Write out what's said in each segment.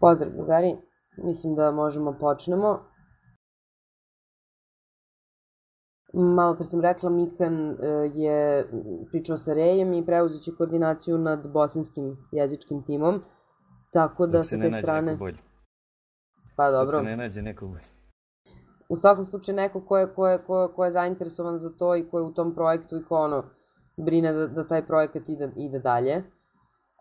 Pozdrav drugari, mislim da možemo počnemo. Malo pre sam rekla, Mikan e, je pričao sa Rejem i preuzet će koordinaciju nad bosanskim jezičkim timom, tako da sa te strane... Pa dobro. Dok se ne nađe neko bolje. U svakom slučaju neko ko je, ko, je, ko, ko je zainteresovan za to i ko je u tom projektu i ko ono brine da, da taj projekat ide, ide dalje.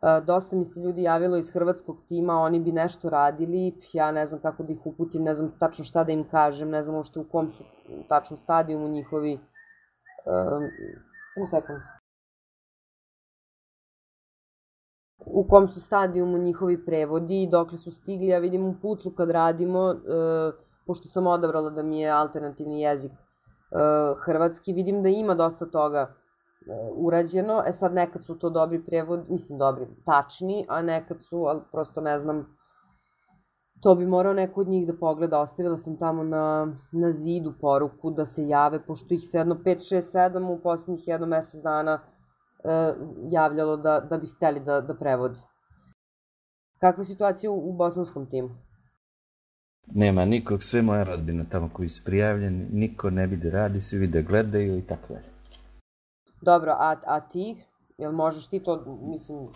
E, dosta mi se ljudi javilo iz hrvatskog tima, oni bi nešto radili, ja ne znam kako da ih uputim, ne znam tačno šta da im kažem, ne znam uopšte u kom su tačno stadijumu njihovi. Um, samo sekund. U kom su stadijumu njihovi prevodi, dokle su stigli, ja vidim u putlu kad radimo, uh, pošto sam odabrala da mi je alternativni jezik uh, hrvatski, vidim da ima dosta toga urađeno. E sad nekad su to dobri prevod, mislim dobri, tačni, a nekad su, ali prosto ne znam, to bi morao neko od njih da pogleda. Ostavila sam tamo na, na zidu poruku da se jave, pošto ih se jedno 5, 6, 7 u poslednjih jedno mesec dana e, javljalo da, da bi hteli da, da prevodi. Kakva je situacija u, u bosanskom timu? Nema nikog, sve moja rodbina tamo koji su prijavljeni, niko ne vide radi, svi vide gledaju i tako dalje. Dobro, a, a ti? Jel možeš ti to, mislim...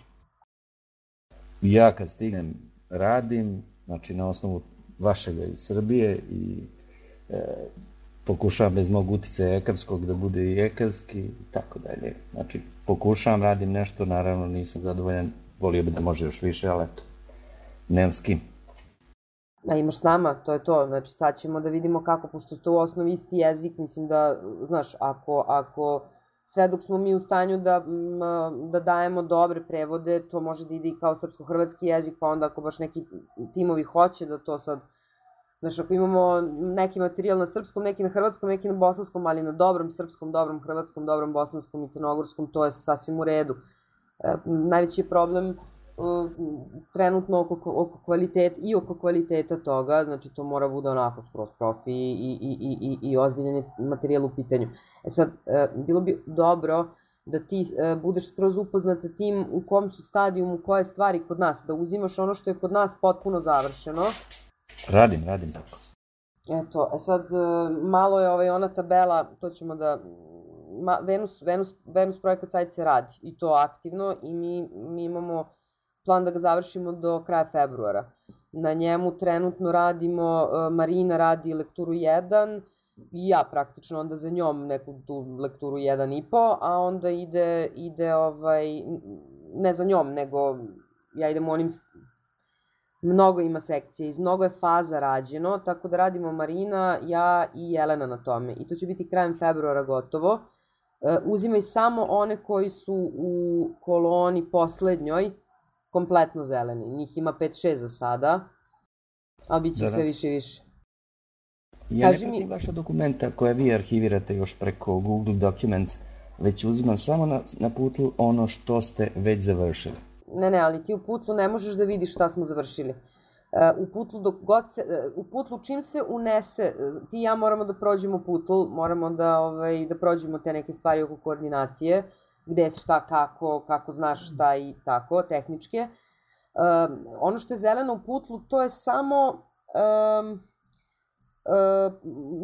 Ja kad stignem radim, znači na osnovu vašega iz Srbije i e, pokušavam bez mog uticaja ekavskog da bude i ekavski i tako dalje. Znači, pokušavam, radim nešto, naravno nisam zadovoljan, volio bi da može još više, ali eto, nemam s kim. A imaš nama, to je to, znači sad ćemo da vidimo kako, pošto ste u osnovi isti jezik, mislim da, znaš, ako, ako sve dok smo mi u stanju da, da dajemo dobre prevode, to može da ide i kao srpsko-hrvatski jezik, pa onda ako baš neki timovi hoće da to sad, znaš, ako imamo neki materijal na srpskom, neki na hrvatskom, neki na bosanskom, ali na dobrom srpskom, dobrom hrvatskom, dobrom bosanskom i crnogorskom, to je sasvim u redu. E, najveći problem trenutno oko, oko kvalitet i oko kvaliteta toga, znači to mora bude onako skroz profi i, i, i, i, i ozbiljan materijal u pitanju. E sad, e, bilo bi dobro da ti e, budeš skroz upoznat sa tim u kom su stadijumu koje stvari kod nas, da uzimaš ono što je kod nas potpuno završeno. Radim, radim tako. Eto, e sad, malo je ovaj, ona tabela, to ćemo da ma, Venus, Venus, Venus projekat sajt se radi i to aktivno i mi, mi imamo plan da ga završimo do kraja februara. Na njemu trenutno radimo, e, Marina radi lekturu 1, i ja praktično onda za njom neku tu lekturu 1,5, a onda ide, ide ovaj, ne za njom, nego ja idem onim mnogo ima sekcije, iz mnogo je faza rađeno, tako da radimo Marina, ja i Jelena na tome. I to će biti krajem februara gotovo. E, uzimaj samo one koji su u koloni poslednjoj, kompletno zeleni. Njih ima 5-6 za sada, a bit će da, da. sve više i više. Ja Kaži ne pratim mi... vaša dokumenta koje vi arhivirate još preko Google Documents, već uzimam samo na, na putlu ono što ste već završili. Ne, ne, ali ti u putlu ne možeš da vidiš šta smo završili. E, u putlu dok god se, e, u putlu čim se unese, e, ti i ja moramo da prođemo putl, moramo da, ovaj, da prođemo te neke stvari oko koordinacije, gde šta, kako, kako znaš šta i tako, tehničke. Um, ono što je zeleno u putlu, to je samo... Um, Uh,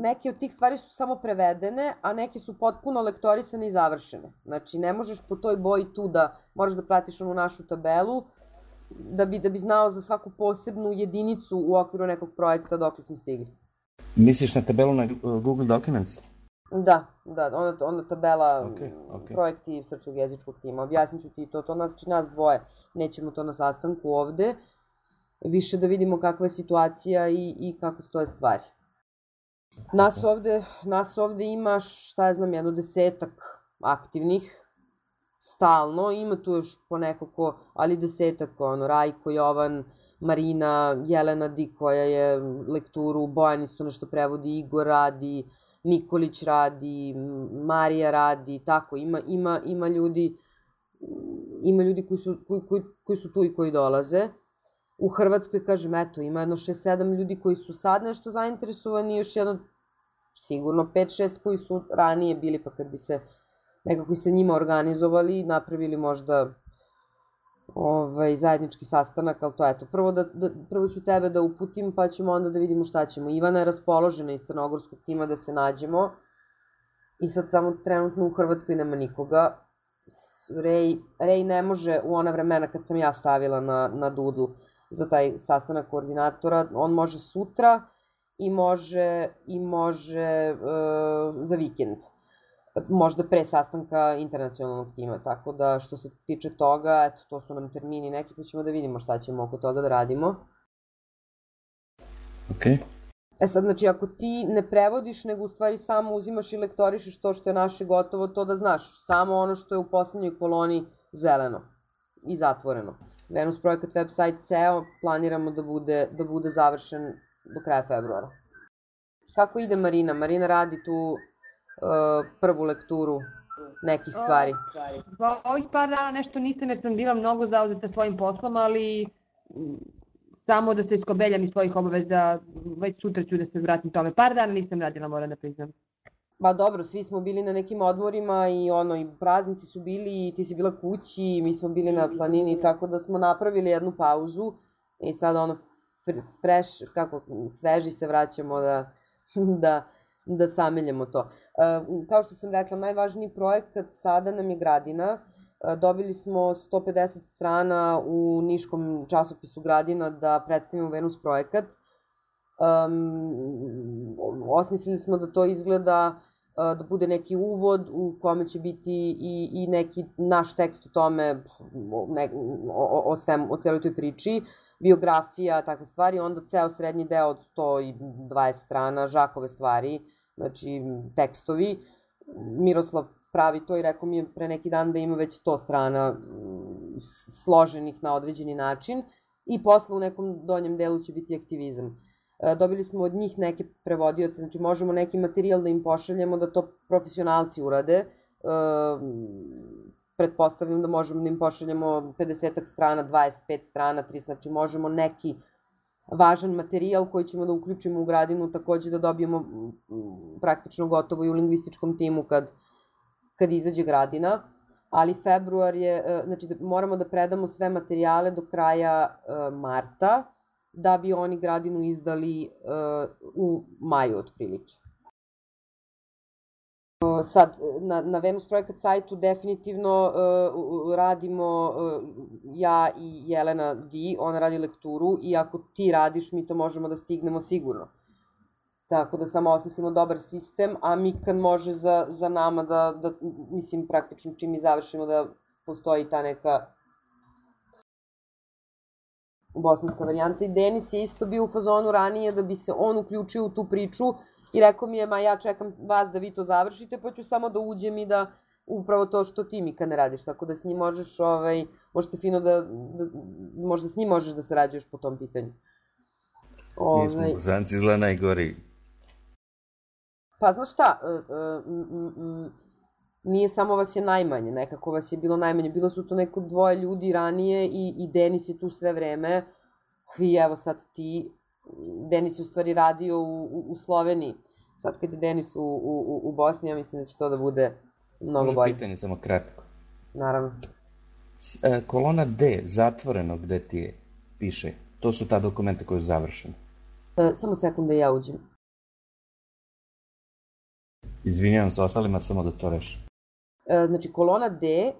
neke od tih stvari su samo prevedene, a neke su potpuno lektorisane i završene. Znači, ne možeš po toj boji tu da moraš da pratiš onu našu tabelu, da bi, da bi znao za svaku posebnu jedinicu u okviru nekog projekta dok smo stigli. Misliš na tabelu na Google Documents? Da, da, ona, ona tabela okay, okay. projekti srpskog jezičkog tima. Objasnit ću ti to, to znači nas dvoje, nećemo to na sastanku ovde, više da vidimo kakva je situacija i, i kako stoje stvari. Nas ovde, nas ovde ima, šta ja znam, jedno desetak aktivnih, stalno, ima tu još po nekako, ali desetak, ono, Rajko, Jovan, Marina, Jelena Di koja je lekturu, Bojan isto nešto prevodi, Igor radi, Nikolić radi, Marija radi, tako, ima, ima, ima ljudi, ima ljudi koji su, koji, koji, koji su tu i koji dolaze. U Hrvatskoj, kažem, eto, ima jedno 6-7 ljudi koji su sad nešto zainteresovani, još jedno sigurno 5-6 koji su ranije bili, pa kad bi se nekako se njima organizovali, napravili možda ovaj, zajednički sastanak, ali to eto, prvo, da, da, prvo ću tebe da uputim, pa ćemo onda da vidimo šta ćemo. Ivana je raspoložena iz crnogorskog tima da se nađemo i sad samo trenutno u Hrvatskoj nema nikoga. Rej, Rej ne može u ona vremena kad sam ja stavila na, na Doodle za taj sastanak koordinatora, on može sutra i može, i može uh, za vikend možda pre sastanka internacionalnog tima, tako da što se tiče toga, eto, to su nam termini neki, pa ćemo da vidimo šta ćemo oko toga da radimo. Ok. E sad, znači, ako ti ne prevodiš, nego u stvari samo uzimaš i lektorišeš to što je naše gotovo, to da znaš, samo ono što je u poslednjoj koloni zeleno i zatvoreno. Venus projekat website ceo planiramo da bude, da bude završen do kraja februara. Kako ide Marina? Marina radi tu prvu lekturu nekih stvari? Pa, ovih par dana nešto nisam jer sam bila mnogo zauzeta svojim poslom, ali samo da se iskobeljam iz svojih obaveza, već sutra ću da se vratim tome. Par dana nisam radila, moram da priznam. Ba dobro, svi smo bili na nekim odmorima i ono, i praznici su bili i ti si bila kući i mi smo bili na planini, tako da smo napravili jednu pauzu i sad ono, fresh, kako, sveži se vraćamo da, da, da sameljamo to. E, kao što sam rekla, najvažniji projekat sada nam je Gradina. E, dobili smo 150 strana u Niškom časopisu Gradina da predstavimo Venus projekat. Um, osmislili smo da to izgleda e, da bude neki uvod u kome će biti i, i neki naš tekst o tome, ne, o, o, svem, o celoj toj priči, biografija, takve stvari, onda ceo srednji deo od 120 strana, žakove stvari, znači tekstovi. Miroslav pravi to i rekao mi je pre neki dan da ima već 100 strana složenih na određeni način i posle u nekom donjem delu će biti aktivizam. E, dobili smo od njih neke prevodioce, znači možemo neki materijal da im pošaljemo da to profesionalci urade. E, pretpostavljam da možemo da im pošaljemo 50 strana, 25 strana, 30, znači možemo neki važan materijal koji ćemo da uključimo u gradinu, takođe da dobijemo praktično gotovo i u lingvističkom timu kad, kad izađe gradina. Ali februar je, e, znači da moramo da predamo sve materijale do kraja e, marta, da bi oni gradinu izdali e, u maju otprilike. Sad, na, na Venus projekat sajtu definitivno uh, radimo uh, ja i Jelena Di, ona radi lekturu i ako ti radiš, mi to možemo da stignemo sigurno. Tako da samo osmislimo dobar sistem, a mi kad može za, za nama da, da, mislim, praktično čim mi završimo da postoji ta neka bosanska varijanta. I Denis je isto bio u fazonu ranije da bi se on uključio u tu priču, I rekao mi je, ma ja čekam vas da vi to završite, pa ću samo da uđem i da upravo to što ti mi kad ne radiš, tako da s njim možeš, ovaj, možete fino da, da možda s njim možeš da sarađuješ po tom pitanju. Ovaj... Mi smo Bozanci izgleda najgori. Pa znaš šta, uh, uh, nije samo vas je najmanje, nekako vas je bilo najmanje, bilo su to neko dvoje ljudi ranije i, i Denis je tu sve vreme, i evo sad ti, Denis je u stvari radio u, u, u Sloveniji. Sad kad je Denis u, u, u Bosni, ja mislim da će to da bude mnogo Može bolje. pitanje samo kratko. Naravno. S, e, kolona D, zatvoreno gde ti je, piše, to su ta dokumenta koje su završene. E, samo sekund da ja uđem. Izvinjavam se ostalima, samo da to rešim. E, znači, kolona D e, e,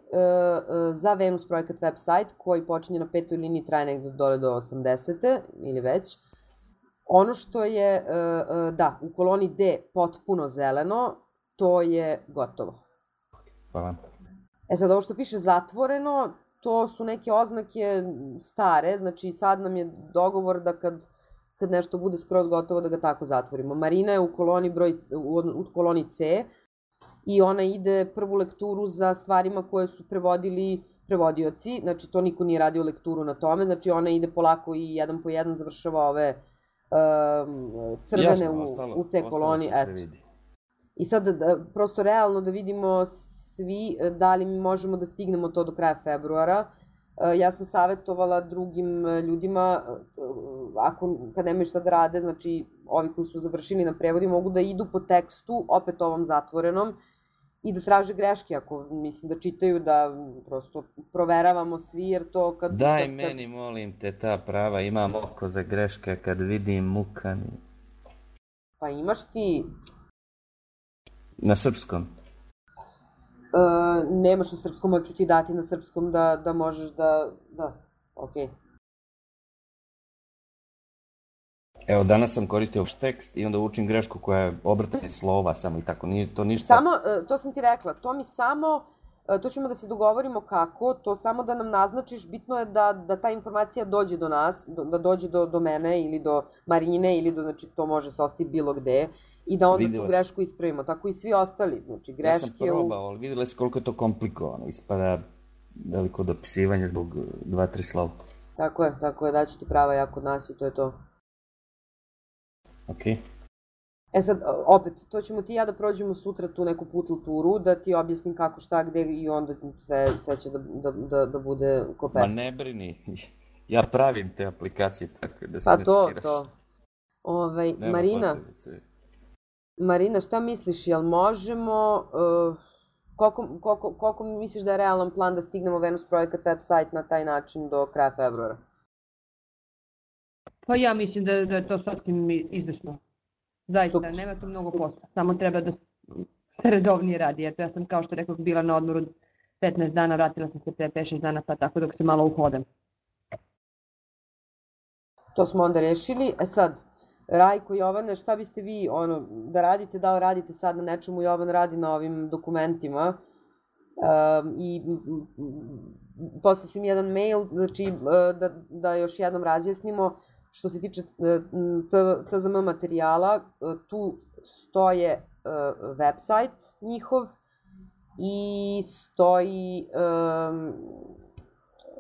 za Venus projekat website koji počinje na petoj liniji, traje negde dole do 80. ili već. Ono što je, e, e, da, u koloni D potpuno zeleno, to je gotovo. Hvala. E sad, ovo što piše zatvoreno, to su neke oznake stare, znači sad nam je dogovor da kad, kad nešto bude skroz gotovo da ga tako zatvorimo. Marina je u koloni, broj, u, u koloni C i ona ide prvu lekturu za stvarima koje su prevodili prevodioci, znači to niko nije radio lekturu na tome, znači ona ide polako i jedan po jedan završava ove um, crvene Jasno, u, ostalo, u C koloni. Eto. I sad da, prosto realno da vidimo svi e, da li mi možemo da stignemo to do kraja februara. E, ja sam savjetovala drugim ljudima, ako, kad nemaju šta da rade, znači ovi koji su završili na prevodi, mogu da idu po tekstu, opet ovom zatvorenom, i da traže greške, ako mislim da čitaju, da prosto proveravamo svi, jer to kad... Daj kad, kad... meni, molim te, ta prava, imam oko za greške kad vidim mukani. Pa imaš ti... Na srpskom? Uh, nemaš na srpskom, ali ću ti dati na srpskom da, da možeš da... Da, okej. Okay. Evo, danas sam koristio tekst i onda učim grešku koja je obrtanje slova samo i tako, nije to ništa... Samo, e, to sam ti rekla, to mi samo, e, to ćemo da se dogovorimo kako, to samo da nam naznačiš, bitno je da, da ta informacija dođe do nas, da dođe do, do mene ili do Marine ili do, znači to može se ostati bilo gde i da onda videla tu grešku ispravimo, tako i svi ostali, znači greške... Ja sam probao, ali videla si koliko je to komplikovano, ispada veliko dopisivanje zbog dva, tri slova. Tako je, tako je, daću ti prava ja kod nas i to je to. Ok. E sad, opet, to ćemo ti ja da prođemo sutra tu neku putl turu, da ti objasnim kako, šta, gde i onda sve, sve će da, da, da, da bude ko pesma. Ma ne brini, ja pravim te aplikacije tako da se pa ne to, skiraš. to. Ovaj, Nema Marina, Marina, šta misliš, jel možemo, uh, koliko, koliko, koliko misliš da je realan plan da stignemo Venus projekat website na taj način do kraja februara? Pa ja mislim da, da je to sasvim izvešno. Zaista, Super. nema tu mnogo posla. Samo treba da se redovnije radi. Eto, ja sam, kao što rekao, bila na odmoru 15 dana, vratila sam se pre 5-6 dana, pa tako dok se malo uhodam. To smo onda rešili. E sad, Rajko, Jovane, šta biste vi ono, da radite, da li radite sad na nečemu, Jovan radi na ovim dokumentima um, i poslao si mi jedan mail, znači da, da još jednom razjasnimo, Što se tiče e, TZM materijala, e, tu stoje e, website njihov i stoji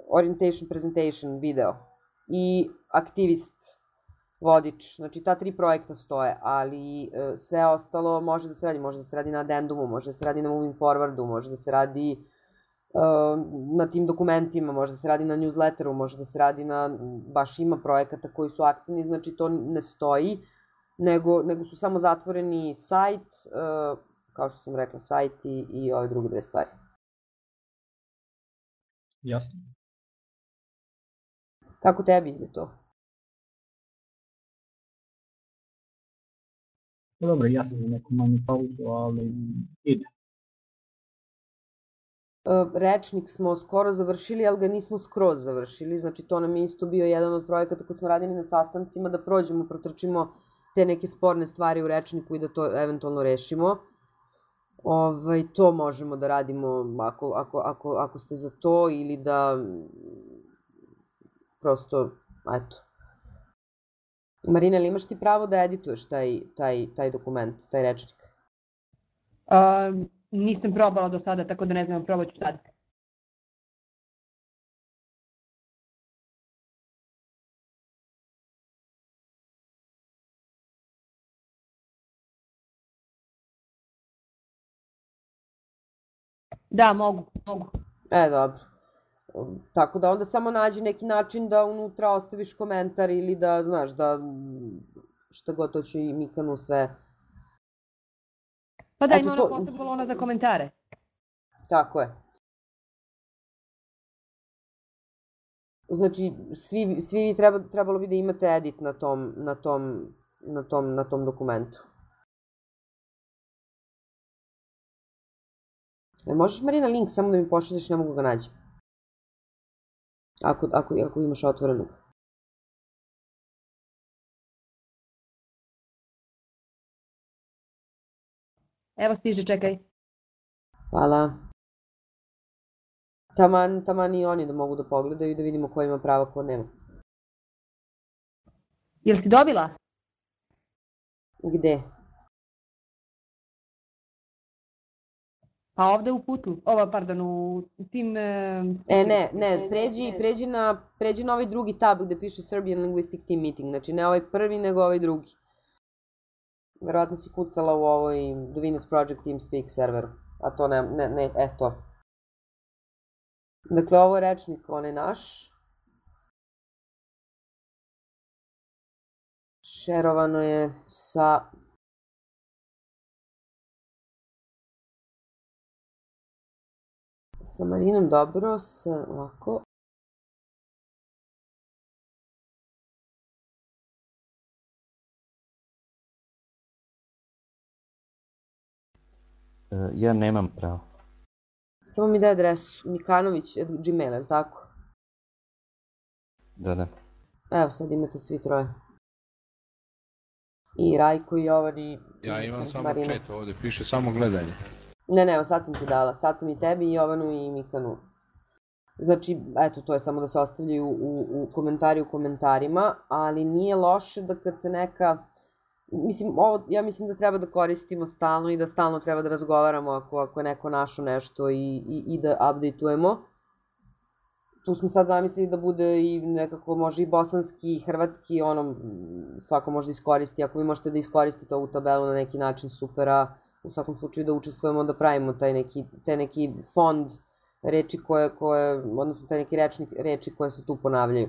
orientation presentation video i aktivist vodič. Znači ta tri projekta stoje, ali sve ostalo može da se radi. Može da se radi na addendumu, može da se radi na moving forwardu, može da se radi na tim dokumentima, može da se radi na newsletteru, može da se radi na, baš ima projekata koji su aktivni, znači to ne stoji, nego, nego su samo zatvoreni sajt, kao što sam rekla, sajt i, i ove druge dve stvari. Jasno. Kako tebi ide to? Dobro, ja sam neku manju pauzu, ali ide. E, rečnik smo skoro završili, ali ga nismo skroz završili, znači to nam je isto bio jedan od projekata koji smo radili na sastancima, da prođemo, protrčimo te neke sporne stvari u rečniku i da to eventualno rešimo. Ovaj, to možemo da radimo ako, ako, ako, ako ste za to ili da prosto, eto. Marina, ili imaš ti pravo da edituješ taj, taj, taj dokument, taj rečnik? Um, Nisam probala do sada, tako da ne znam, probat ću sad. Da, mogu, mogu. E, dobro. Tako da onda samo nađi neki način da unutra ostaviš komentar ili da, znaš, da šta god to ću i Mikanu sve Pa da, ima ona to... posebno kolona za komentare. Tako je. Znači, svi, svi vi treba, trebalo bi da imate edit na tom, na tom, na tom, na tom dokumentu. E, možeš, Marina, link samo da mi pošalješ, ne mogu ga naći. Ako, ako, ako imaš otvorenog. Evo stiže, čekaj. Hvala. Taman, taman i oni da mogu da pogledaju i da vidimo ko ima pravo, ko nema. Jel si dobila? Gde? Pa ovde u putu, ova, pardon, u tim... E, ne, ne, pređi, pređi, na, pređi na ovaj drugi tab gde piše Serbian Linguistic Team Meeting, znači ne ovaj prvi, nego ovaj drugi. Verovatno si kucala u ovoj The Venus Project TeamSpeak serveru, a to ne, ne, ne, eto. Dakle, ovo je rečnik, onaj naš. Šerovano je sa Sa Marinom dobro, sa ovako, ja nemam pravo. Samo mi daj adresu, Mikanović, gmail, je li tako? Da, da. Evo sad imate svi troje. I Rajko i Jovan i Ja imam samo Marina. chat ovde, piše samo gledanje. Ne, ne, evo sad sam ti dala, sad sam i tebi, i Jovanu i Mikanu. Znači, eto, to je samo da se ostavljaju u, u komentari u komentarima, ali nije loše da kad se neka mislim, ovo, ja mislim da treba da koristimo stalno i da stalno treba da razgovaramo ako, ako je neko našo nešto i, i, i da updateujemo. Tu smo sad zamislili da bude i nekako može i bosanski i hrvatski, ono, svako može da iskoristi, ako vi možete da iskoristite ovu tabelu na neki način supera, u svakom slučaju da učestvujemo, da pravimo taj neki, taj neki fond reči koje, koje, odnosno taj neki rečnik reči koje se tu ponavljaju.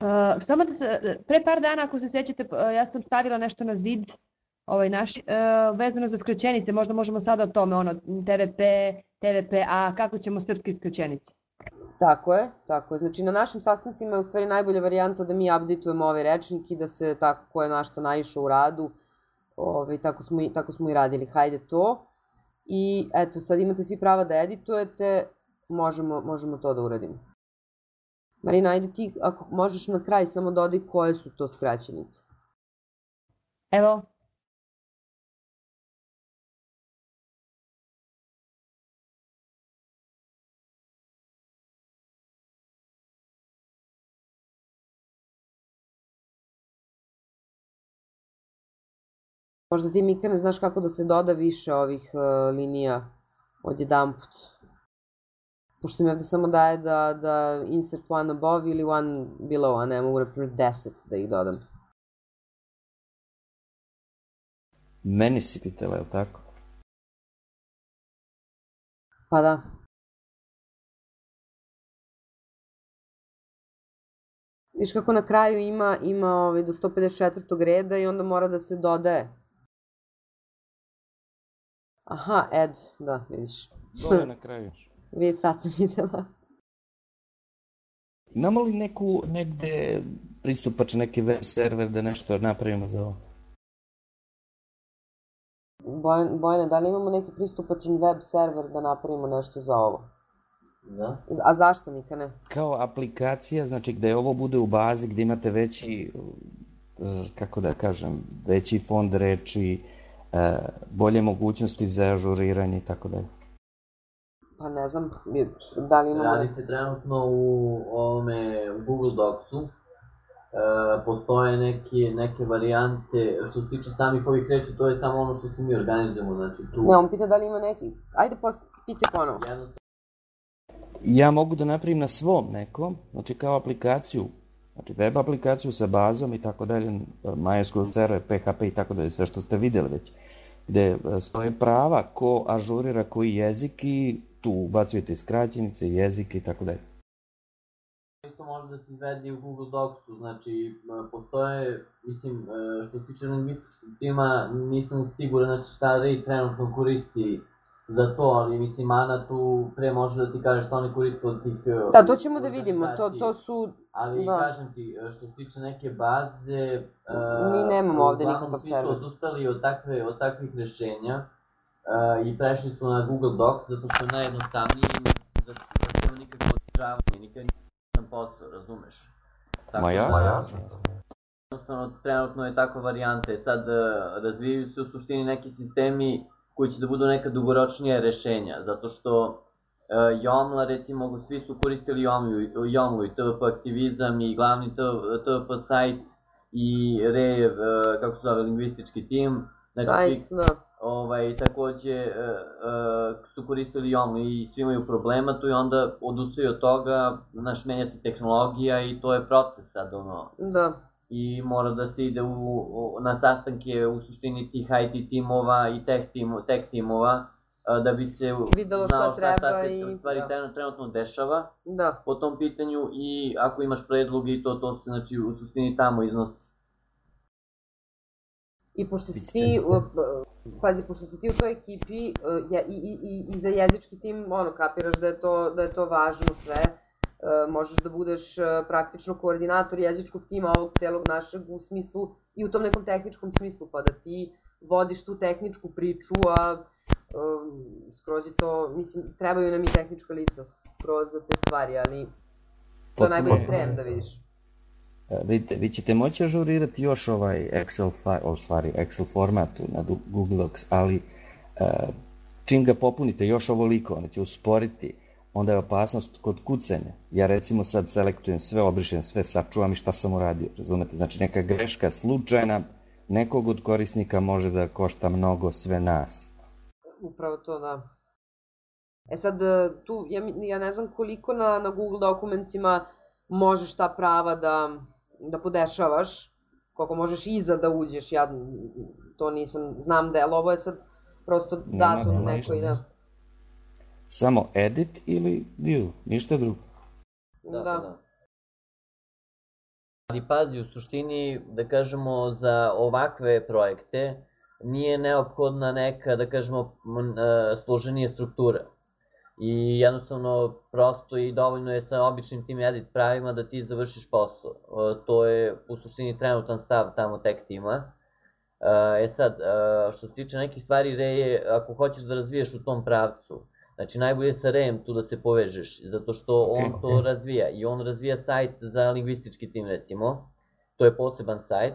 Uh, samo da se, pre par dana, ako se sećate, uh, ja sam stavila nešto na zid, ovaj naš, uh, vezano za skraćenice, možda možemo sada o tome, ono, TVP, TVPA, kako ćemo srpske skraćenice. Tako je, tako je. Znači na našim sastancima je u stvari najbolja varijanta da mi updateujemo ovaj rečnik i da se tako ko je na što naišao u radu, ovaj, tako, smo i, tako smo i radili. Hajde to. I eto, sad imate svi prava da editujete, možemo, možemo to da uradimo. Marina, ajde ti, ako možeš na kraj samo dodaj koje su to skraćenice. Evo. Možda ti, Mika, ne znaš kako da se doda više ovih uh, linija od jedan put pošto mi ovde samo daje da, da insert one above ili one below, a ne mogu, na primjer, 10 da ih dodam. Meni si pitala, je li tako? Pa da. Viš kako na kraju ima, ima ovaj, do 154. reda i onda mora da se dodaje. Aha, ed, da, vidiš. Dole na kraju. Već sad sam videla. Imamo li neku, negde pristupač neki web server da nešto napravimo za ovo? Bojan, Bojane, da li imamo neki pristupačan web server da napravimo nešto za ovo? Da. A zašto, Mikane? Kao aplikacija, znači gde ovo bude u bazi, gde imate veći, kako da kažem, veći fond reči, eh, bolje mogućnosti za ažuriranje i tako dalje. Pa ne znam, da li imamo... Radi se trenutno u ovome, u Google Docsu. E, postoje neke, neke varijante, što se tiče samih ovih reči, to je samo ono što se mi organizujemo, znači tu... Ne, on pita da li ima neki... Ajde, post... pite ponovo. Jednostavno. Ja mogu da napravim na svom nekom, znači kao aplikaciju, znači web aplikaciju sa bazom i tako dalje, MySQL server, PHP i tako dalje, sve što ste videli već, gde e, stoje prava ko ažurira koji jezik i tu ubacujete skraćenice, jezike i tako dalje. Isto može da se izvede u Google Docsu, znači postoje, mislim, e, što se tiče lingvističkog tima, nisam siguran znači, šta Ray trenutno koristi za to, ali mislim Ana tu pre može da ti kaže šta oni koriste od tih... E, da, to ćemo da vidimo, to, to su... Ali da. kažem ti, e, što se tiče neke baze... Mi nemamo ovde nikakav server. Svi su odustali od, takve, od takvih rešenja uh, i prešli su na Google Docs zato što je najjednostavnije i da nema nikakvo održavanje, nikad nisam posao, razumeš? Tako, Ma jasno. Da, jednostavno, trenutno je takva varijanta, sad uh, razvijaju se u suštini neki sistemi koji će da budu neka dugoročnija rešenja, zato što uh, Jomla, recimo, svi su koristili Jomlu, Jomlu i TVP aktivizam i glavni TVP sajt i REV, uh, kako se zove, lingvistički tim. Znači, sajt, svi, da ovaj, takođe e, e, su koristili Yom i svi imaju problema tu i onda odustaju od toga, znaš, menja se tehnologija i to je proces sad, ono. Da. I mora da se ide u, u, na sastanke u suštini tih IT timova i tech, tim, tech timova, da bi se Videlo znao šta, treba šta se i... stvari da. trenutno dešava da. po tom pitanju i ako imaš predloge i to, to se znači u suštini tamo iznosi. I pošto si ti Pazi, pošto si ti u toj ekipi uh, ja, i, i, i, i za jezički tim, ono, kapiraš da je to, da je to važno sve, uh, možeš da budeš uh, praktično koordinator jezičkog tima ovog celog našeg u smislu, i u tom nekom tehničkom smislu, pa da ti vodiš tu tehničku priču, a um, skroz je to, mislim, trebaju nam i tehnička lica skroz za te stvari, ali to je najbolji srem da vidiš. E, vidite, vi ćete moći ažurirati još ovaj Excel, o stvari, Excel formatu na Google Docs, ali uh, čim ga popunite još ovoliko, on će usporiti, onda je opasnost kod kucanja. Ja recimo sad selektujem sve, obrišem sve, sačuvam i šta sam uradio, razumete? Znači neka greška slučajna nekog od korisnika može da košta mnogo sve nas. Upravo to, da. E sad, e, tu, ja, ja ne znam koliko na, na Google dokumentima možeš ta prava da, da podešavaš, koliko možeš iza da uđeš, ja to nisam, znam da je, ali ovo je sad prosto dato nema, nekoj, da. Samo edit ili view, ništa drugo. Da, da. da. Ali pazi, u suštini, da kažemo, za ovakve projekte nije neophodna neka, da kažemo, e, složenija struktura i jednostavno prosto i dovoljno je sa običnim tim edit pravima da ti završiš posao. To je u suštini trenutan stav tamo tek tima. E sad, što se tiče nekih stvari, Reje, ako hoćeš da razviješ u tom pravcu, znači najbolje sa Rejem tu da se povežeš, zato što on to razvija i on razvija sajt za lingvistički tim recimo, to je poseban sajt,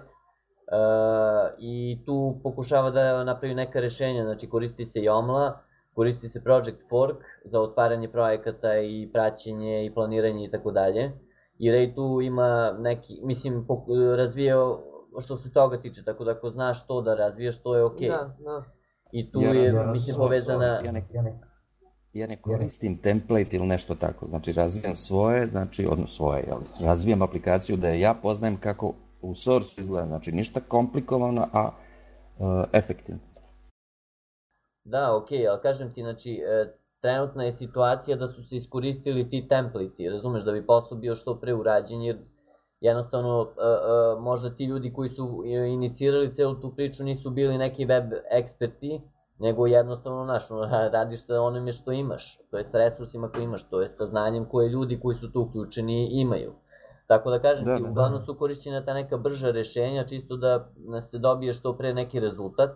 i tu pokušava da napravi neka rešenja, znači koristi se Jomla, Koristi se Project Fork za otvaranje projekata i praćenje i planiranje i tako dalje. I Ray tu ima neki, mislim, razvijao što se toga tiče, tako da ako znaš to da razvijaš, to je okej. Okay. Da, da. I tu ja, je, ja, mislim, povezana... Ja ne, ja ne, ja ne koristim template ili nešto tako, znači razvijam svoje, znači, odno svoje, jel, razvijam aplikaciju da ja poznajem kako u source izgleda, znači ništa komplikovano, a uh, efektivno. Da, okej, okay, ali kažem ti, znači, e, trenutna je situacija da su se iskoristili ti templati, razumeš, da bi posao bio što pre urađen, jer jednostavno e, e, možda ti ljudi koji su inicirali celu tu priču nisu bili neki web eksperti, nego jednostavno, znaš, radiš sa onime što imaš, to je sa resursima koje imaš, to je sa znanjem koje ljudi koji su tu uključeni imaju. Tako da kažem da, ti, da, uglavnom da. su korišćena ta neka brža rešenja, čisto da se dobije što pre neki rezultat,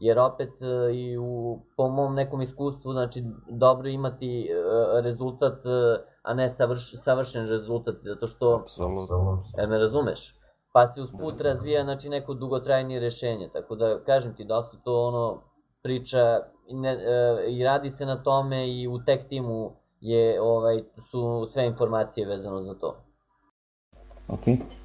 jer opet e, i u, po mom nekom iskustvu, znači dobro imati e, rezultat, e, a ne savrš, savršen rezultat, zato što, Absolutno. jer me razumeš, pa se usput da, da. razvija znači, neko dugotrajnije rešenje, tako da kažem ti, dosta to ono priča i, ne, i radi se na tome i u tech timu je, ovaj, su sve informacije vezano za to. Okay.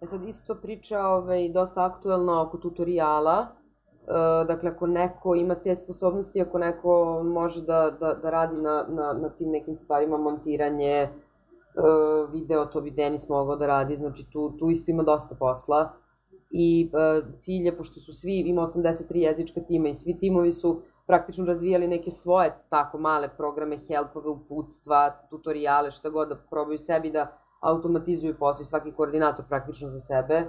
E sad isto priča ovaj, dosta aktuelna oko tutoriala, e, dakle ako neko ima te sposobnosti, ako neko može da, da, da radi na, na, na tim nekim stvarima, montiranje, e, video, to bi Denis mogao da radi, znači tu, tu isto ima dosta posla. I e, cilj je, pošto su svi, ima 83 jezička tima i svi timovi su praktično razvijali neke svoje tako male programe, helpove, uputstva, tutoriale, šta god da probaju sebi da automatizuju posao i svaki koordinator praktično za sebe. E,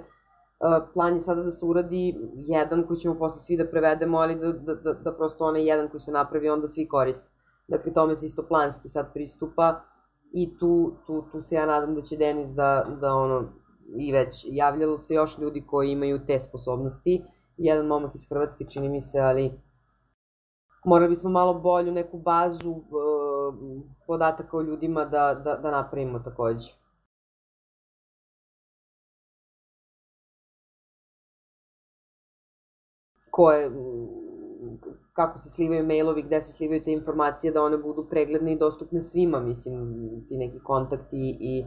plan je sada da se uradi jedan koji ćemo posle svi da prevedemo, ali da, da, da, da prosto onaj jedan koji se napravi onda svi koriste. Dakle, tome se isto planski sad pristupa i tu, tu, tu se ja nadam da će Denis da, da ono, i već javljalo se još ljudi koji imaju te sposobnosti. Jedan momak iz Hrvatske čini mi se, ali morali bismo malo bolju neku bazu uh, podataka o ljudima da, da, da napravimo takođe. Koje, kako se slivaju mailovi, gde se slivaju te informacije, da one budu pregledne i dostupne svima, mislim, ti neki kontakti i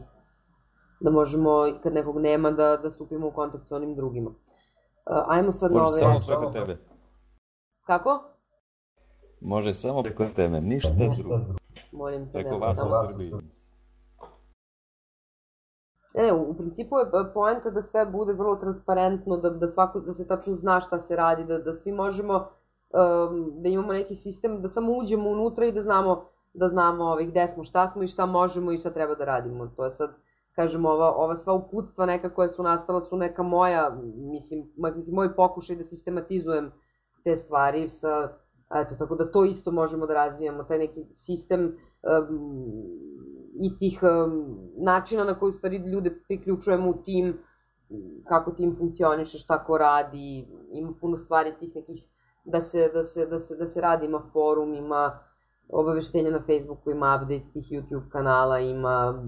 da možemo, kad nekog nema, da, da stupimo u kontakt sa onim drugima. Uh, ajmo sad Može na ove... samo preko tebe. Kako? Može samo preko tebe, ništa drugo. Molim te, preko vas u Srbiji. Ne, ne, u principu je poenta da sve bude vrlo transparentno, da, da, svako, da se tačno zna šta se radi, da, da svi možemo, um, da imamo neki sistem, da samo uđemo unutra i da znamo, da znamo ovaj, gde smo, šta smo i šta možemo i šta treba da radimo. To je sad kažem, ova, ova sva uputstva neka koja su nastala su neka moja, mislim, moj pokušaj da sistematizujem te stvari sa, eto, tako da to isto možemo da razvijamo, taj neki sistem i tih načina na koji stvari ljude priključujemo u tim, kako tim funkcioniše, šta ko radi, ima puno stvari tih nekih da se, da se, da se, da se radi, ima forum, ima obaveštenja na Facebooku, ima update tih YouTube kanala, ima,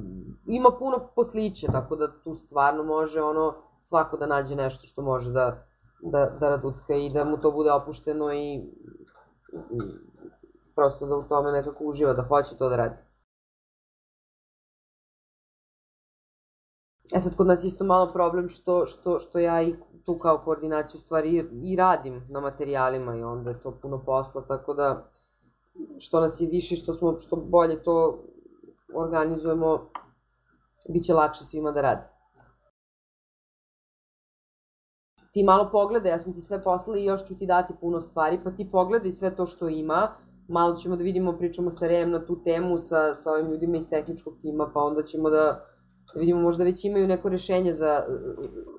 ima puno posliće, tako da tu stvarno može ono svako da nađe nešto što može da, da, da raducka i da mu to bude opušteno i prosto da u tome nekako uživa, da hoće to da radi. E sad, kod nas isto malo problem što, što, što ja i tu kao koordinaciju stvari i, radim na materijalima i onda je to puno posla, tako da što nas je više, što, smo, što bolje to organizujemo, bit će lakše svima da rade. Ti malo pogledaj, ja sam ti sve poslala i još ću ti dati puno stvari, pa ti pogledaj sve to što ima, malo ćemo da vidimo, pričamo sa Rem na tu temu, sa, sa ovim ljudima iz tehničkog tima, pa onda ćemo da, da vidimo, možda već imaju neko rešenje za,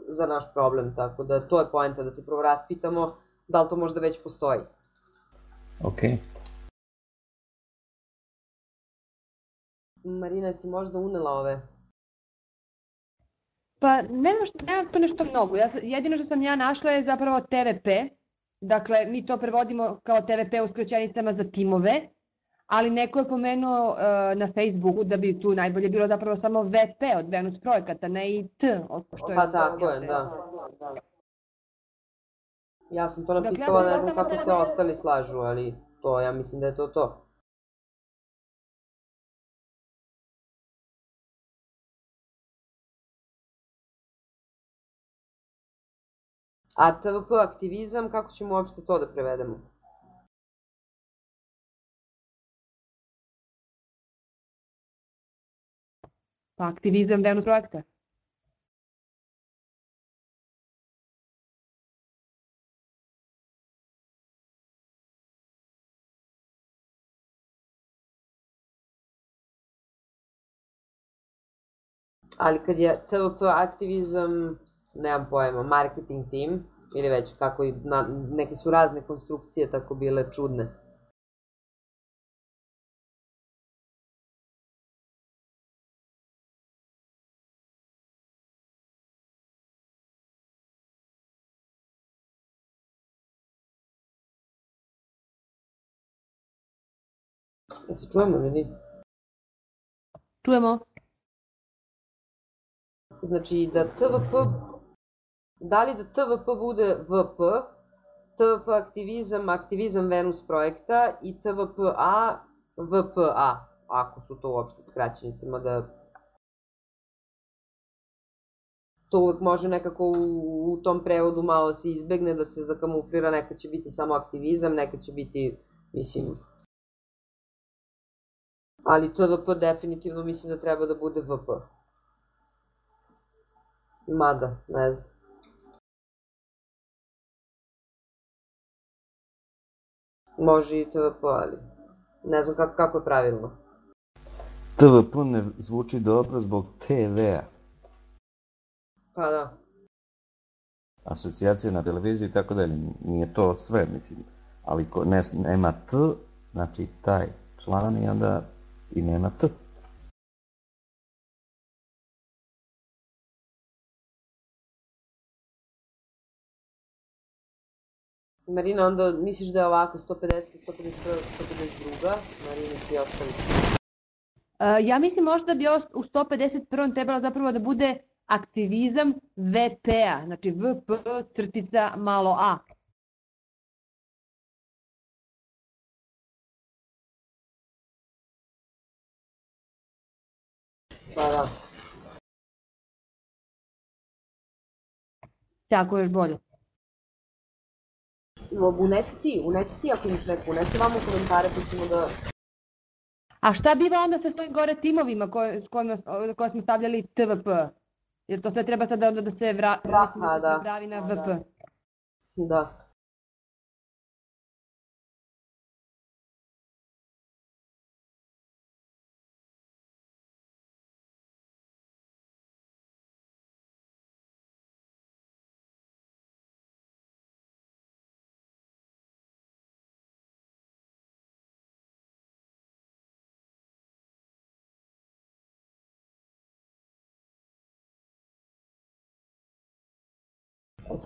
za naš problem, tako da to je poenta, da se prvo raspitamo da li to možda već postoji. Okay. Marina, si možda unela ove? Pa nema, što, nema to nešto mnogo. Ja, jedino što sam ja našla je zapravo TVP. Dakle, mi to prevodimo kao TVP u skraćenicama za timove, ali neko je pomenuo uh, na Facebooku da bi tu najbolje bilo zapravo samo VP od Venus projekata, ne i T. Što je pa tako je, da. Ja sam to napisala, dakle, ja ne znam kako se ostali slažu, ali to, ja mislim da je to to. A TVP aktivizam, kako ćemo uopšte to da prevedemo? Pa aktivizam Venus projekta. Ali kad je TVP aktivizam, nemam pojma, marketing tim, ili već kako i na, neke su razne konstrukcije tako bile čudne. Ja se čujemo, ljudi? Čujemo. Znači da TVP Da li da TVP bude VP, TVP aktivizam, aktivizam Venus projekta i TVPA, VPA, ako su to uopšte skraćenicama da to uvek može nekako u, u tom prevodu malo se izbegne da se zakamuflira, neka će biti samo aktivizam, neka će biti, mislim, ali TVP definitivno mislim da treba da bude VP. Mada, ne znam. Može i TVP, ali ne znam kako, kako je pravilno. TVP ne zvuči dobro zbog TV-a. Pa da. Asocijacija na televiziji i tako dalje. Nije to sve, mislim. Ali ko ne, nema T, znači taj član i onda i nema T. Marina, onda misliš da je ovako 150, 151, 152, Marina svi ostali? Uh, ja mislim možda bi u 151. trebalo zapravo da bude aktivizam VP-a, znači VP crtica malo A. Pa da. Tako je bolje unesi ti, unesi ti ako imaš neku, unesi vam u komentare pa ćemo da... A šta biva onda sa svojim gore timovima koje, s kojima, koje smo stavljali TVP? Jer to sve treba sad da, da se vra, Vra, mislim da se da. pravi na VP. Da. E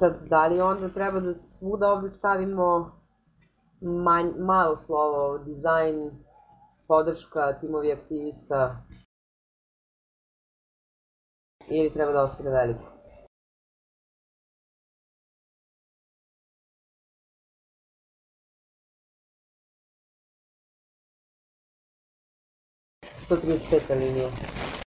sad, da li onda treba da svuda ovde stavimo manj, malo slovo, dizajn, podrška, timovi aktivista, ili treba da ostane veliko? Sto trideset peta linija.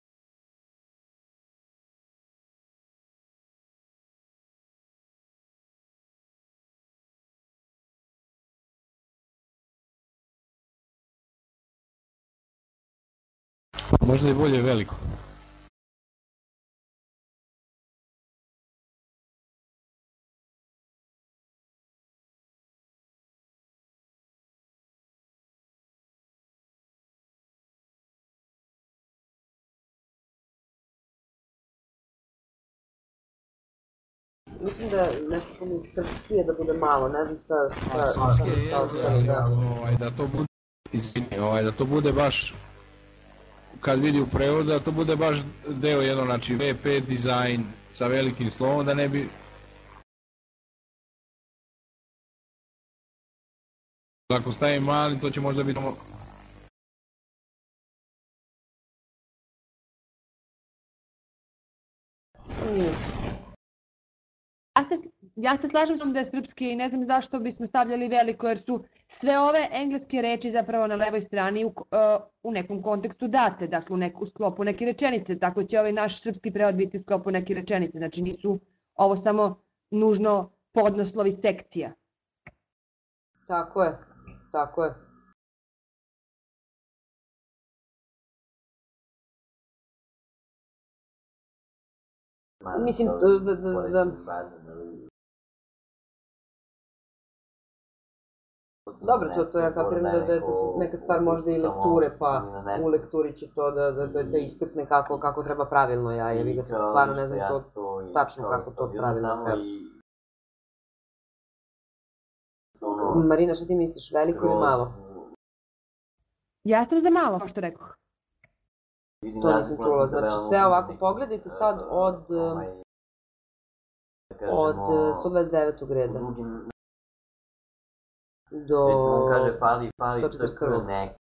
Možda je bolje veliko. Mislim da nekako mi srpski je da bude malo, ne znam šta... šta, srpski je, jeste, da, ovaj, da to bude, izvini, ovaj, da to bude baš kad vidi u prevodu, da to bude baš deo jedno, znači VP dizajn sa velikim slovom, da ne bi Ako stavim mali, to će možda biti Ja se, ja se slažem sam da je srpski i ne znam zašto bismo stavljali veliko, jer su sve ove engleske reči zapravo na levoj strani u, uh, u nekom kontekstu date, dakle u, neku, u sklopu neke rečenice, tako će ovaj naš srpski prevod biti u sklopu neke rečenice, znači nisu ovo samo nužno podnoslovi sekcija. Tako je, tako je. Mislim, da, da, da, Dobro, to, to ja kapiram da, da je to neka stvar možda i lekture, pa u lekturi će to da, da, da, da iskrsne kako, kako treba pravilno, ja je vi ga stvarno ne znam to tačno kako to pravilno treba. Marina, šta ti misliš, veliko ili malo? Ja sam za malo, kao što rekao. To nisam čula, znači sve ovako, pogledajte sad od, od 129. reda do Recimo, on kaže fali, fali crkve neke.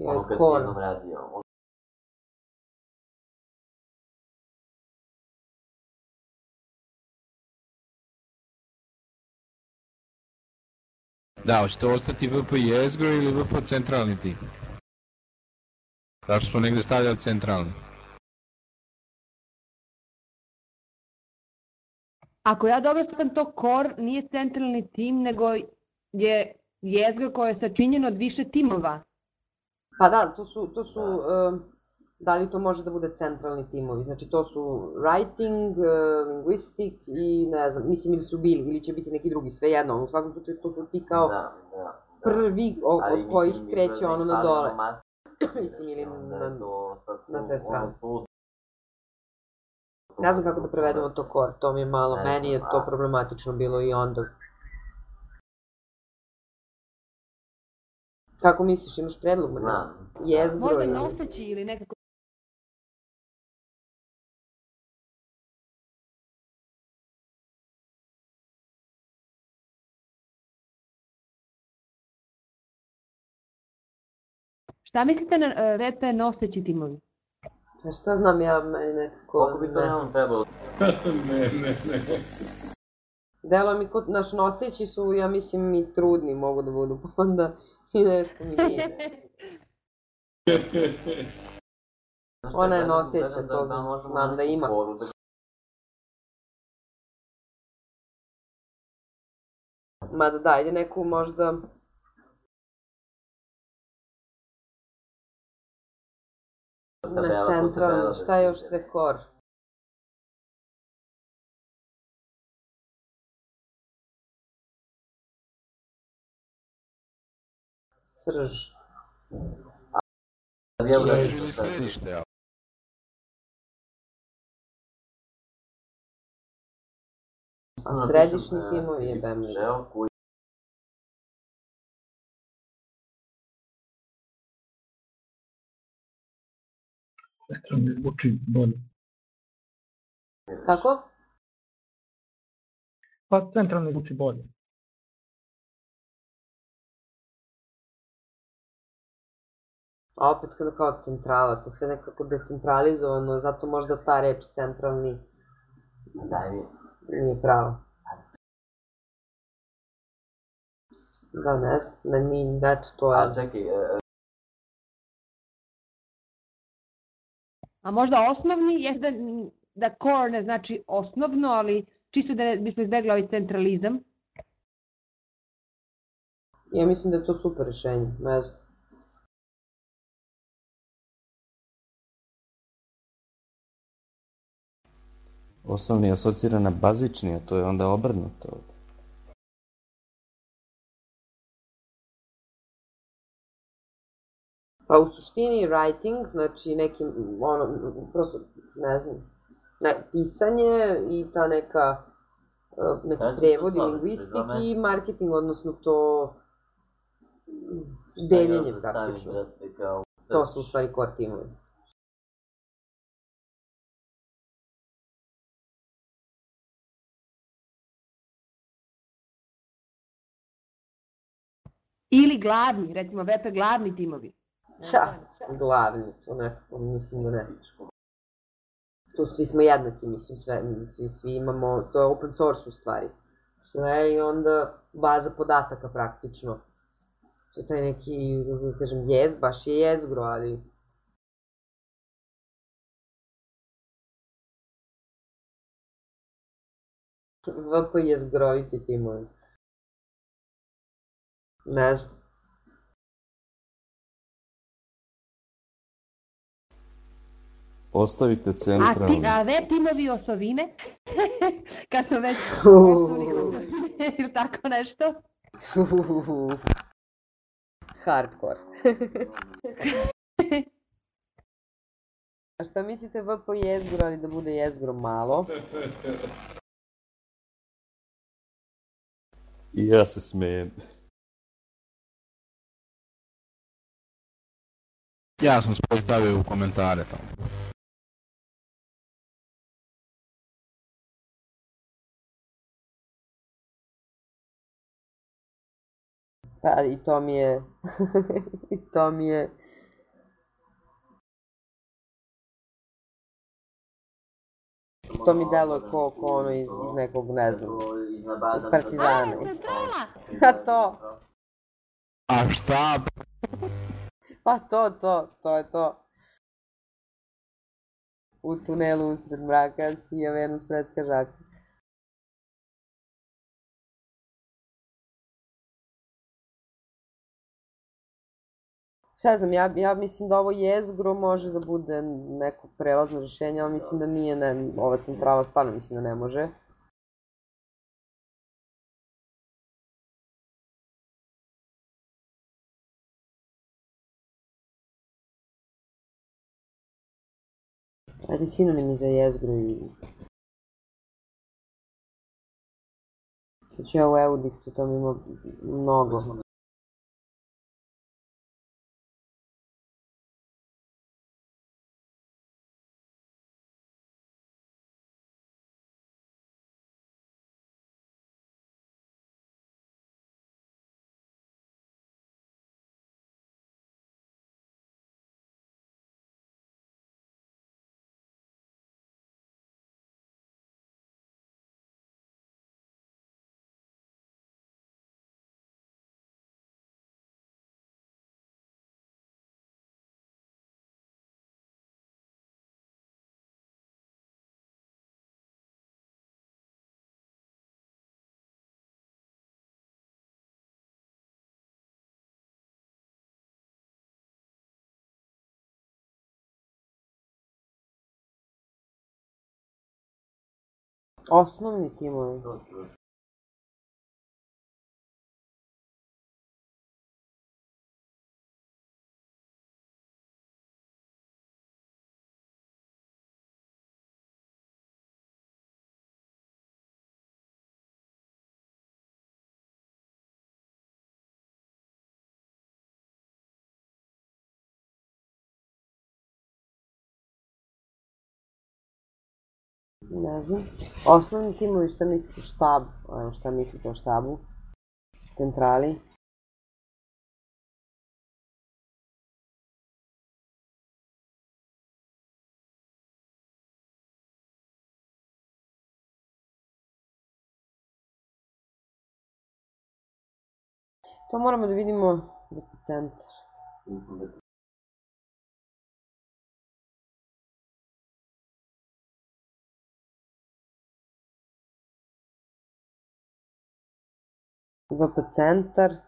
Ono kad Da, hoće to ostati VP jezgro ili VP centralni tim? Zašto smo negde stavljali centralni? Ako ja dobro sam to core nije centralni tim, nego je jezgro koje je sačinjeno od više timova. Pa da, to su, to su uh, da li to može da bude centralni timovi, znači to su writing, uh, linguistic i ne znam, mislim ili su bili, ili će biti neki drugi, sve jedno, u svakom slučaju to su ti kao da, da, da. prvi o, od kojih kreće ono na dole. mislim ili na, na sve strane. Ne znam kako da prevedemo to core, to mi je malo, ne, meni je to problematično bilo i onda. Kako misliš, imaš predlog? Da. Jezgro Možda noseći ili nekako Šta mislite na uh, VP noseći timovi? Pa šta znam ja, meni nekako... Koliko bi to nam trebalo? ne, ne, ne. Delo mi kod naš noseći su, ja mislim, i trudni mogu da budu, pa onda i nešto mi nije. Ona je noseća, to da, znam da ima. Mada da, ide neku možda na centralno, šta je još sve kor? Srž. Ja, ja, ja, ja. A središnji timovi ja, ja Liga. Centralni zvuči bolje. Kako? Pa centralni zvuči bolje. A opet kada kao centrala, to sve nekako decentralizovano, zato možda ta reč centralni mi. nije prava. Da, ne znam, ne, ni, eto, to je... A čekaj, e, A možda osnovni, jeste da, da core ne znači osnovno, ali čisto da bismo izbegli ovaj centralizam. Ja mislim da je to super rešenje, ne znam. Osnovni asocira na bazični, a to je onda obrnuto. Pa u suštini writing, znači neki, ono, prosto, ne znam, ne, pisanje i ta neka, uh, neki Znači, prevod i lingvistik i marketing, odnosno to deljenje praktično. da. To su u stvari core timovi. Ili glavni, recimo VP glavni timovi. Šta? Glavni, to nekako, mislim da ne. Tu svi smo jednaki, mislim, sve, svi, svi imamo, to je open source u stvari. Sve i onda baza podataka praktično. To je taj neki, da kažem, jez, baš je jezgro, ali VP je zgroviti timovi. Ne znam. Postavite A, ti, centralni. a VP timovi osovine? Kad smo već osnovnih osovine ili tako nešto? Hardcore. A šta mislite VP jezgro, ali da bude jezgro malo? I ja se smijem. Ja sam svoj stavio u komentare tamo. Pa i to mi je... I to mi je... To mi deluje ko, ko ono iz, iz nekog, ne znam, iz Partizana. A to, A šta? pa to, to, to je to. U tunelu usred mraka sija Venus freska žaka. Šta znam, ja, ja mislim da ovo jezgro može da bude neko prelazno rešenje, ali mislim da nije, ne, ova centrala stvarno mislim da ne može. Ajde sinonimi za jezgro i... Sad ću ja u Eudiktu, tamo ima mnogo. основні тіми. Ne znam. Osnovni timovi šta mislite štab, šta mislite o štabu, centrali. To moramo da vidimo da centar. v center.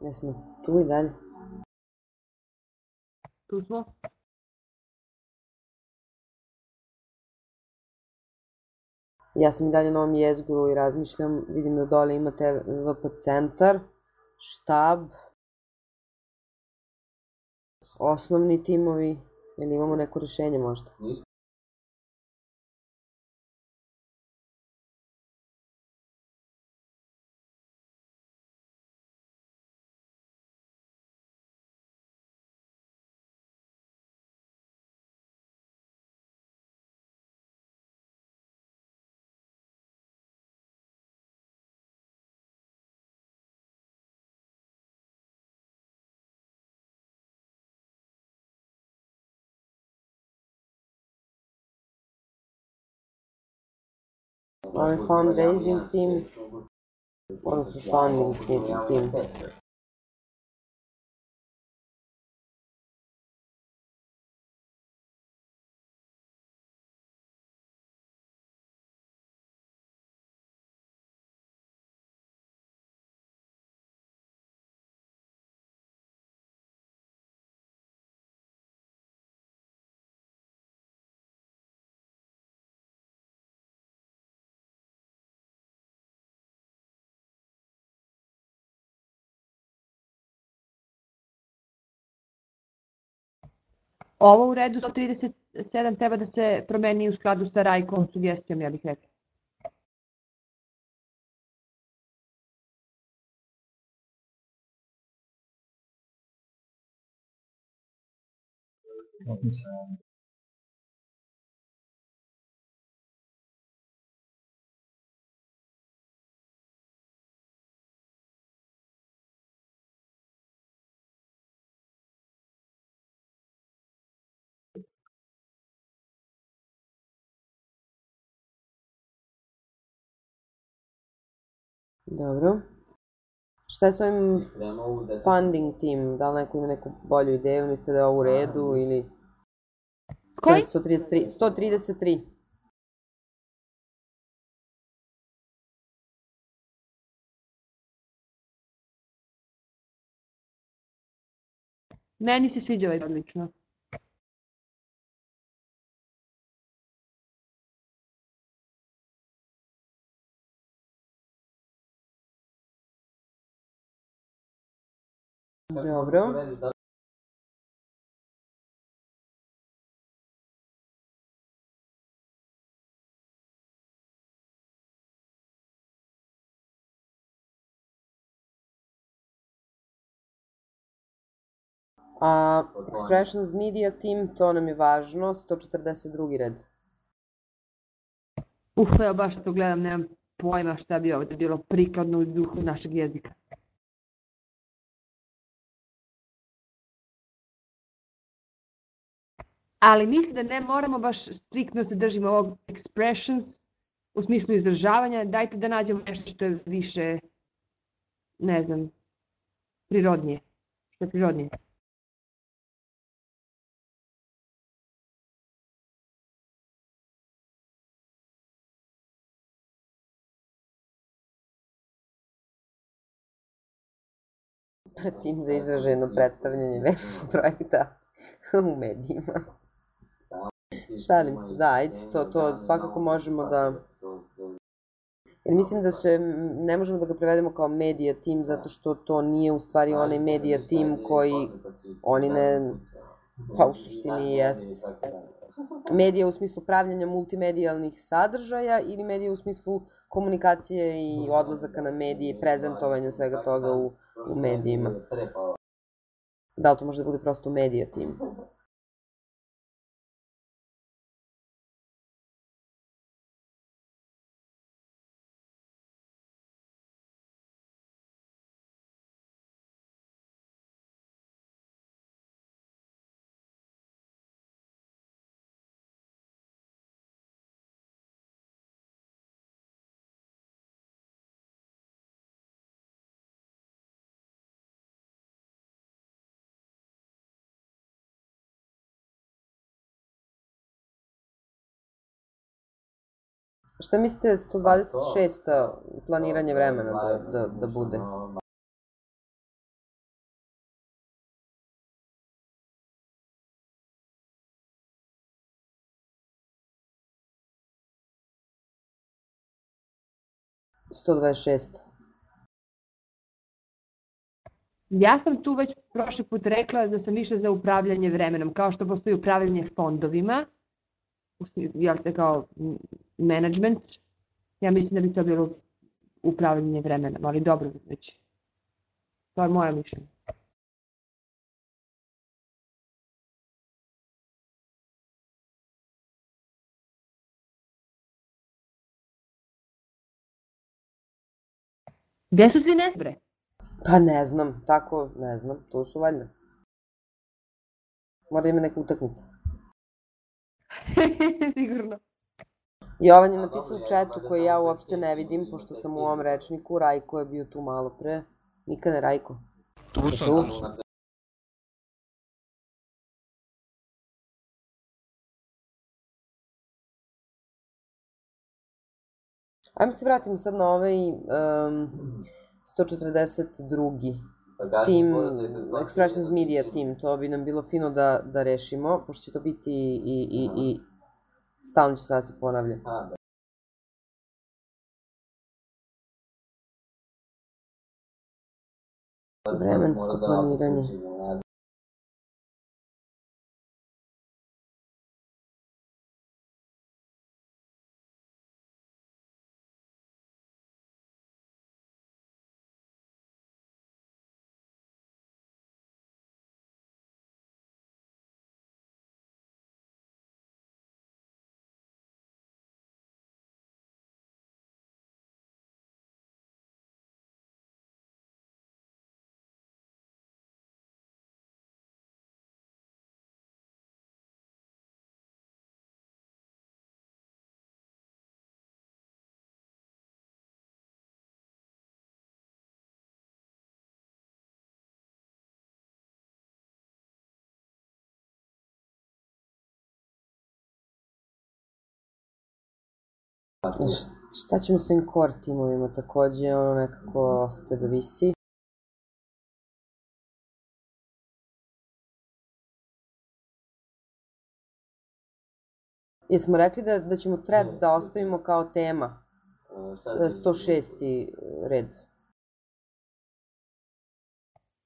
Jesmo tu i dalje. Tu smo. Ja sam i dalje na ovom jezgru i razmišljam, vidim da dole imate VP centar, štab, osnovni timovi, ili imamo neko rešenje možda? Ovaj fundraising team, odnosno funding team. Ovo u redu 137 treba da se promeni u skladu sa Rajkom sugestijom, ja bih rekla. Dobro. Šta je s ovim funding team? Da li neko ima neku bolju ideju? Mislite da je ovo u redu ili... Koji? 133. 133. Meni se sviđa ovaj odlično. Dobro. A Expressions Media Team, to nam je važno, 142. red. Uf, evo baš to gledam, nemam pojma šta bi ovde bilo prikladno u duhu našeg jezika. ali mislim da ne moramo baš striktno se držimo ovog expressions u smislu izražavanja, dajte da nađemo nešto što je više, ne znam, prirodnije. Što je prirodnije. tim za izraženo predstavljanje velikog projekta u medijima. Šalim se, da, ajde, to, to svakako možemo da... Jer mislim da se, ne možemo da ga prevedemo kao medija tim, zato što to nije u stvari onaj medija tim koji oni ne... Pa u suštini jest medija u smislu pravljanja multimedijalnih sadržaja ili medija u smislu komunikacije i odlazaka na medije, prezentovanja svega toga u, u medijima. Da li to može da bude prosto medija tim? Šta mislite 126. planiranje vremena da, da, da bude? Sto dvadeset šest. Ja sam tu već prošli put rekla da sam više za upravljanje vremenom, kao što postoji upravljanje fondovima, jel te kao management, ja mislim da bi to bilo upravljanje vremenom, ali dobro već. To je moje mišljenje. Gde su svi nesbre? Pa ne znam, tako ne znam, to su valjda. Mora ima neka utakmica. Sigurno. Jovan je napisao u četu koji ja uopšte ne vidim, pošto sam u ovom rečniku, Rajko je bio tu malo pre. Nikane Rajko. Tu sam, tu sam. Ajmo se vratimo sad na ovaj um, 142. Team, Expressions Media Team, to bi nam bilo fino da, da rešimo, pošto će to biti i, i, i stalno će sad se ponavlja. Vremensko planiranje. Šta ćemo s ovim core timovima takođe, ono nekako ostaje da visi. Jesmo rekli da, da ćemo thread da ostavimo kao tema? 106. red.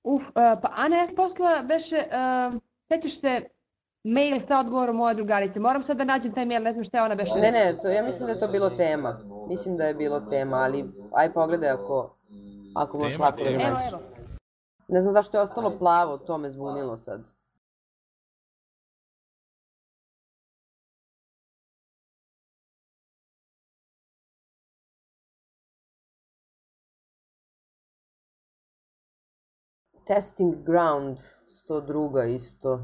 Uf, uh, pa Ana, posla beše, uh, sećaš se mail sa odgovorom moje drugarice. Moram sad da nađem taj mail, ne znam šta je ona beše. Ne, ne, to, ja mislim da je to bilo tema. Mislim da je bilo tema, ali aj pogledaj ako, ako možeš lako da nađeš. Evo, evo. Ne znam zašto je ostalo plavo, to me zbunilo sad. Testing ground, 102 isto.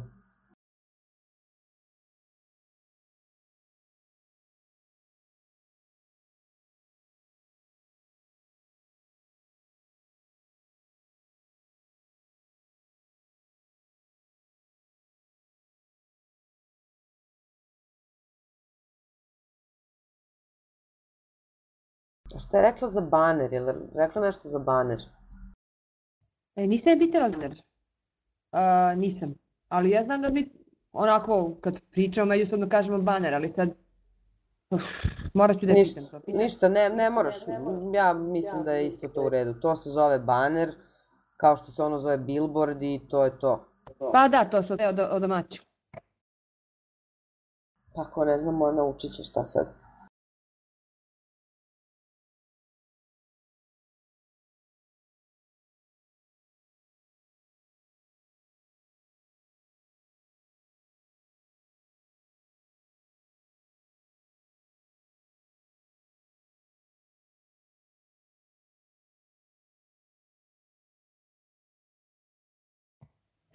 A šta je rekla za baner? Je li rekla nešto za baner? E, nisam je pitala za uh, nisam. Ali ja znam da mi onako, kad pričamo, međusobno kažemo baner, ali sad Uf, morat ću da ništa, pitam to. Ništa, ne, ne moraš. Ja mislim da je isto to u redu. To se zove baner, kao što se ono zove billboard i to je to. Pa da, to su od, od domaćih. Pa ako ne znamo, naučit će šta sad.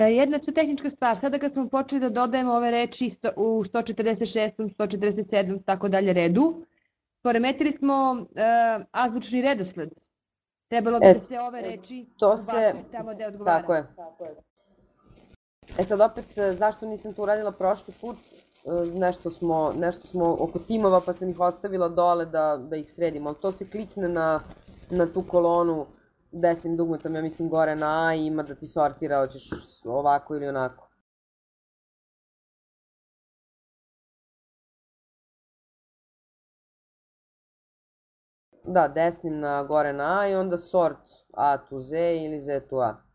Jedna su tehnička stvar, sada kad smo počeli da dodajemo ove reči u 146. 147. tako dalje redu, poremetili smo uh, azbučni redosled. Trebalo bi e, da se ove reči to se, tamo da odgovara. Tako je. E sad opet, e, zašto nisam to uradila prošli put? Nešto smo, nešto smo oko timova pa sam ih ostavila dole da, da ih sredimo, ali to se klikne na, na tu kolonu desnim dugmetom, ja mislim, gore na A i ima da ti sortira, hoćeš ovako ili onako. Da, desnim na gore na A i onda sort A to Z ili Z to A.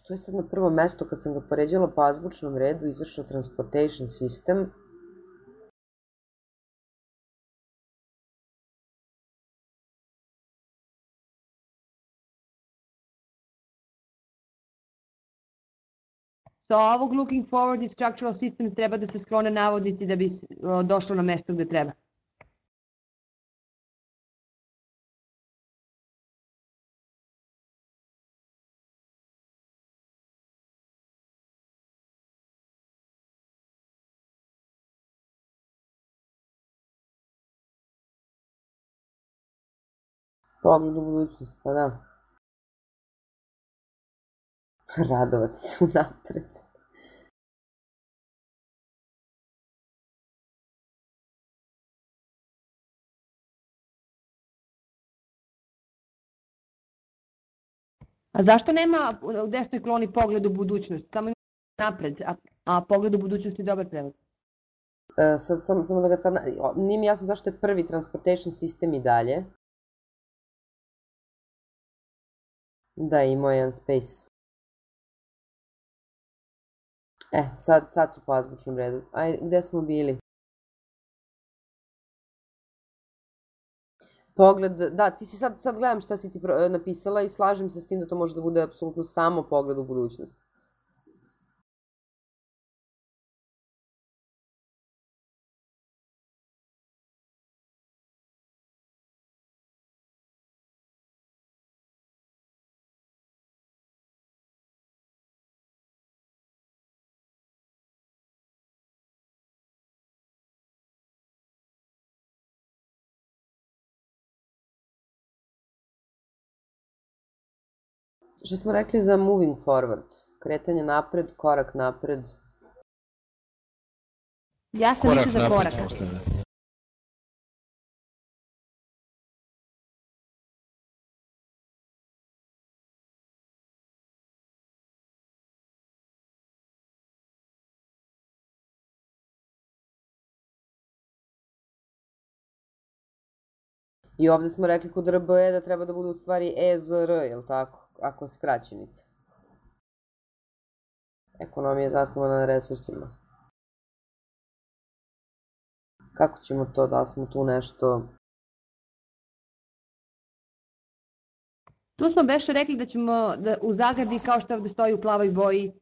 Što je sad na prvo mesto kad sam ga poređala po azbučnom redu izašao Transportation System. So ovog looking forward i structural system treba da se sklone navodnici da bi došlo na mesto gde treba. Pogled u budućnost, pa da. Radovati se unapred. A zašto nema u desnoj kloni pogled u budućnost? Samo napred, a, a pogled u budućnost je dobar prevod. E, sad, samo, samo da ga sad... Nije mi jasno zašto je prvi transportation sistem i dalje. Da, imao jedan space. E, sad, sad su po azbučnom redu. Ajde, gde smo bili? Pogled, da, ti si sad, sad gledam šta si ti napisala i slažem se s tim da to može da bude apsolutno samo pogled u budućnost. Što smo rekli za moving forward? Kretanje napred, korak napred. Ja sam više za korak. I ovde smo rekli kod RBE da treba da bude u stvari EZR, je li tako? Ako skraćenica. Ekonomija je zasnovana na resursima. Kako ćemo to, da smo tu nešto... Tu smo beše rekli da ćemo da u zagradi, kao što ovde stoji u plavoj boji,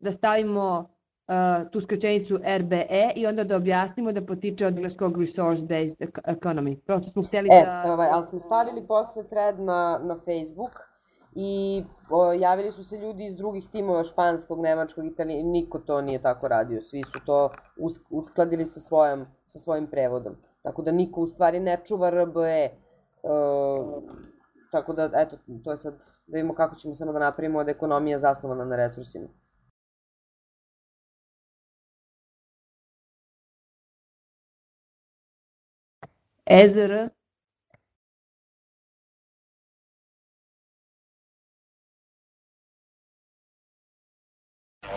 da stavimo uh, tu skraćenicu RBE i onda da objasnimo da potiče od engleskog resource based economy. Prosto smo hteli e, da... Ovaj, ali smo stavili posle thread na, na Facebook i o, javili su se ljudi iz drugih timova, španskog, nemačkog, italije, niko to nije tako radio, svi su to uskladili sa, svojom, sa svojim prevodom. Tako da niko u stvari ne čuva RBE, uh, tako da, eto, to je sad, da vidimo kako ćemo samo da napravimo od ekonomija zasnovana na resursima. Ezra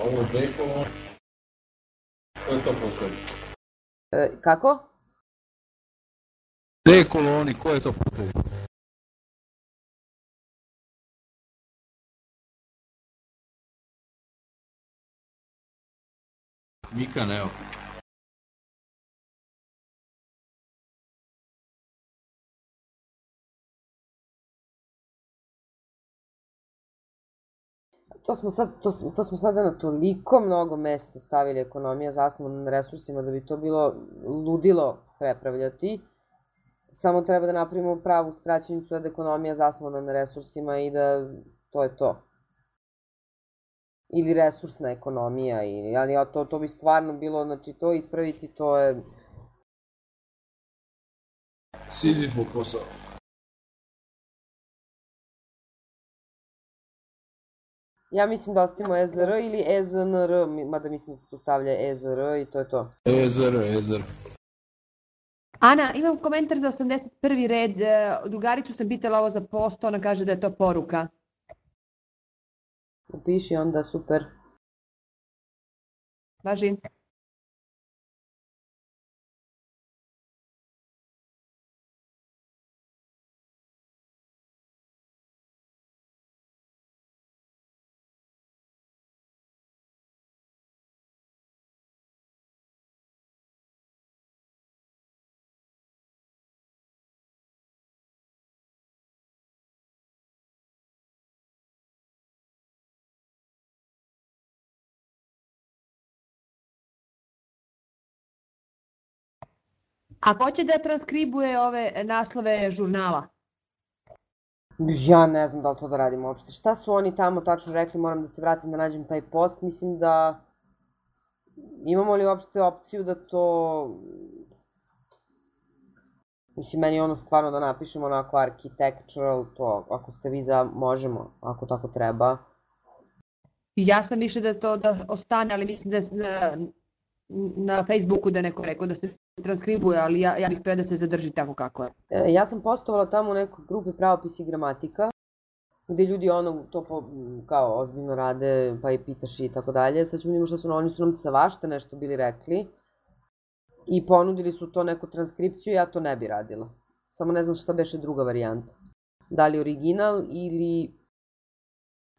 ovo deko, ko je to postavio? E, kako? D koloni, ko je to postavio? Mika, to smo sad, to, to smo sada na toliko mnogo mesta stavili ekonomija zasnovana na resursima da bi to bilo ludilo prepravljati. Samo treba da napravimo pravu skraćenicu od ekonomija zasnovana na resursima i da to je to. Ili resursna ekonomija, ili, ali to, to bi stvarno bilo, znači to ispraviti, to je... Sizifov posao. Ja mislim da ostavimo EZR ili EZNR, mada mislim da se tu stavlja EZR i to je to. EZR, EZR. Ana, imam komentar za 81. red. E, drugaricu sam pitala ovo za posto, ona kaže da je to poruka. Upiši onda, super. Važi. A ko će da transkribuje ove naslove žurnala? Ja ne znam da li to da radimo uopšte. Šta su oni tamo tačno rekli, moram da se vratim da nađem taj post. Mislim da imamo li uopšte opciju da to... Mislim, meni ono stvarno da napišemo onako architectural, to ako ste vi za, možemo, ako tako treba. Ja sam više da to da ostane, ali mislim da, da na Facebooku da neko rekao da se transkribuje, ali ja, ja bih pre da se zadrži tako kako je. E, ja sam postovala tamo u nekoj grupi pravopis i gramatika, gde ljudi ono to po, kao ozbiljno rade, pa i pitaš i tako dalje. Sad ćemo vidimo šta su, oni su nam svašta nešto bili rekli i ponudili su to neku transkripciju, ja to ne bi radila. Samo ne znam šta beše druga varijanta. Da li original ili,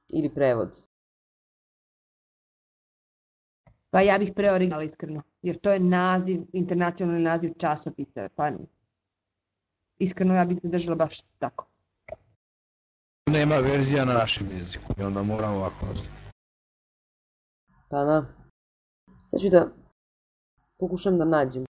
ili prevod. Pa ja bih pre original iskreno, jer to je naziv, internacionalni naziv časopisa, pa iskreno ja bih se držala baš tako. Nema verzija na našem jeziku i onda moramo ovako Pa da. Sad ću da pokušam da nađem.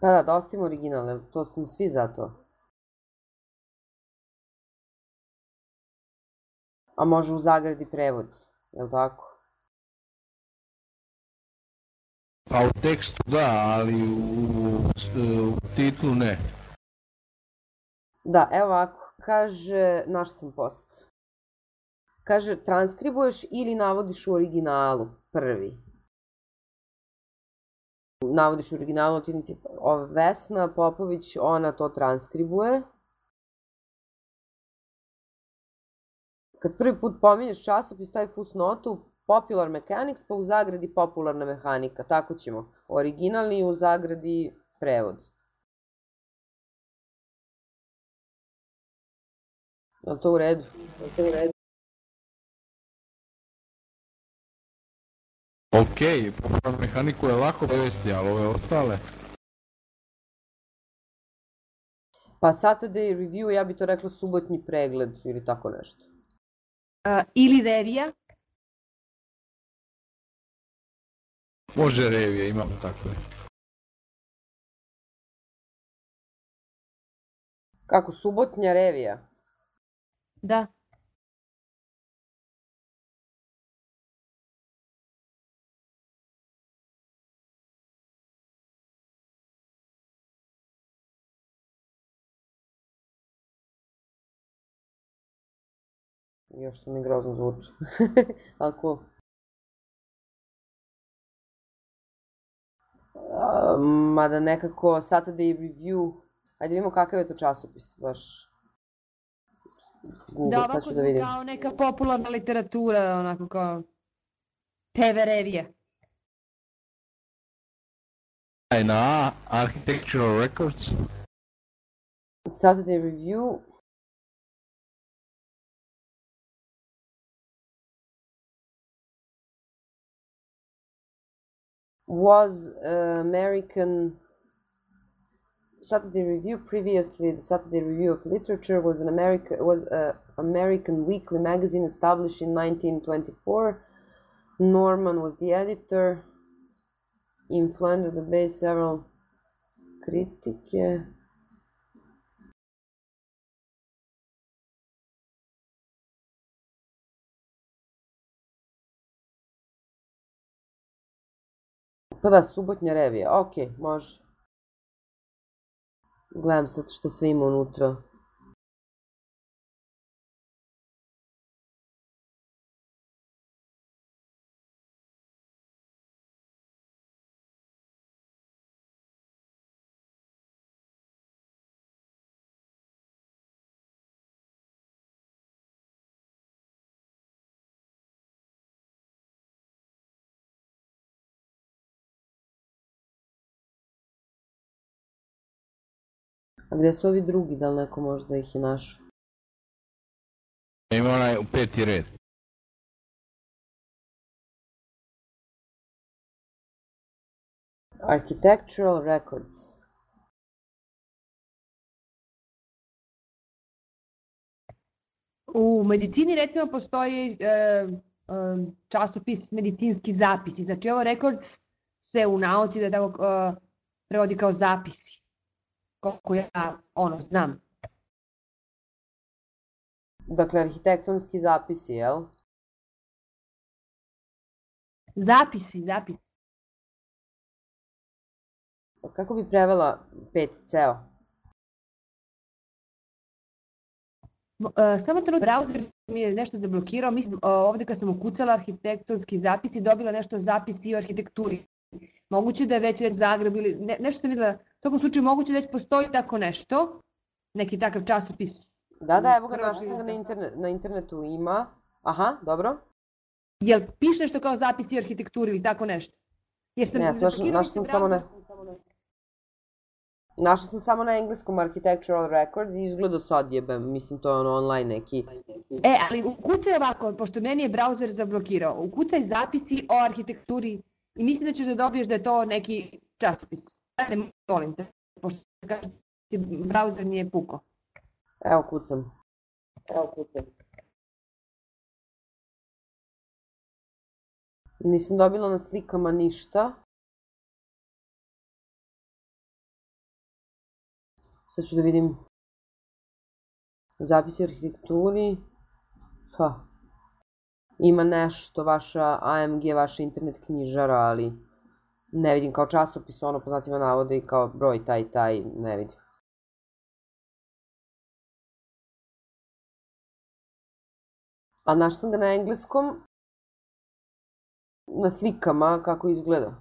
Pa da, da ostavimo original, to smo svi za to. A može u zagradi prevod, je li tako? Pa u tekstu da, ali u, u, u titlu ne. Da, evo ovako, kaže, naš sam post. Kaže, transkribuješ ili navodiš u originalu, prvi navodiš u originalu latinici ova Vesna Popović, ona to transkribuje. Kad prvi put pominješ časopis, stavi fusnotu Popular Mechanics, pa u zagradi popularna mehanika. Tako ćemo. Originalni u zagradi prevod. Je li to u redu? Je li to u redu? Ok, popularnu mehaniku je lako prevesti, ali ove ostale... Pa Saturday Review, ja bi to rekla subotnji pregled ili tako nešto. Uh, ili revija? Može revija, imamo takve. Kako, subotnja revija? Da. Još to mi grozno zvuči. Ali cool. Uh, mada nekako Saturday Review, ajde vidimo kakav je to časopis, baš Google, da, sad ću da vidim. kao neka popularna literatura, onako kao TV revije. Na Architectural Records. Saturday Review, was uh, American Saturday Review. Previously, the Saturday Review of Literature was an America was a American weekly magazine established in 1924. Norman was the editor. Influenced the base several kritike. Pa da, subotnja revija, ok, može. Gledam sad šta sve ima unutra. A gde su ovi drugi, da li neko možda ih je našao? Ima onaj u peti red. Architectural Records. U medicini recimo postoji e, e, časopis medicinski zapisi. Znači ovo records se u nauci da tako e, prevodi kao zapisi. Koliko ja ono znam. Dakle, arhitektonski zapisi, jel? Zapisi, zapisi. Kako bi prevela pet ceo? Uh, samo trenutak, browser mi je nešto zablokirao, mislim, uh, ovde kad sam ukucala arhitektonski zapisi, dobila nešto zapisi o arhitekturi. Moguće da je već reč Zagreb ili ne, nešto sam videla, u svakom slučaju moguće da već postoji tako nešto, neki takav časopis. Da, da, evo ga, našla sam ga na, internet, na internetu, ima. Aha, dobro. Jel piše nešto kao zapisi arhitekturi ili tako nešto? Jer sam ne, našla, našla sam samo na... Našla sam samo na engleskom Architectural Records i izgleda sad jebem, mislim to je ono online neki. E, ali ukucaj ovako, pošto meni je browser zablokirao, ukucaj zapisi o arhitekturi i mislim da ćeš da dobiješ da je to neki časopis. Ne molim te, pošto ti browser nije puko. Evo kucam. Evo kucam. Nisam dobila na slikama ništa. Sad ću da vidim zapisi o arhitekturi. Ha. Ima nešto, vaša AMG, vaša internet knjižara, ali ne vidim kao časopis, ono po znacima navode i kao broj taj taj, ne vidim. A našla sam ga na engleskom, na slikama kako izgleda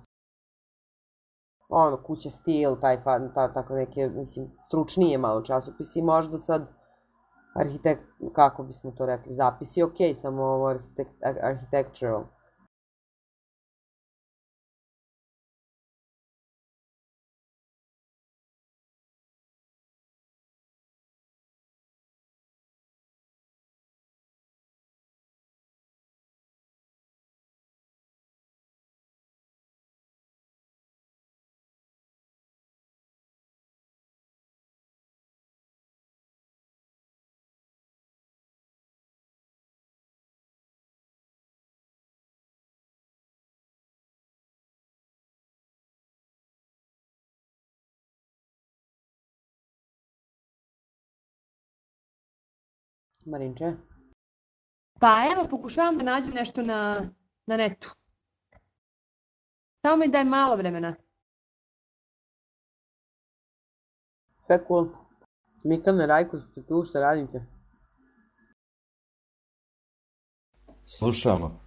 ono, kuća stil, taj, ta, tako neke, mislim, stručnije malo časopisi, možda sad arhitekt, kako bismo to rekli, zapisi, ok, samo ovo arhitekt, architectural. Marinče? Pa evo, pokušavam da nađem nešto na, na netu. Samo mi daj malo vremena. Sve cool. Mikane, Rajko, ste tu, šta radite? Slušamo.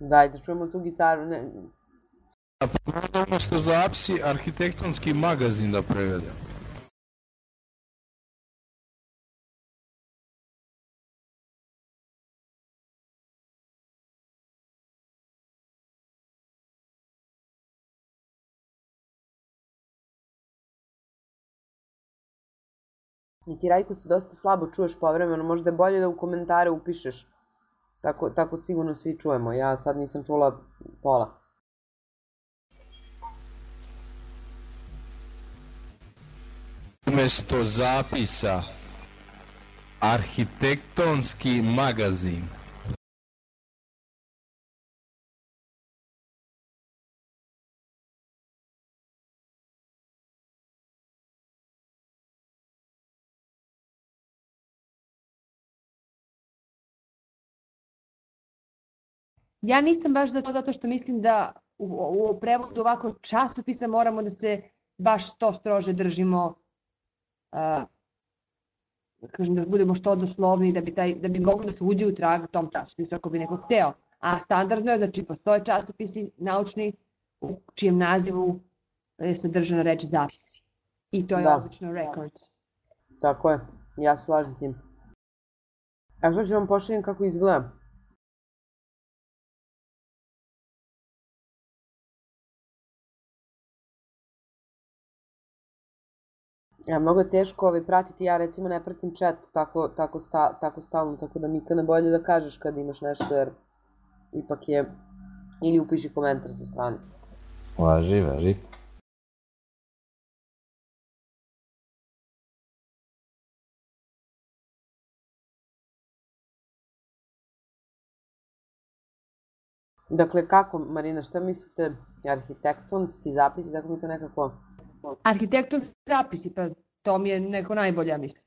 Daj da čujemo tu gitaru. Ne. A pogledamo što zapisi arhitektonski magazin da prevede. I ti Rajko se dosta slabo čuješ povremeno, možda je bolje da u komentare upišeš. Tako, tako sigurno svi čujemo, ja sad nisam čula pola. Umesto zapisa arhitektonski magazin. Ja nisam baš za to zato što mislim da u, u prevodu ovako časopisa moramo da se baš to strože držimo uh, kažem da budemo što doslovni da bi, taj, da bi mogli da se uđe u trag tom časopisu ako bi neko hteo. A standardno je, znači postoje časopisi naučni u čijem nazivu je sadržana reč zapisi. I to je da. obično records. Tako je, ja slažem tim. A što ću vam pošaljem kako izgleda? Ja, mnogo je teško ovaj, pratiti, ja recimo ne pratim chat tako, tako, sta, tako stalno, tako da Mika ne bolje da kažeš kad imaš nešto, jer ipak je, ili upiši komentar sa strane. Važi, važi. Dakle, kako, Marina, šta mislite, arhitektonski zapisi, tako mi to nekako Arhitekton zapisi, pa to mi je neko najbolje, ja mislim.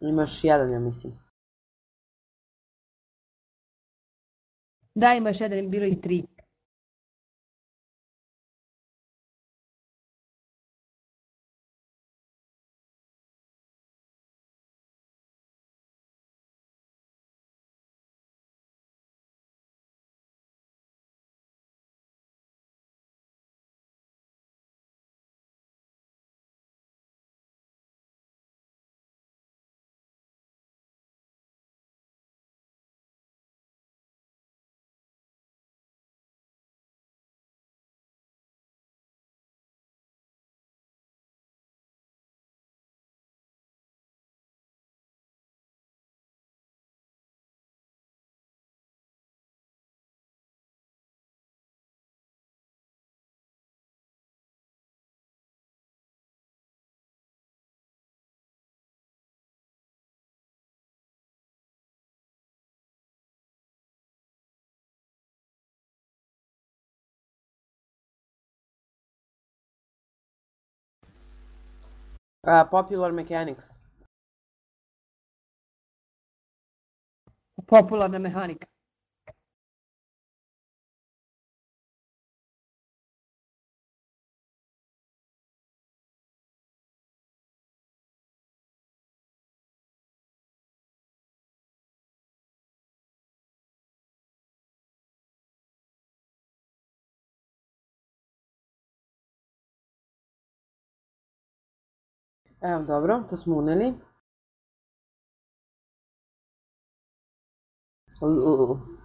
Imaš jedan, ja mislim. Da, imaš jedan, bilo i tri. Uh, popular mechanics. Popularna mehanika. Evo, dobro, to smo uneli.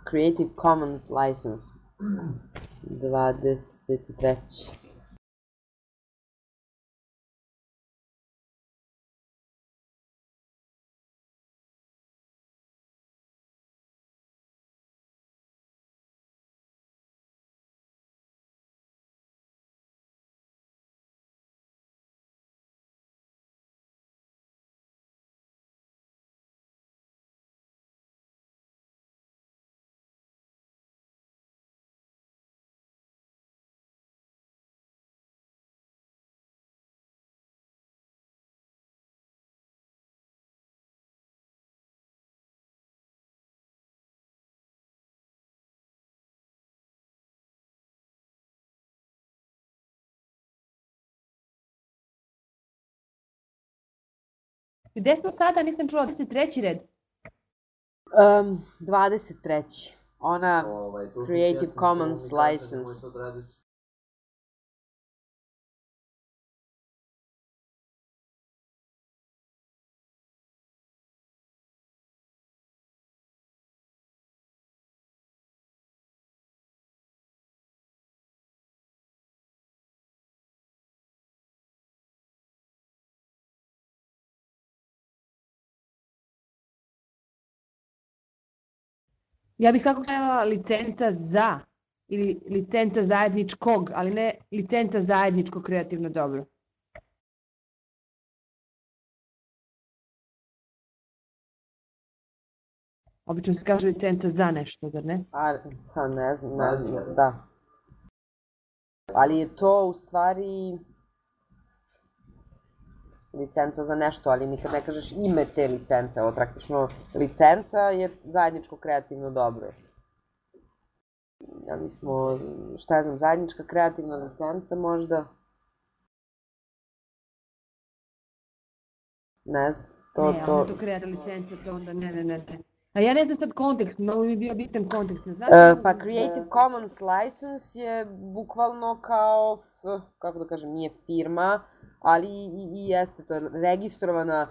Creative Commons license. 23. Gde smo sada? Nisam čula, 23. red. Um, 23. Ona ovaj, Creative Commons license. Ja bih svakako stavila licenca za ili licenca zajedničkog, ali ne licenca zajedničko kreativno dobro. Obično se kaže licenca za nešto, da ne? A, pa ne znam, ne znam, da. Ali je to u stvari licenca za nešto, ali nikad ne kažeš ime te licence, ovo praktično licenca je zajedničko kreativno dobro. Ja mi smo, šta ja znam, zajednička kreativna licenca možda? Ne znam, to, ne, to... Ne, to kreativna licenca, to onda ne, ne, ne, ne. A ja ne znam sad kontekst, mnogo mi je bio bitan kontekst, ne znaš? Uh, pa Creative Commons license je bukvalno kao, kako da kažem, nije firma, ali i, i jeste, to je registrovana,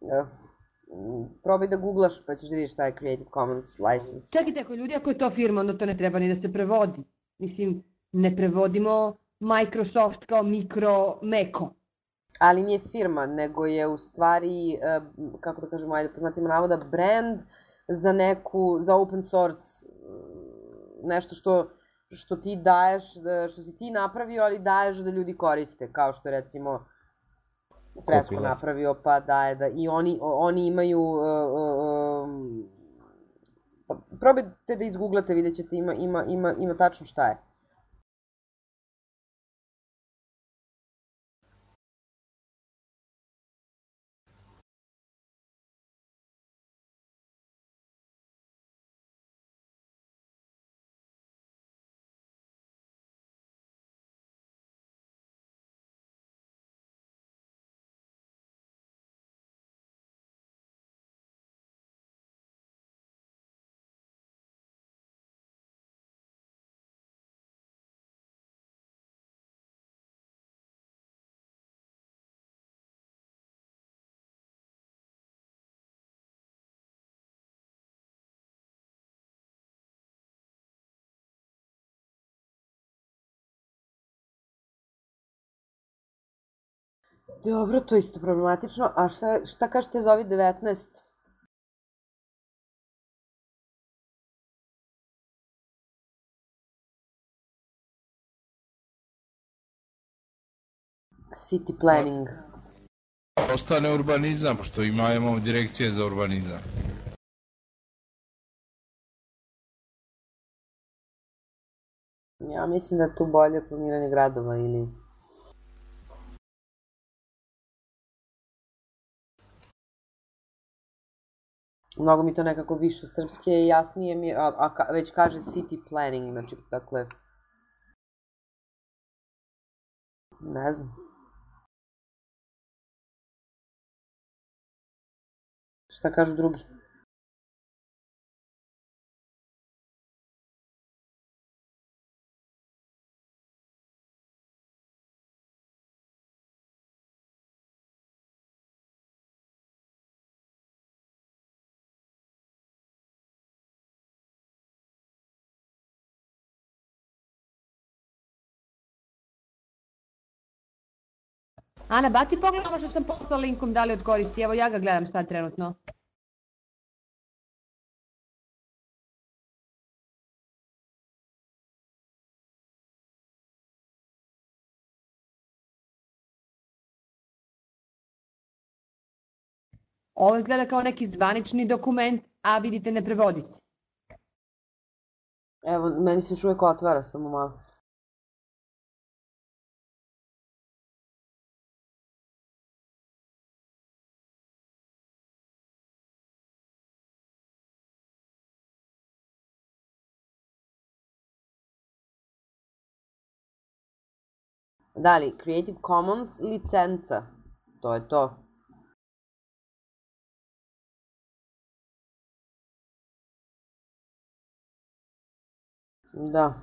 uh, probaj da googlaš pa ćeš da vidiš šta je Creative Commons license. Čekajte, ako ljudi, ako je to firma, onda to ne treba ni da se prevodi. Mislim, ne prevodimo Microsoft kao mikro meko. Ali nije firma, nego je u stvari, uh, kako da kažemo, ajde, po znacima navoda, brand za neku, za open source, nešto što što ti daješ, da, što si ti napravio, ali daješ da ljudi koriste, kao što recimo Presko napravio, pa daje da, i oni, oni imaju, uh, uh, pa probajte da izgooglate, vidjet ćete, ima, ima, ima, ima tačno šta je. Dobro, to je isto problematično. A šta, šta kažete za ovi 19? City planning. Ostane urbanizam, što imamo direkcije za urbanizam. Ja mislim da je tu bolje planiranje gradova ili mnogo mi to nekako više srpske i jasnije mi, a, a već kaže city planning, znači, dakle, ne znam. Šta kažu drugi? Ana, baci pogled ovo što sam poslala linkom, da li od koristi. Evo ja ga gledam sad trenutno. Ovo izgleda kao neki zvanični dokument, a vidite ne prevodi se. Evo, meni se još uvijek otvara samo malo. Da li Creative Commons licenca, to je to. Da.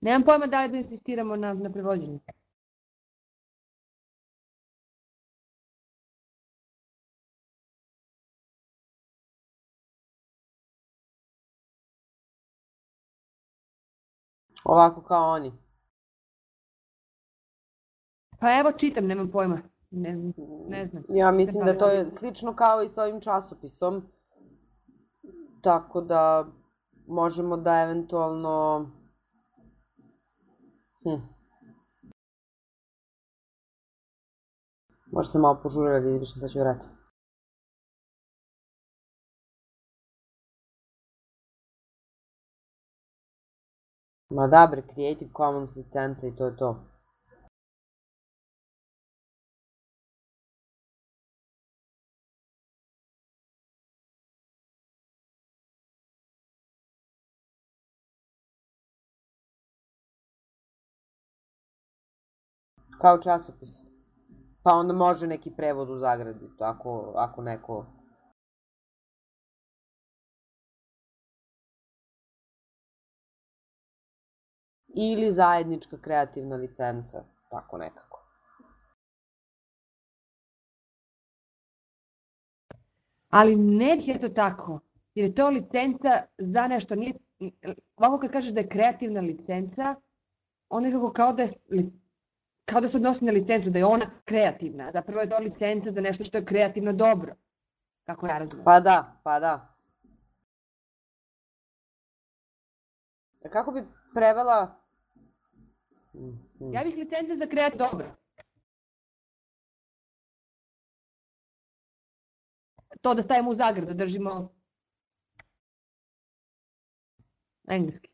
Nemam pojma da li da insistiramo na, na prevođenju. Ovako kao oni. Pa evo čitam, nemam pojma. Ne, ne znam. Ja mislim da to je slično kao i sa ovim časopisom. Tako da možemo da eventualno... Hm. Možda sam malo požurila da izbišem, sad ću vratiti. Ma da bre, Creative Commons licenca i to je to. Kao časopis. Pa onda može neki prevod u zagradi, ako, ako neko ili zajednička kreativna licenca, tako nekako. Ali ne bih je to tako, jer je to licenca za nešto, nije, ovako kad kažeš da je kreativna licenca, on nekako kao da je, kao da se odnosi na licencu, da je ona kreativna, zapravo je to licenca za nešto što je kreativno dobro, kako ja razumijem. Pa da, pa da. A kako bi prevela. Ja bih licence za kreat dobro. To da stavimo u zagradu, da držimo engleski.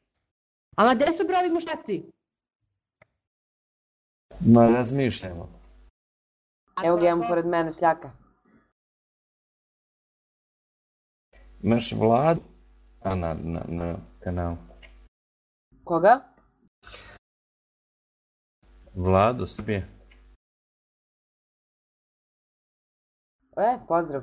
A gde su brovi mušaci? Ma razmišljamo. Evo ga imam pored mene šljaka. Imaš vlad? A na, na, na kanalu. Koga? Vlado Srbije. E, pozdrav.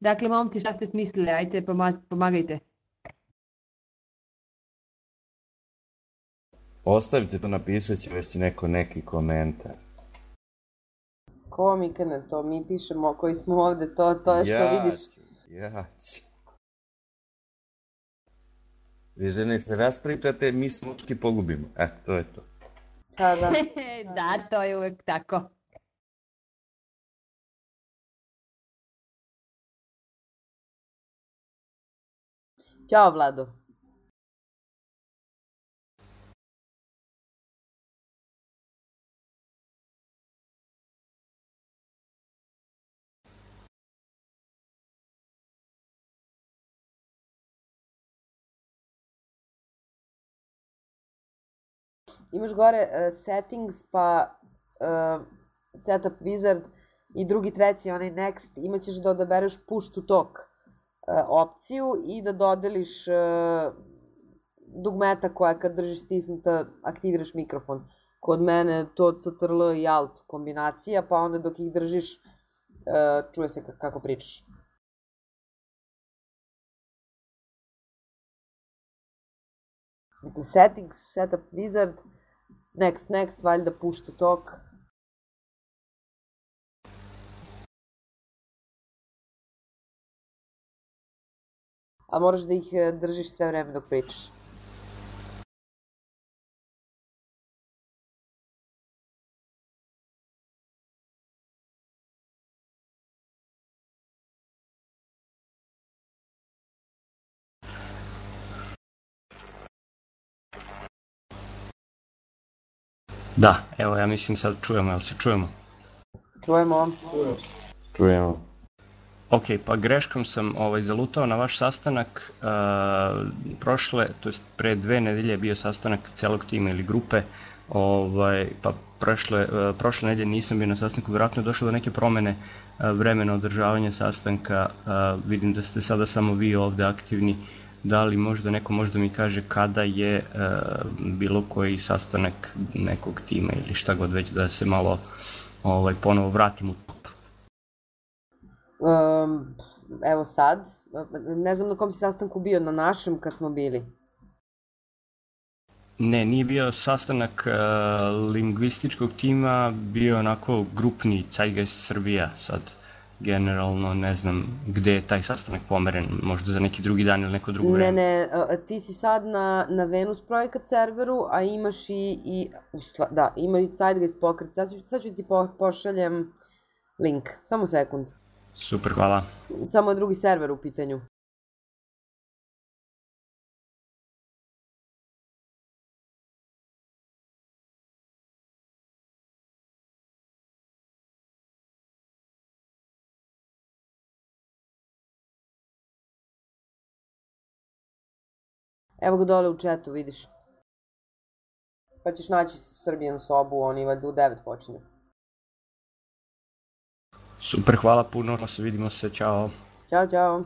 Dakle, momci, šta ste smislili? Ajde, pomagajte. Ostavite to, napisat će već neko neki komentar. Ko mi kane to? Mi pišemo koji smo ovde, to, to je što ja vidiš. Ću, ja ću. Vi žene se raspričate, mi se mučki pogubimo. E, to je to. Da, da. da, to je uvek tako. Ćao, Vlado. Imaš gore uh, settings, pa uh, setup wizard i drugi, treći, onaj next, imaćeš da odabereš push to talk uh, opciju i da dodeliš uh, dugmeta koja kad držiš stisnuta aktiviraš mikrofon. Kod mene to CTRL i Alt kombinacija, pa onda dok ih držiš uh, čuje se kako pričaš. Dakle, settings, setup wizard, Next, next, valjda push to talk. A moraš da ih e, držiš sve vreme dok pričaš. Da, evo ja mislim sad čujemo, jel se čujemo? Čujemo. Čujemo. Ok, pa greškom sam ovaj, zalutao na vaš sastanak. Uh, prošle, to jest pre dve nedelje je bio sastanak celog tima ili grupe Ovaj, pa prošle, e, prošle nedelje nisam bio na sastanku, vjerojatno je došlo do neke promene e, vremena održavanja sastanka. E, vidim da ste sada samo vi ovde aktivni. Da li možda neko možda mi kaže kada je bilo koji sastanak nekog tima ili šta god već da se malo ovaj, ponovo vratim u top? Um, evo sad, ne znam na kom si sastanku bio, na našem kad smo bili. Ne, nije bio sastanak uh, lingvističkog tima, bio onako grupni Zeitgeist Srbija sad generalno ne znam gde je taj sastanak pomeren, možda za neki drugi dan ili neko drugo vreme. Ne, ne, ti si sad na, na Venus projekat serveru, a imaš i, i stva, da, ima i Zeitgeist pokret, sad, ću, sad ću ti po, pošaljem link, samo sekund. Super, hvala. Samo je drugi server u pitanju. Evo ga dole u četu, vidiš. Pa ćeš naći Srbijan sobu, oni valjda u 9 počinju. Super, hvala puno, se vidimo se, čao. Ćao, čao.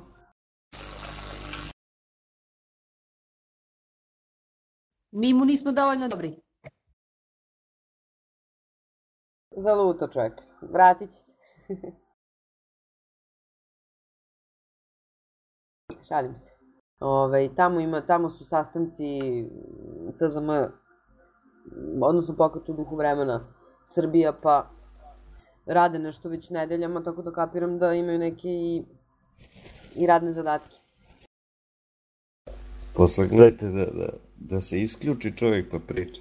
Mi mu nismo dovoljno dobri. Zaluto čovjek, vratit će se. Šalim se. Ove, tamo, ima, tamo su sastanci TZM, odnosno pokret u duhu vremena Srbija, pa rade nešto već nedeljama, tako da kapiram da imaju neke i, i radne zadatke. Posle gledajte da, da, da se isključi čovjek pa priča.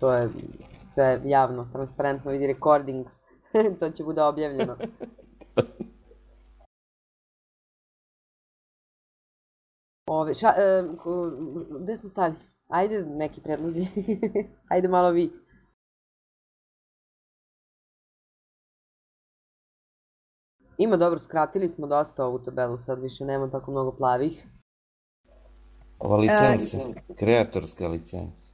To je sve javno, transparentno, vidi recordings, to će bude objavljeno. Ove, ša, e, ko, gde smo stali? Ajde neki predlozi. Ajde malo vi. Ima dobro, skratili smo dosta ovu tabelu, sad više nema tako mnogo plavih. Ova licenca, e, kreatorska licenca.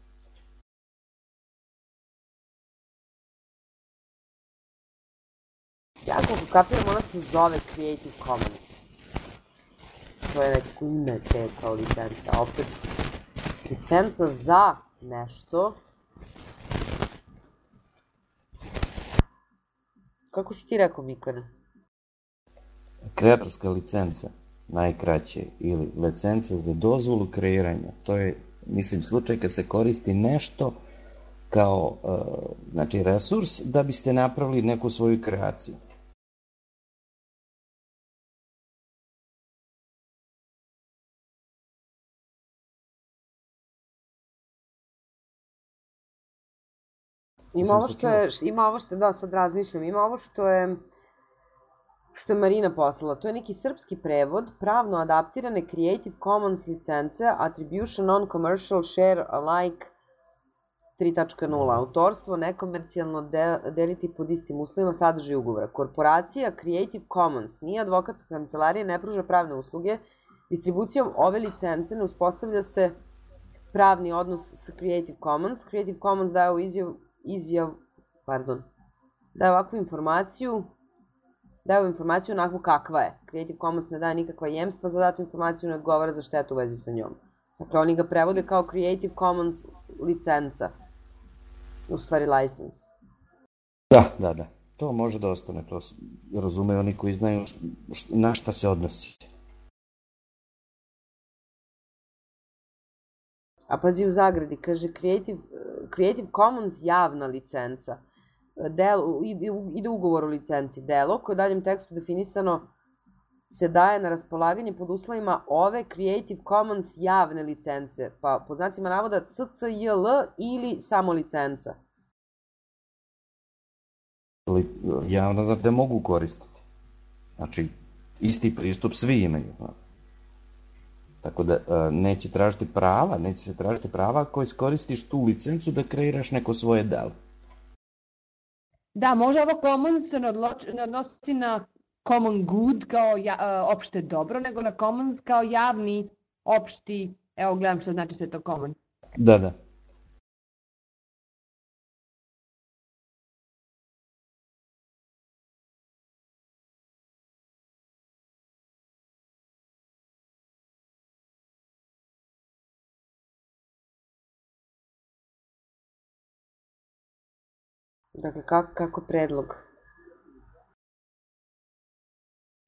Ja kako kapiram, ona se zove Creative Commons to je neko ime te kao licenca. Opet, licenca za nešto. Kako si ti rekao, Mikane? Kreatorska licenca, najkraće, ili licenca za dozvolu kreiranja. To je, mislim, slučaj kad se koristi nešto kao, uh, znači, resurs da biste napravili neku svoju kreaciju. Ima ovo što je, ima ovo što, da, sad razmišljam, ima ovo što je, što je Marina poslala. To je neki srpski prevod, pravno adaptirane Creative Commons licence, Attribution Non-Commercial Share Alike 3.0. Mhm. Autorstvo nekomercijalno de, deliti pod istim uslovima sadržaj ugovora. Korporacija Creative Commons, nije advokatska kancelarija, ne pruža pravne usluge. Distribucijom ove licence ne uspostavlja se pravni odnos sa Creative Commons. Creative Commons daje u izjavu izjav, pardon, daje ovakvu informaciju, daje informaciju onakvu kakva je. Creative Commons ne daje nikakva jemstva za datu informaciju, ne odgovara za štetu u vezi sa njom. Dakle, oni ga prevode kao Creative Commons licenca, u stvari license. Da, da, da. To može da ostane, to razumeju oni koji znaju na šta se odnosi. A pazi u zagradi, kaže Creative, Creative Commons javna licenca. Del, ide ugovor o licenci. Delo koje daljem tekstu definisano se daje na raspolaganje pod uslovima ove Creative Commons javne licence, pa po znacima navoda CCJL ili samo licenca. Javna znači da mogu koristiti. Znači, isti pristup svi imaju. Tako da e, neće tražiti prava, neće se tražiti prava ako iskoristiš tu licencu da kreiraš neko svoje delo. Da, može ovo commons se ne odnosi na common good kao ja, uh, opšte dobro, nego na commons kao javni, opšti, evo gledam što znači sve to common. Da, da. Dakle, kako, kako predlog?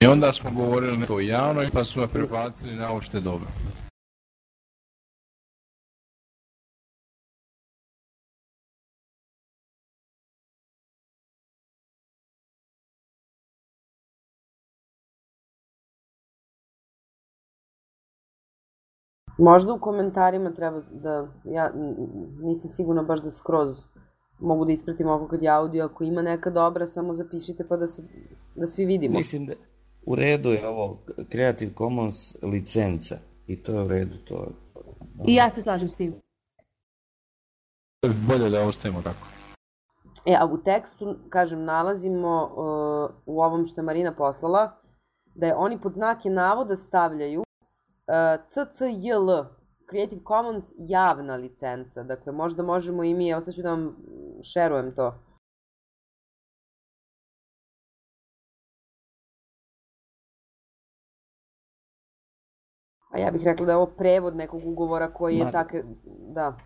I onda smo govorili to javno i pa su me prebacili na opšte dobro. Možda u komentarima treba da, ja nisam sigurna baš da skroz mogu da ispratim ovo kod je audio, ako ima neka dobra, samo zapišite pa da, se, da svi vidimo. Mislim da u redu je ovo Creative Commons licenca i to je u redu. To je, I ja se slažem s tim. Bolje da ostavimo tako. E, a u tekstu, kažem, nalazimo uh, u ovom što je Marina poslala, da je oni pod znake navoda stavljaju uh, CCJL, Creative Commons javna licenca. Dakle, možda možemo i mi, evo sad ću da vam šerujem to. A ja bih rekla da je ovo prevod nekog ugovora koji je Ma, tak... Da.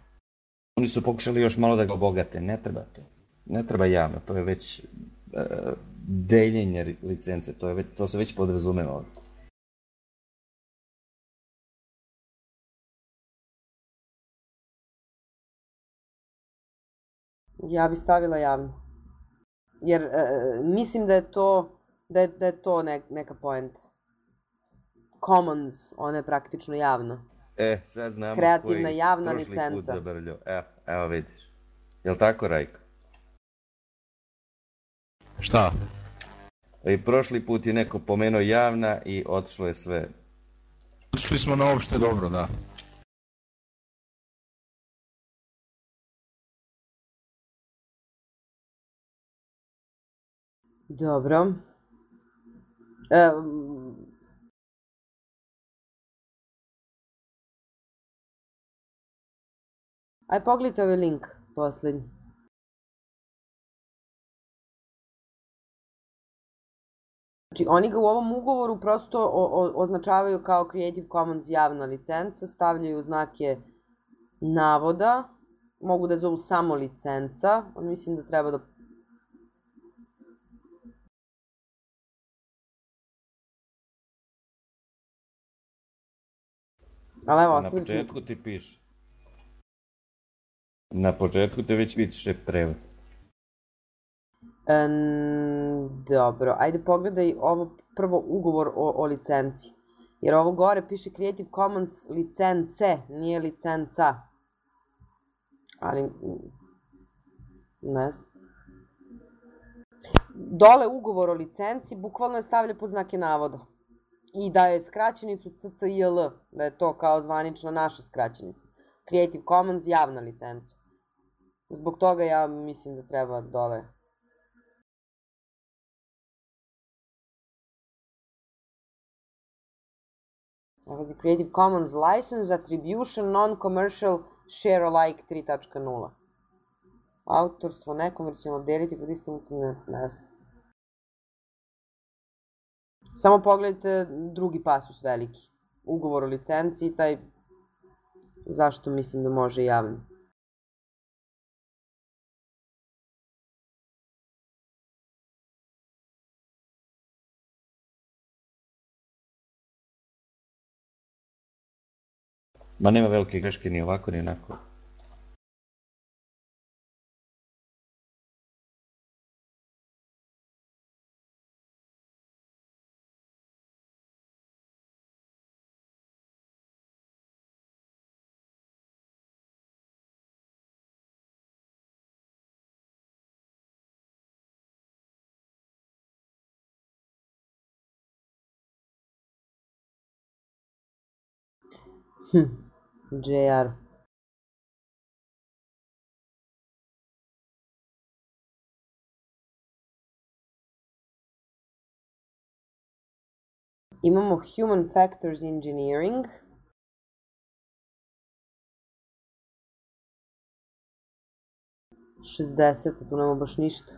Oni su pokušali još malo da ga obogate, ne treba to. Ne treba javno, to je već uh, deljenje licence, to, je već, to se već podrazumeva ovdje. Ja bi stavila javno. Jer e, mislim da je to, da je, da je to ne, neka poenta. Commons, ona je praktično javna. E, sad znamo Kreativna koji javna prošli licenca. put zabrljao. Evo, evo vidiš. Jel tako, Rajko? Šta? I prošli put je neko pomenuo javna i otišlo je sve. Otišli smo na opšte dobro, da. Dobro. E, aj pogledajte ovaj link poslednji. Znači, oni ga u ovom ugovoru prosto o, o, označavaju kao Creative Commons javna licenca, stavljaju znake navoda, mogu da zovu samo licenca, on mislim da treba da Ali evo, ostavili smo... Na početku ti piše. Na početku te već vidiš prevod. Um, dobro, ajde pogledaj ovo prvo ugovor o, o licenci. Jer ovo gore piše Creative Commons licence, nije licenca. Ali, ne znam. Dole ugovor o licenci bukvalno je stavlja po znake navoda i da je skraćenicu CCIL, da je to kao zvanična naša skraćenica. Creative Commons javna licenca. Zbog toga ja mislim da treba dole Evo Creative Commons License Attribution Non-Commercial Share Alike 3.0 Autorstvo nekomercijalno deliti pod istom ne znam. Samo pogledajte drugi pasus veliki. Ugovor o licenciji, taj zašto mislim da može javno. Ma nema velike greške ni ovako ni onako. Jr. Имamo Human Factors Engineering. Шестдесет, ето няма баш нищо.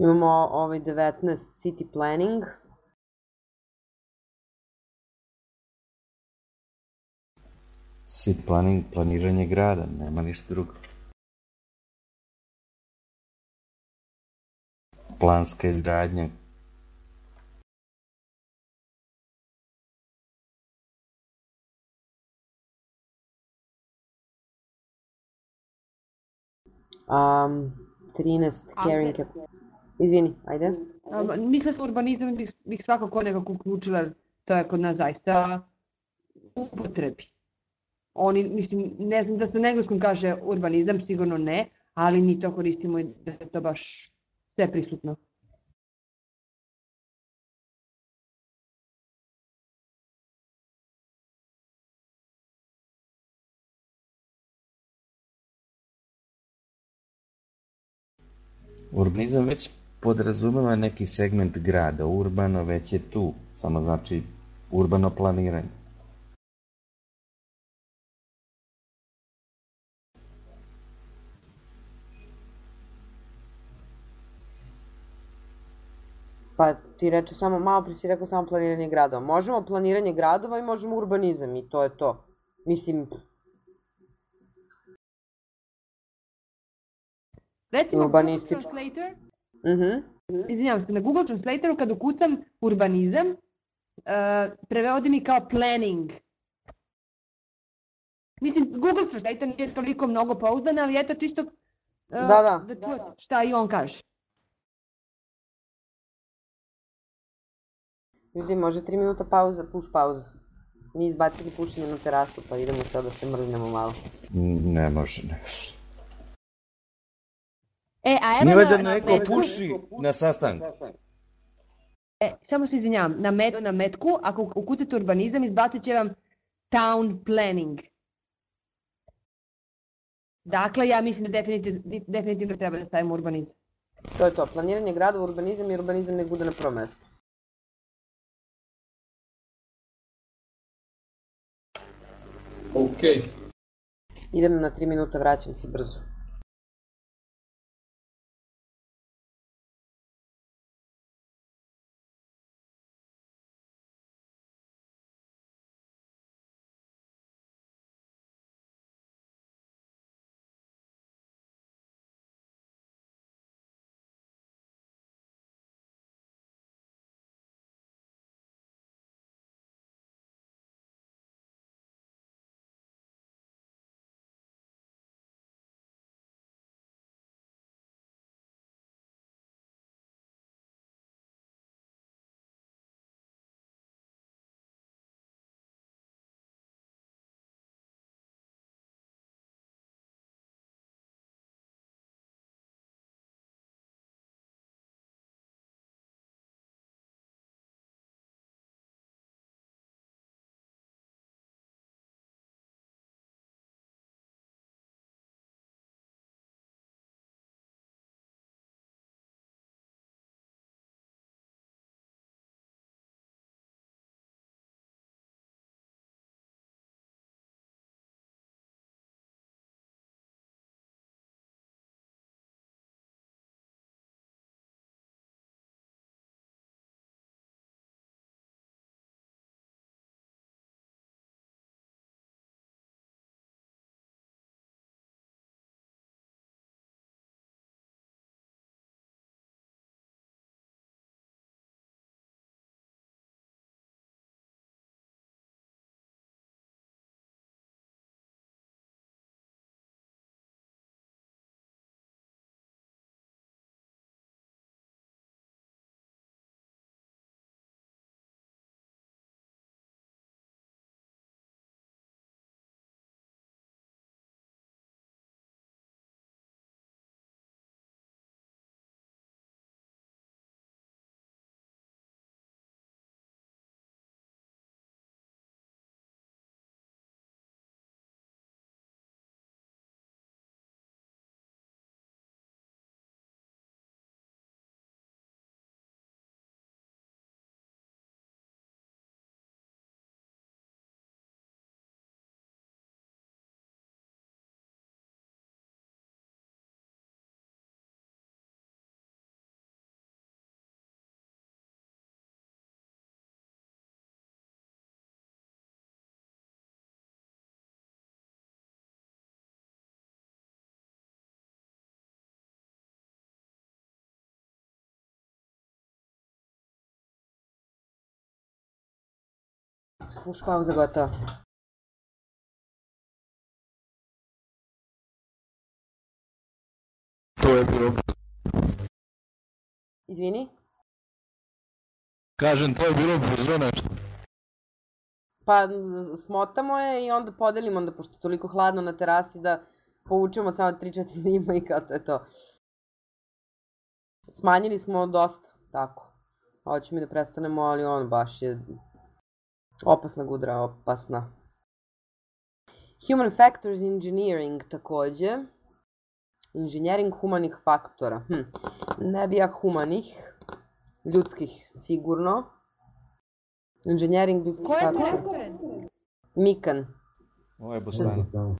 Имamo ovaj 19 City Planning. City Planning, planiranje grada, nema ništa drugo. Planska izgradnja. Um, 13 Caring Cap. Izvini, ajde. Um, misle se urbanizam bih, bih svakako nekako uključila, to je kod nas zaista upotrebi. Oni, mislim, ne znam da se na engleskom kaže urbanizam, sigurno ne, ali mi to koristimo i da je to baš sve prisutno. Urbanizam već podrazumeva neki segment grada, urbano već je tu, samo znači urbano planiranje. Pa ti reče samo, malo pre si rekao samo planiranje gradova. Možemo planiranje gradova i možemo urbanizam i to je to. Mislim... Recimo Google Translator, uh mhm. -huh. izvinjavam se, na Google Translatoru kad ukucam urbanizam, uh, prevodi mi kao planning. Mislim, Google Translator nije toliko mnogo pouzdan, ali eto čisto uh, da, da. da čuje šta i on kaže. Ljudi, može 3 minuta pauza, puš pauza. Mi izbacili pušenje na terasu, pa idemo sad da se mrznemo malo. Ne može, ne može. E, a evo Nije na, da na neko metku, puši na sastanku. E, samo se izvinjavam, na, met, na metku, ako ukucate urbanizam, izbacit će vam town planning. Dakle, ja mislim da definitivno, definitivno treba da stavimo urbanizam. To je to, planiranje gradova, urbanizam i urbanizam nek bude na prvom mestu. Окей. Okay. Идем на 3 минута, врачам се бързо. Puš pauza gotova. To je bilo... Izvini? Kažem, to je bilo brzo nešto. Pa smotamo je i onda podelimo, onda pošto je toliko hladno na terasi da povučemo samo 3-4 lima i kao to je to. Smanjili smo dosta, tako. Hoću mi da prestanemo, ali on baš je opasna gudra, opasna. Human Factors Engineering takođe. Inženjering humanih faktora. Hm. Ne bi ja humanih, ljudskih sigurno. Inženjering ljudskih faktora. Ko je Mikan. Ovo je Bosana.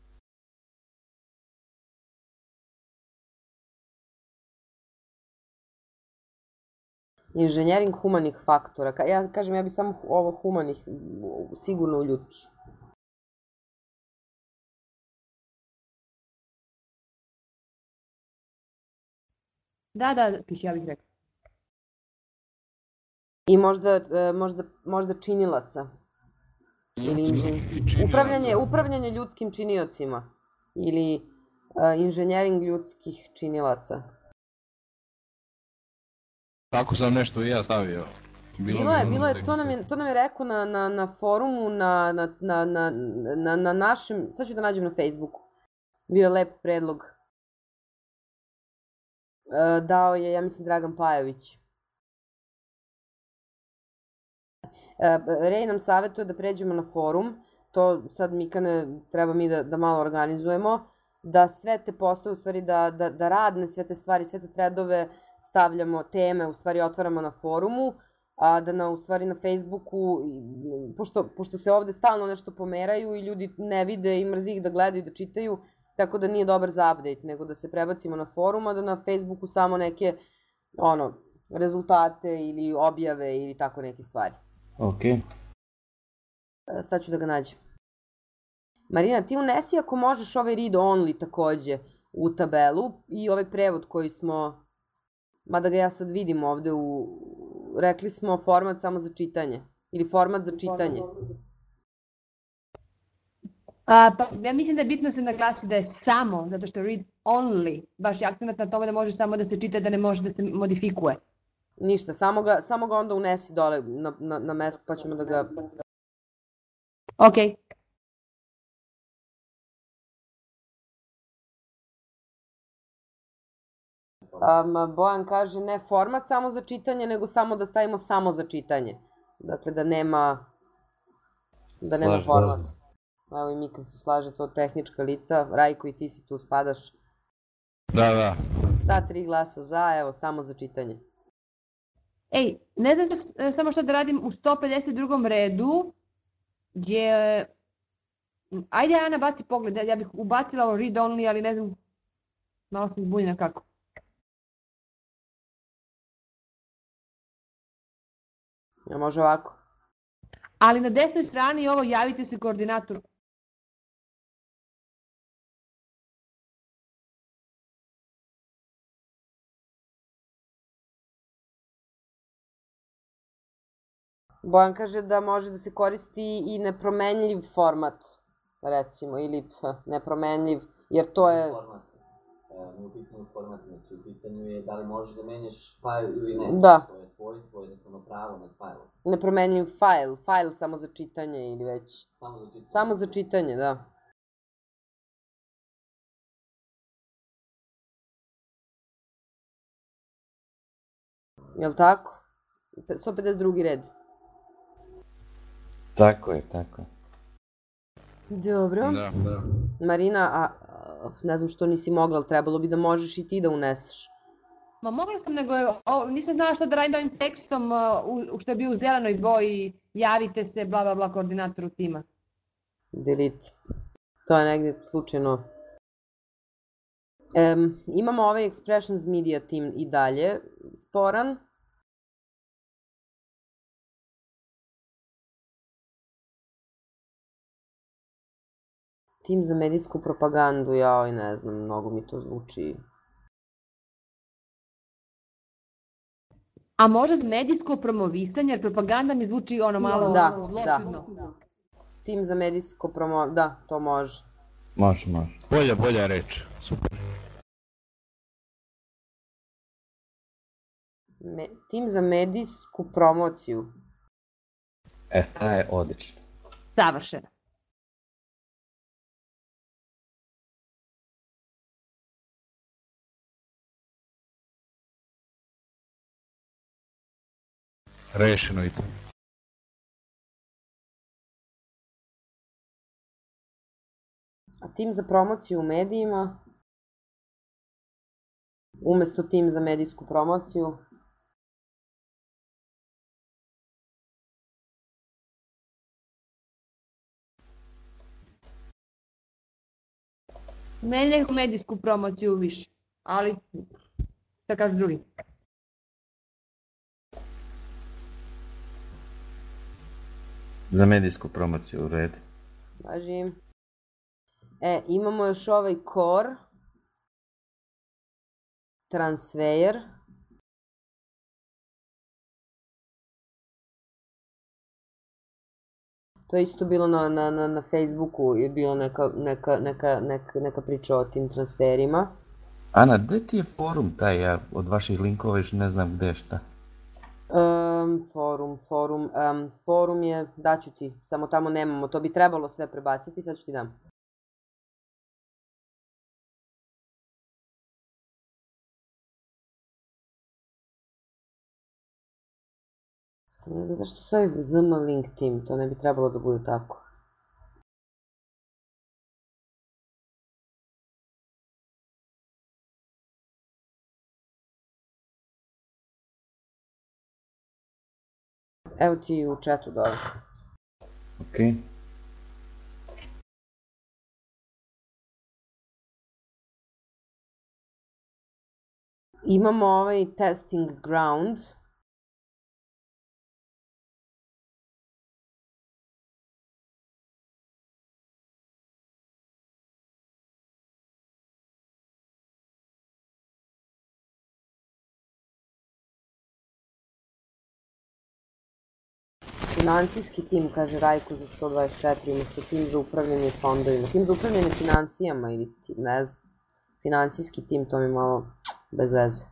Inženjering humanih faktora. Ja kažem, ja bi samo ovo humanih, sigurno u ljudskih. Da, da, piši, ja bih rekao. I možda, e, možda, možda činilaca. Ili inžen... upravljanje, upravljanje ljudskim činiocima. Ili uh, inženjering ljudskih činilaca. Tako sam nešto i ja stavio. Bilo, bilo je, bilo je, to nam je, to nam je rekao na, na, na forumu, na, na, na, na, na, na našem, sad ću da nađem na Facebooku. Bio je lep predlog. E, dao je, ja mislim, Dragan Pajović. E, Rej nam savjetuje da pređemo na forum, to sad Mikane treba mi da, da malo organizujemo, da sve te postove, u stvari da, da, da radne sve te stvari, sve te tredove stavljamo, teme, u stvari otvaramo na forumu, a da na, u stvari na Facebooku, pošto, pošto se ovde stalno nešto pomeraju i ljudi ne vide i mrzi ih da gledaju i da čitaju, tako da nije dobar za update, nego da se prebacimo na forum, a da na Facebooku samo neke, ono, rezultate ili objave ili tako neke stvari. Ok. E, sad ću da ga nađem. Marina, ti unesi ako možeš ovaj read only takođe u tabelu i ovaj prevod koji smo, mada ga ja sad vidim ovde u, rekli smo format samo za čitanje ili format za čitanje. A, pa, ja mislim da je bitno se naglasi da je samo, zato što read only, baš je akcent na tome da može samo da se čita, da ne može da se modifikuje. Ništa, samo ga, samo ga onda unesi dole na, na, na mesto, pa ćemo da ga... Ok. Um, Bojan kaže ne format samo za čitanje, nego samo da stavimo samo za čitanje. Dakle, da nema da nema Slažem. format. Evo i mi kad se slaže to tehnička lica, Rajko i ti si tu spadaš. Da, da. Sa tri glasa za, evo, samo za čitanje. Ej, ne znam e, samo što da radim u 152. redu, gdje... Ajde, Ana, baci pogled, ja bih ubacila ovo read only, ali ne znam, malo sam zbunjena kako. Ja može ovako. Ali na desnoj strani ovo javite se koordinatoru. Bojan kaže da može da se koristi i nepromenljiv format, recimo, ili nepromenljiv, jer to je... Format. E, nije u pitanju format, znači u pitanju je da li možeš da menjaš file ili ne. Da. To je svojstvo, jednostavno pravo nad file. Nepromenljiv file, file samo za čitanje ili već... Samo za čitanje. Samo za čitanje, da. Jel tako? 152. red. Tako je, tako je. Dobro. Da, da. Marina, a, ne znam što nisi mogla, ali trebalo bi da možeš i ti da uneseš. Ma mogla sam, nego o, nisam znala šta da radim ovim tekstom u, što je bio u zelenoj boji, javite se, bla bla bla, koordinatoru tima. Delete. To je negde slučajno. Um, imamo ovaj Expressions Media Team i dalje sporan. Tim za medijsku propagandu, ja ne znam, mnogo mi to zvuči. A možda medijsko promovisanje, jer propaganda mi zvuči ono malo da, zločudno. Da. tim za medijsko promo... Da, to može. Može, može. Bolja, bolja reč. Super. Me, tim za medijsku promociju. E, ta je odlična. Savršena. Rešeno i to. A tim za promociju u medijima? Umesto tim za medijsku promociju? Meni neku medijsku promociju više, ali šta kažu drugi? Za medijsku promociju u redu. Važi. E, imamo još ovaj core, transfer, To je isto bilo na, na, na, na Facebooku, je bilo neka, neka, neka, neka, neka priča o tim transferima. Ana, gde ti je forum taj, ja od vaših linkova još ne znam gde šta? Um, forum, forum, um, forum je, daću ti, samo tamo nemamo, to bi trebalo sve prebaciti, sad ću ti dam. Samo ne znam zašto ovaj ZM link team, to ne bi trebalo da bude tako. Evo ti u chatu dole. Ok. Imamo ovaj testing ground, Finansijski tim, kaže Rajko za 124, umesto tim za upravljanje fondovima. Tim za upravljanje financijama ili ne znam, finansijski tim, to mi malo bez veze.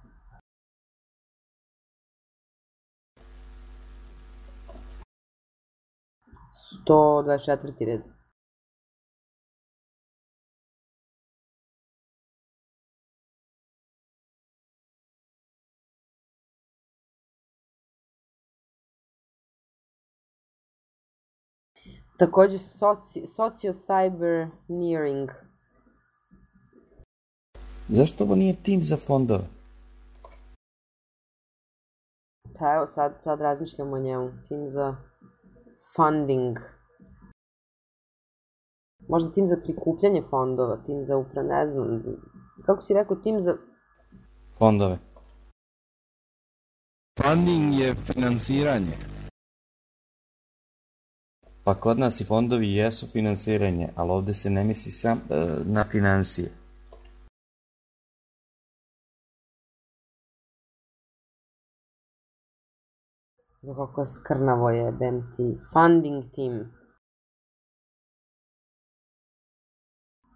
Sto dvadeset četvrti red. Takođe soci, socio-cyberneering. Zašto ovo nije tim za fondove? Pa evo, sad, sad razmišljamo o njemu. Tim za funding. Možda tim za prikupljanje fondova, tim za upra, ne znam. Kako si rekao, tim za... Fondove. Funding je finansiranje. Pa kod nas i fondovi jesu finansiranje, ali ovde se ne misli sam e, na financije. Kako skrnavo je, bem ti. Funding team.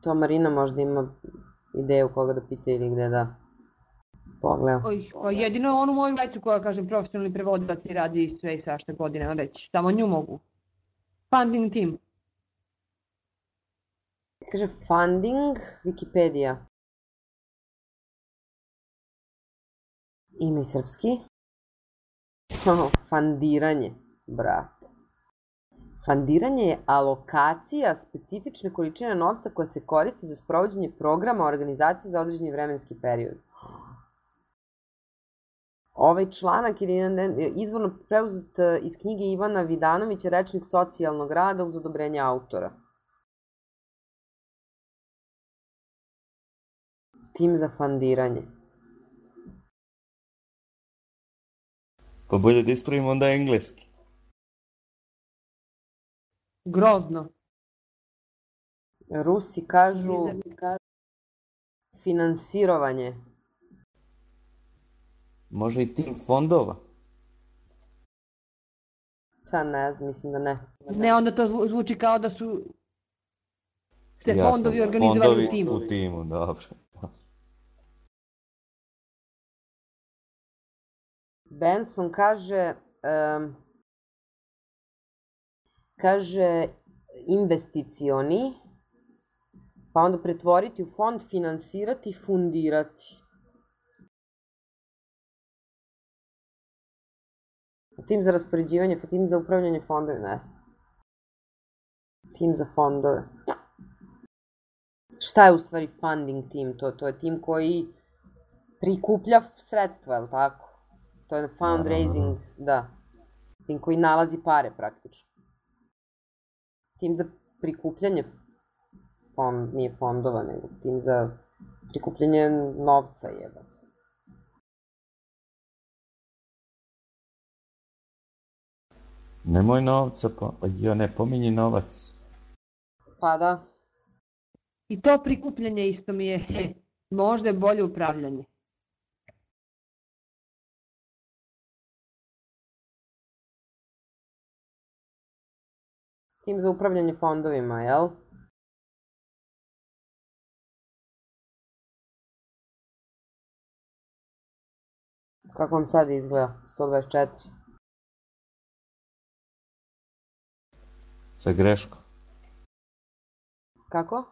To Marina možda ima ideju koga da pita ili gde da pogleda. Oj, pa jedino onu moju veću koja, kažem, profesionalni prevodilac i radi sve i svašta godine, reći. Samo nju mogu. Funding team. Kaže funding, Wikipedia. Ime srpski. Oh, fandiranje, brat. Fandiranje je alokacija specifične količine novca koja se koristi za sprovođenje programa organizacije za određeni vremenski period. Ovaj članak je izvorno preuzet e, iz knjige Ivana Vidanovića Rečnik socijalnog rada uz odobrenje autora. Tim za fandiranje. Pa bolje da ispravimo onda engleski. Grozno. Rusi kažu finansirovanje. Može i tim fondova. Ta ne znam, mislim da ne. Ne, onda to zvuči kao da su se Jasno, fondovi organizovali fondovi u timu. u timu, dobro. Benson kaže, um, kaže investicioni, pa onda pretvoriti u fond, finansirati, fundirati. Tim za raspoređivanje, pa tim za upravljanje fondovi, ne znam. Tim za fondove. Šta je u stvari funding team? To, to je tim koji prikuplja sredstva, je li tako? To je fundraising, da. Tim koji nalazi pare praktično. Tim za prikupljanje fond, nije fondova, nego tim za prikupljanje novca jebate. Nemoj novca, po... jo ne, pominji novac. Pa da. I to prikupljanje isto mi je, he, možda je bolje upravljanje. Tim za upravljanje fondovima, jel? Kako vam sad izgleda? 124. Sa greškom. Kako?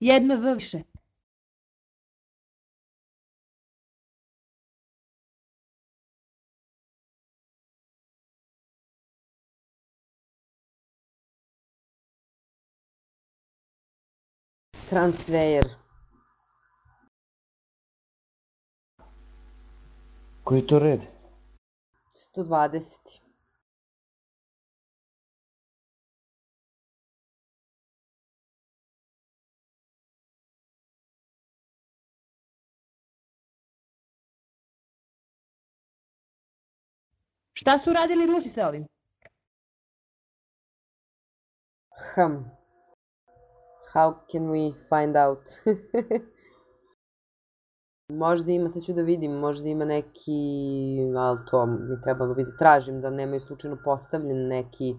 Jedno V više. Transfer. Koji to red? 120. Šta su radili Rusi sa ovim? Hm. How can we find out? možda ima, sad ću da vidim, možda ima neki, ali to mi trebalo bi da tražim, da nemaju slučajno postavljen neki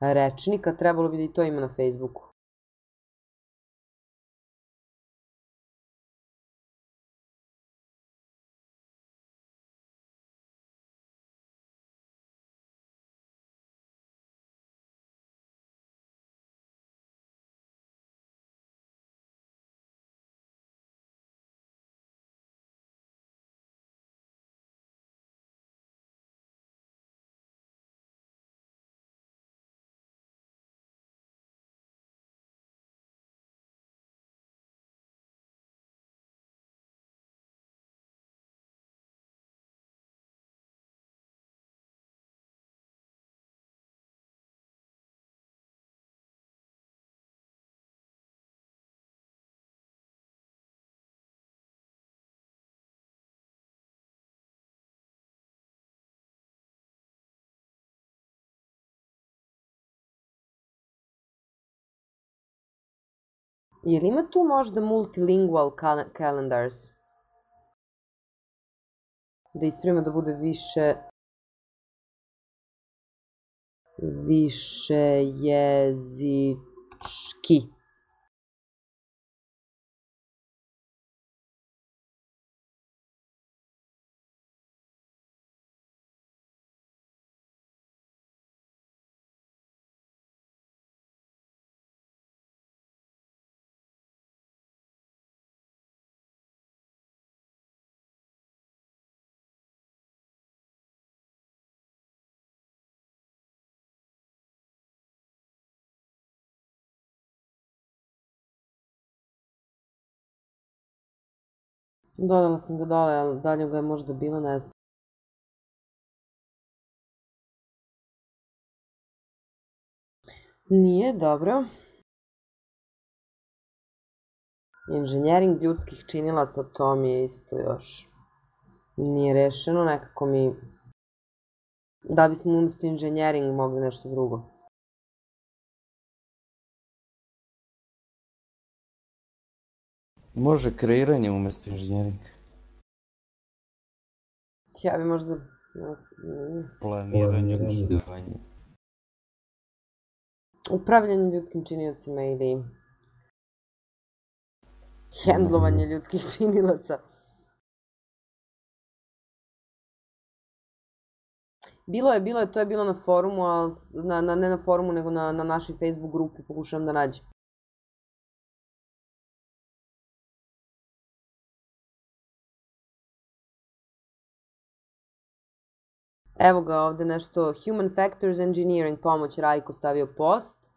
rečnik, a trebalo bi da i to ima na Facebooku. Jel ima tu možda multilingual cal calendars? Da ispravimo da bude više više jezički. Dodala sam ga dole, ali dalje ga je možda bilo, ne znam. Nije, dobro. Inženjering ljudskih činilaca, to mi je isto još nije rešeno, nekako mi... Da bismo umesto inženjering mogli nešto drugo. Može kreiranje umesto inženjeringa. Ja bi možda Planiranje, zapošljavanje. Upravljanje ljudskim činiocima ili hendlovanje ljudskih činilaca. Bilo je, bilo je, to je bilo na forumu, ali na, na, ne na forumu, nego na, na našoj Facebook grupi, pokušavam da nađem. Evo ga ovde nešto, Human Factors Engineering, pomoć Rajko stavio post.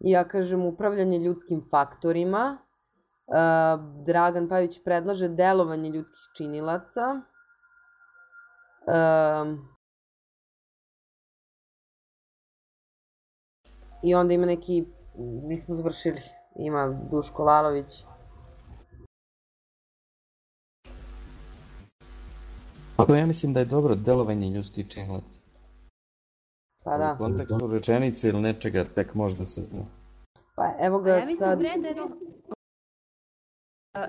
I ja kažem upravljanje ljudskim faktorima. Uh, Dragan Pavić predlaže delovanje ljudskih činilaca. Uh, I onda ima neki, nismo završili, ima Duško Lalović. Pa ja mislim da je dobro delovanje ljudskih činilaca. Pa da. U kontekstu rečenice ili nečega tek možda se zna. Pa evo ga ja mislim sad... da je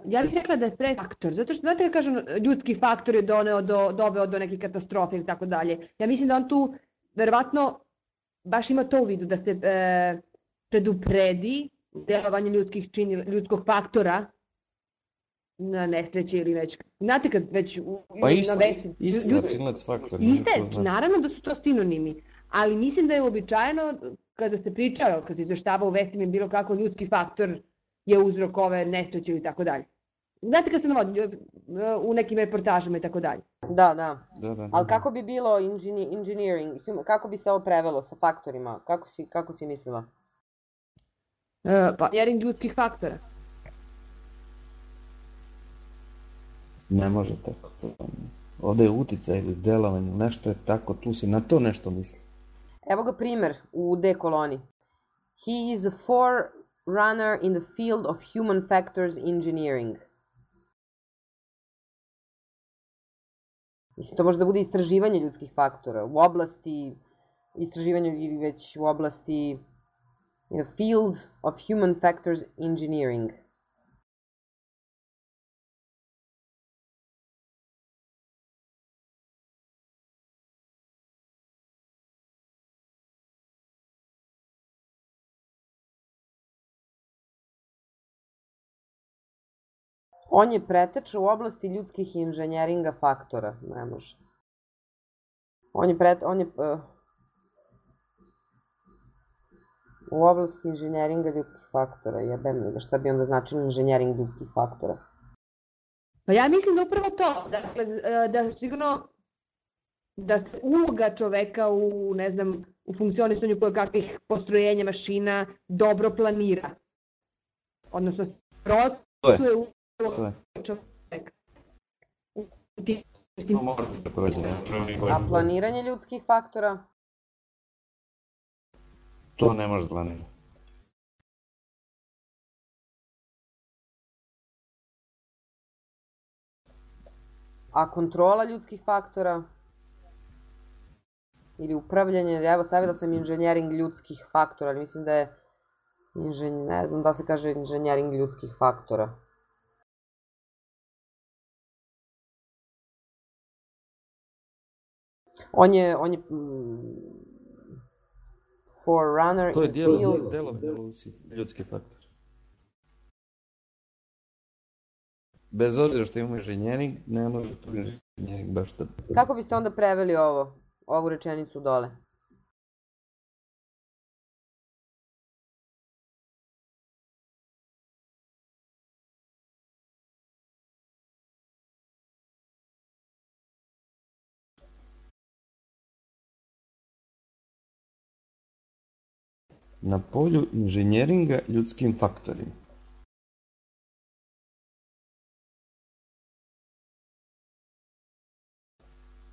Ja bih rekla da je pre faktor, zato što, znate, kažem, ljudski faktor je doneo do, doveo do neke katastrofe ili tako dalje. Ja mislim da on tu, verovatno, baš ima to u vidu, da se e, predupredi delovanje ljudskih čini, ljudskog faktora na nesreće ili već. Znate kad već u, pa isto, na vesti... Isto ljud... činilac faktor. Iste, naravno da su to sinonimi, ali mislim da je uobičajeno kada se priča, kada se izveštava u vestima bilo kako ljudski faktor je uzrok ove nesreće ili tako dalje. Znate kad se navodi u nekim reportažama i tako dalje. Da, da. Da, da, da. Ali kako bi bilo engineering, kako bi se ovo prevelo sa faktorima? Kako si, kako si mislila? E, pa, engineering ljudskih faktora. Ne može tako. Ovde je uticaj ili delovanje, nešto je tako, tu se na to nešto misli. Evo ga primer u D koloni. He is a forerunner in the field of human factors engineering. Mislim, to može da bude istraživanje ljudskih faktora u oblasti istraživanja ili već u oblasti in the field of human factors engineering. On je preteča u oblasti ljudskih inženjeringa faktora. Ne može. On je, pret, on je uh, u oblasti inženjeringa ljudskih faktora. Jebem li ga, šta bi onda značilo inženjering ljudskih faktora? Pa ja mislim da upravo to, dakle, da sigurno da se uloga čoveka u, ne znam, u funkcionisanju koje kakvih postrojenja, mašina dobro planira. Odnosno, procesuje To je. Mora da. A planiranje ljudskih faktora? To ne može da planira. A kontrola ljudskih faktora? Ili upravljanje, evo stavila sam inženjering ljudskih faktora, ali mislim da je inženj, ne znam da se kaže inženjering ljudskih faktora. On je, on je mm, forerunner To je in dijelo, field... delo, delo ljudski faktor. Bez obzira što imamo inženjering, ne može to inženjering baš da... Kako biste onda preveli ovo, ovu rečenicu dole? Na polju inženjeringa ljudskim faktorima.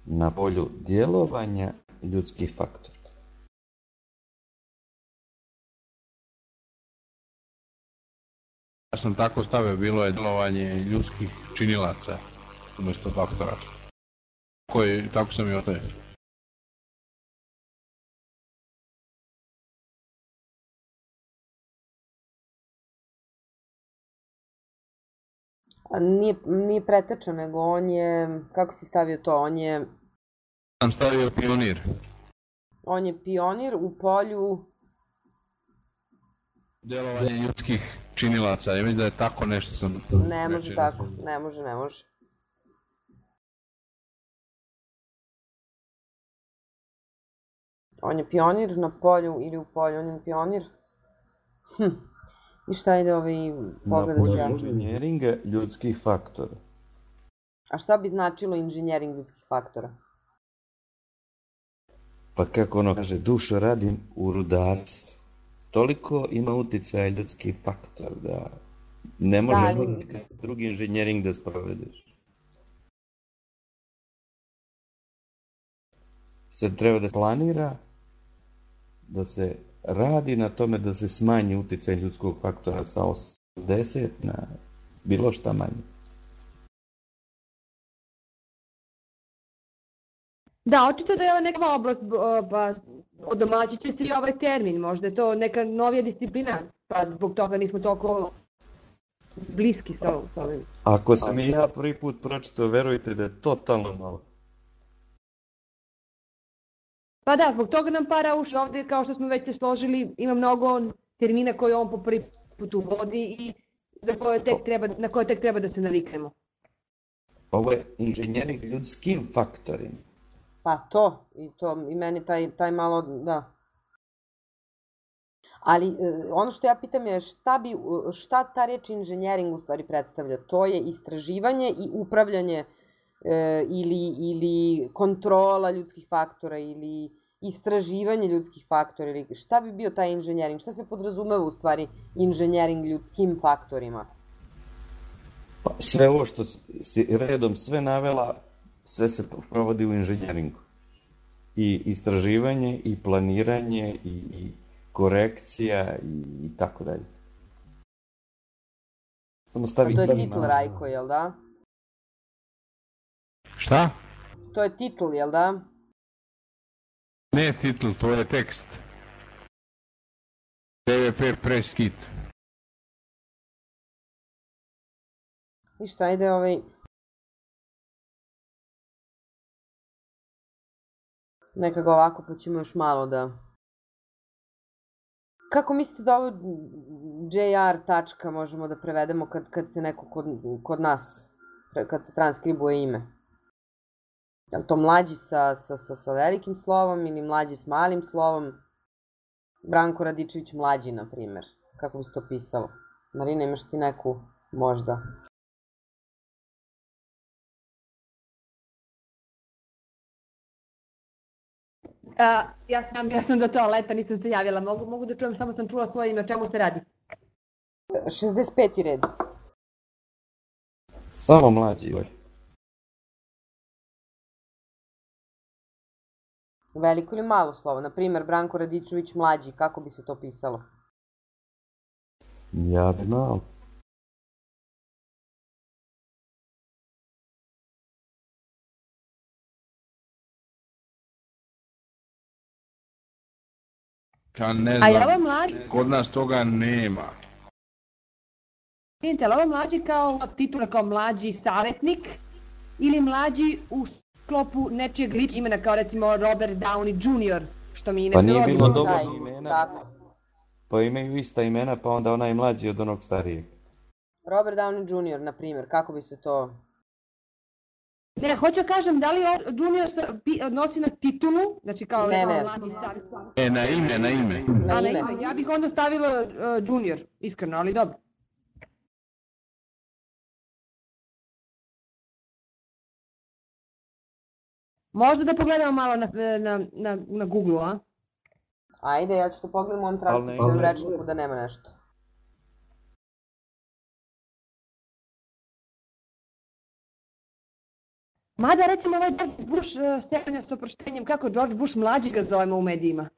Na polju djelovanja ljudskih faktora. Ja sam tako stavio, bilo je delovanje ljudskih činilaca umjesto faktora. Koji, tako sam i ostavio. Nije, nije preteča, nego on je, kako si stavio to, on je sam stavio pionir. On je pionir u polju... Delovanje ljudskih činilaca, ja mislim da je tako nešto sam... Ne može tako, ne može, ne može. On je pionir na polju ili u polju, on je pionir. Hm. I šta ide ovaj pogledaš ja? Inženjeringa ljudskih faktora. A šta bi značilo inženjering ljudskih faktora? Pa kako ono kaže, dušo radim u rudarstvu. Toliko ima uticaja ljudski faktor da ne može da, ali... drugi inženjering da sprovedeš. Sad treba da planira, da se radi na tome da se smanji uticaj ljudskog faktora sa 80 na bilo šta manje. Da, očito da je ovo neka oblast, pa odomaći će se i ovaj termin, možda je to neka novija disciplina, pa zbog toga nismo toliko bliski sa ovim. Ako sam i ja prvi put pročitao, verujte da je totalno novo. Pa da, zbog toga nam para uši ovde, kao što smo već se složili, ima mnogo termina koje on po prvi put uvodi i za koje tek treba, na koje tek treba da se naviknemo. Ovo je inženjering ljudskim faktorima. Pa to, i to, i meni taj, taj malo, da. Ali e, ono što ja pitam je šta, bi, šta ta reč inženjering u stvari predstavlja? To je istraživanje i upravljanje e, ili, ili kontrola ljudskih faktora ili istraživanje ljudskih faktora ili šta bi bio taj inženjering? Šta se podrazumeva u stvari inženjering ljudskim faktorima? Pa sve ovo što si redom sve navela, sve se provodi u inženjeringu. I istraživanje, i planiranje, i, i korekcija, i, i tako dalje. Samo stavi... A to je titl Rajko, jel da? Šta? To je titl, jel da? Ne titl, to je tekst. TVP press kit. I šta ide ovaj... Neka ga ovako, pa ćemo još malo da... Kako mislite da ovo JR tačka možemo da prevedemo kad, kad se neko kod, kod nas, kad se transkribuje ime? Je li to mlađi sa, sa, sa, sa velikim slovom ili mlađi s malim slovom? Branko Radičević mlađi, na primer. Kako bi se to pisalo? Marina, imaš ti neku možda? A, ja sam, ja sam do toaleta, nisam se javila. Mogu, mogu da čujem, samo sam čula svoje ime, o čemu se radi? 65. red. Samo mlađi, ovaj. Veliko ili malo slovo? Na primer, Branko Radičević mlađi, kako bi se to pisalo? Ja bi malo. Ja ne znam. A ovo mlađi? Kod nas toga nema. Vidite, ali ovo mlađi kao titula kao mlađi savjetnik ili mlađi u sklopu nečijeg ličnog imena kao recimo Robert Downey Jr. što mi ne Pa nije bilo dovoljno imena. Tako. Pa imaju ista imena, pa onda onaj mlađi od onog starijeg. Robert Downey Jr. na primjer, kako bi se to... Ne, hoću da kažem, da li Junior se odnosi na titulu, znači kao ne, ne. mlađi sad. E, na ime, na ime. Na ime. Ja bih onda stavila uh, Junior, iskreno, ali dobro. Možda da pogledamo malo na, na, na, na Google, a? Ajde, ja ću to pogledam u ovom transkripcijom rečniku da nema nešto. Mada recimo ovaj George Bush uh, sekanja s oproštenjem, kako George Bush mlađi ga zovemo u medijima.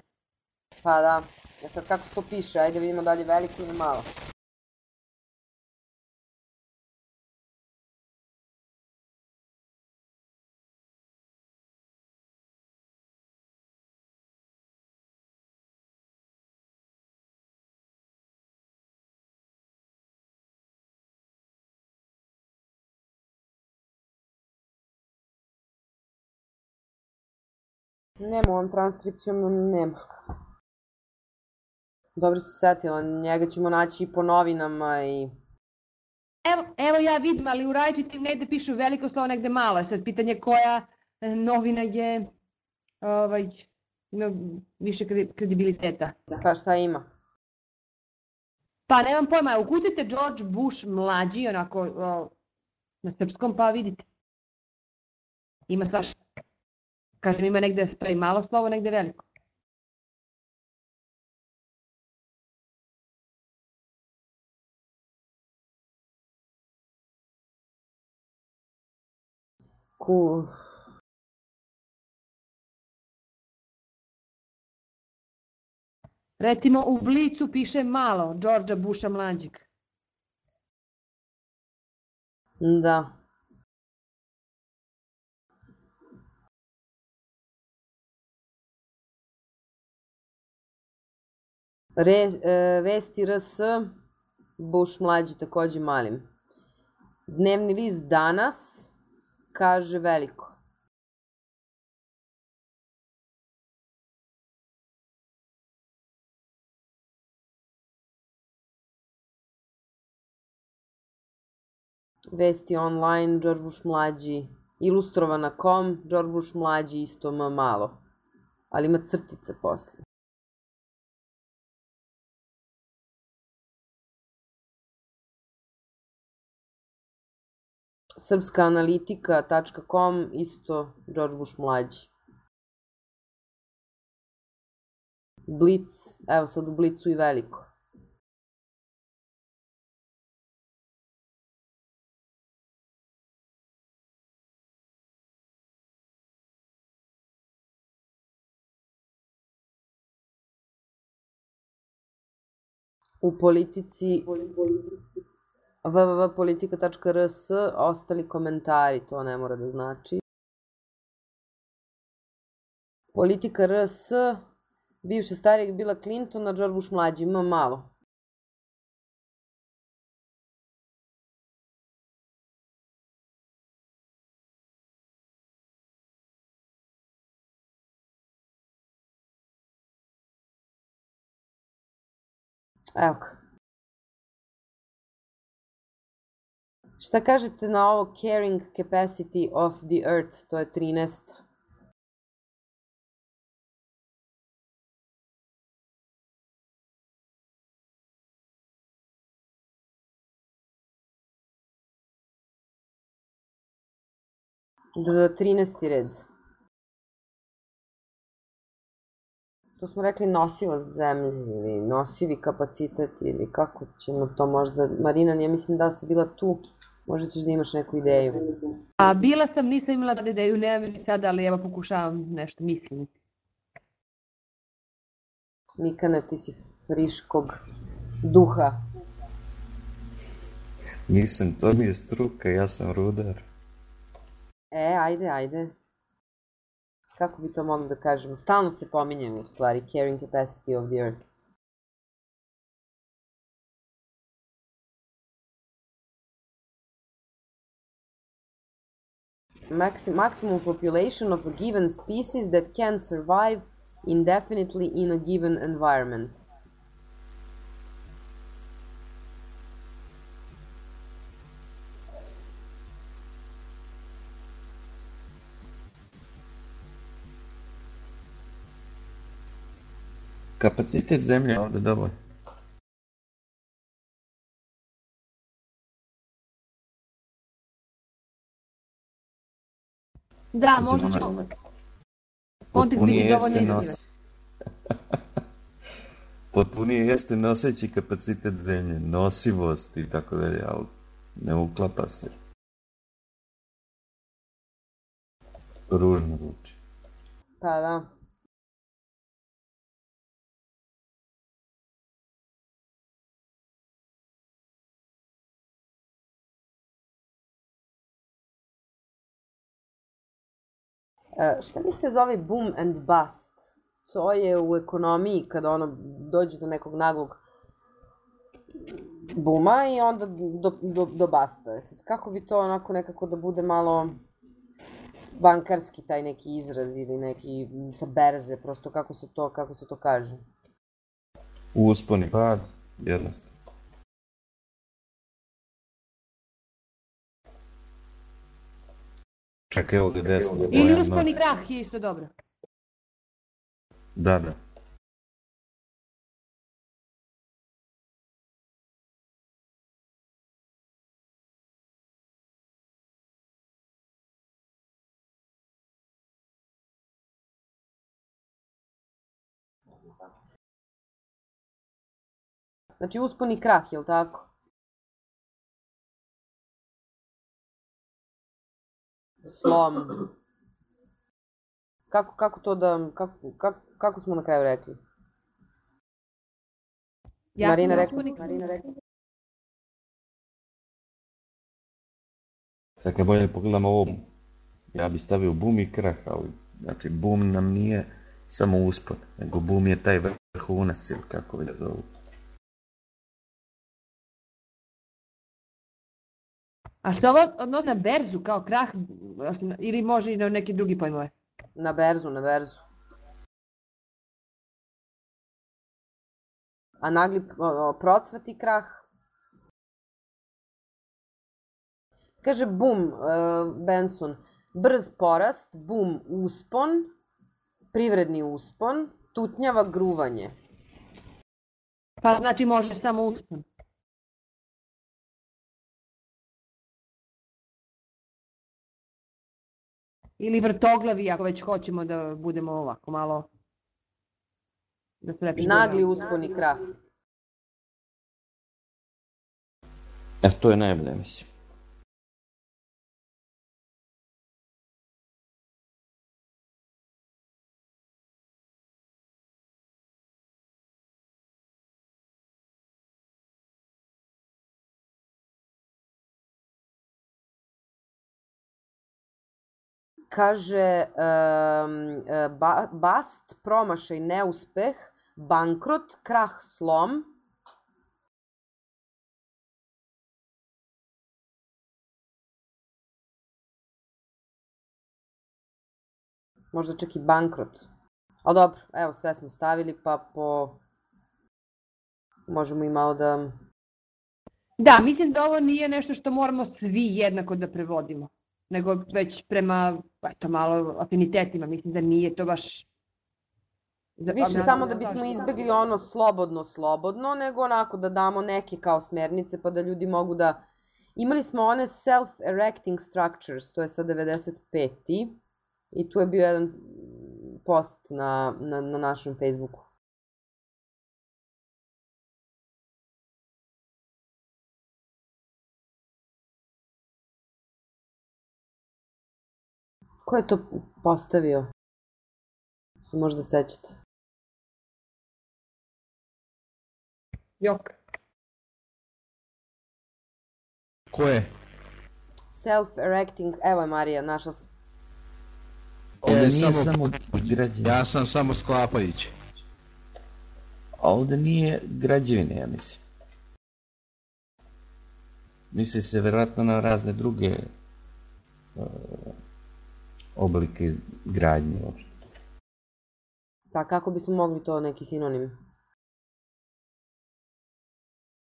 Pa da, ja sad kako to piše, ajde vidimo da li je veliko ili malo. Nema ovom transkripcijom, nema. Dobro se setila, njega ćemo naći i po novinama i... Evo, evo ja vidim, ali u različitim negde pišu veliko slovo, negde malo. Sad pitanje koja e, novina je ovaj, ima više kredibiliteta. Pa šta ima? Pa nemam pojma, ukucite George Bush mlađi, onako o, na srpskom, pa vidite. Ima svašta. Kažem, ima negde stoji malo slovo, negde veliko. Ku... Recimo u Blicu piše malo, Đorđa Buša mlađeg. Da. Re, e, vesti RS, Buš mlađi takođe malim. Dnevni list danas kaže veliko. Vesti online, George Bush mlađi, ilustrovana kom, George Bush mlađi isto malo, ali ima crtice posle. srpskaanalitika.com, isto George Bush mlađi. Blitz, evo sad u Blitzu i veliko. U politici, www.politika.rs, ostali komentari, to ne mora da znači. Politika RS, bivša starijeg bila Clinton, a George Bush mlađi, ima malo. Evo ga. Šta kažete na ovo carrying capacity of the earth, to je 13. D 13. red. To smo rekli nosivost zemlje ili nosivi kapacitet ili kako ćemo to možda... Marina, ja mislim da si bila tu Možda ćeš da imaš neku ideju. A bila sam, nisam imala da ideju, nemam ni sada, ali evo pokušavam nešto mislim. Mikana, ti si friškog duha. Nisam, to mi je struka, ja sam rudar. E, ajde, ajde. Kako bi to mogli da kažemo? Stalno se pominjemo u stvari, carrying capacity of the earth. Maxi maximum population of a given species that can survive indefinitely in a given environment. Kapacitet zemlje ovde dovoljno. Da, možda ćemo. Kontekst biti dovoljno izazove. Potpunije jeste noseći kapacitet zemlje, nosivost i tako dalje, ali ne uklapa se. Ružno zvuči. Pa da. Šta mislite za ovaj boom and bust? To je u ekonomiji kada ono dođe do nekog naglog buma i onda do, do, do basta. Sad, kako bi to onako nekako da bude malo bankarski taj neki izraz ili neki sa berze, prosto kako se to, kako se to kaže? Uspon i pad, jednostavno. Čekaj, evo ga desno. Ili uspon i krah je isto dobro. Da, da. Znači uspon i krah, je li tako? Slom. Kako, kako to da, kako, kako, kako smo na kraju rekli? Ja Marina rekla. Marina rekla. Sad kad bolje pogledamo ovo, ja bi stavio bum i krah, ali znači bum nam nije samo uspon, nego bum je taj vrhunac ili kako ga zovu. A se ovo odnosi na berzu kao krah ili može i na neki drugi pojmove? Na berzu, na berzu. A nagli procvat i krah? Kaže bum, uh, Benson, brz porast, bum, uspon, privredni uspon, tutnjava gruvanje. Pa znači može samo uspon. Ili vrtoglavi ako već hoćemo da budemo ovako malo da se lepše Nagli uspon i krah. E, to je najbolje, mislim. Kaže, um, ba, bast, promašaj, neuspeh, bankrot, krah, slom. Možda čak i bankrot. Ali dobro, evo sve smo stavili, pa po... Možemo i malo da... Da, mislim da ovo nije nešto što moramo svi jednako da prevodimo nego već prema eto, malo afinitetima. Mislim da nije to baš... Više samo da bismo izbegli ono slobodno, slobodno, nego onako da damo neke kao smernice pa da ljudi mogu da... Imali smo one self-erecting structures, to je sa 95. I tu je bio jedan post na, na, na našem Facebooku. Ko je to postavio? Se možda sećate. Jok. Ko je? Self-erecting, evo je Marija, našla sam. Ovde E, nije samo- samo građevine. Ja sam samo sklapajući. A ovde nije građevine, ja mislim. Misli se verovatno na razne druge uh, oblike gradnje uopšte. Pa kako bismo mogli to neki sinonim?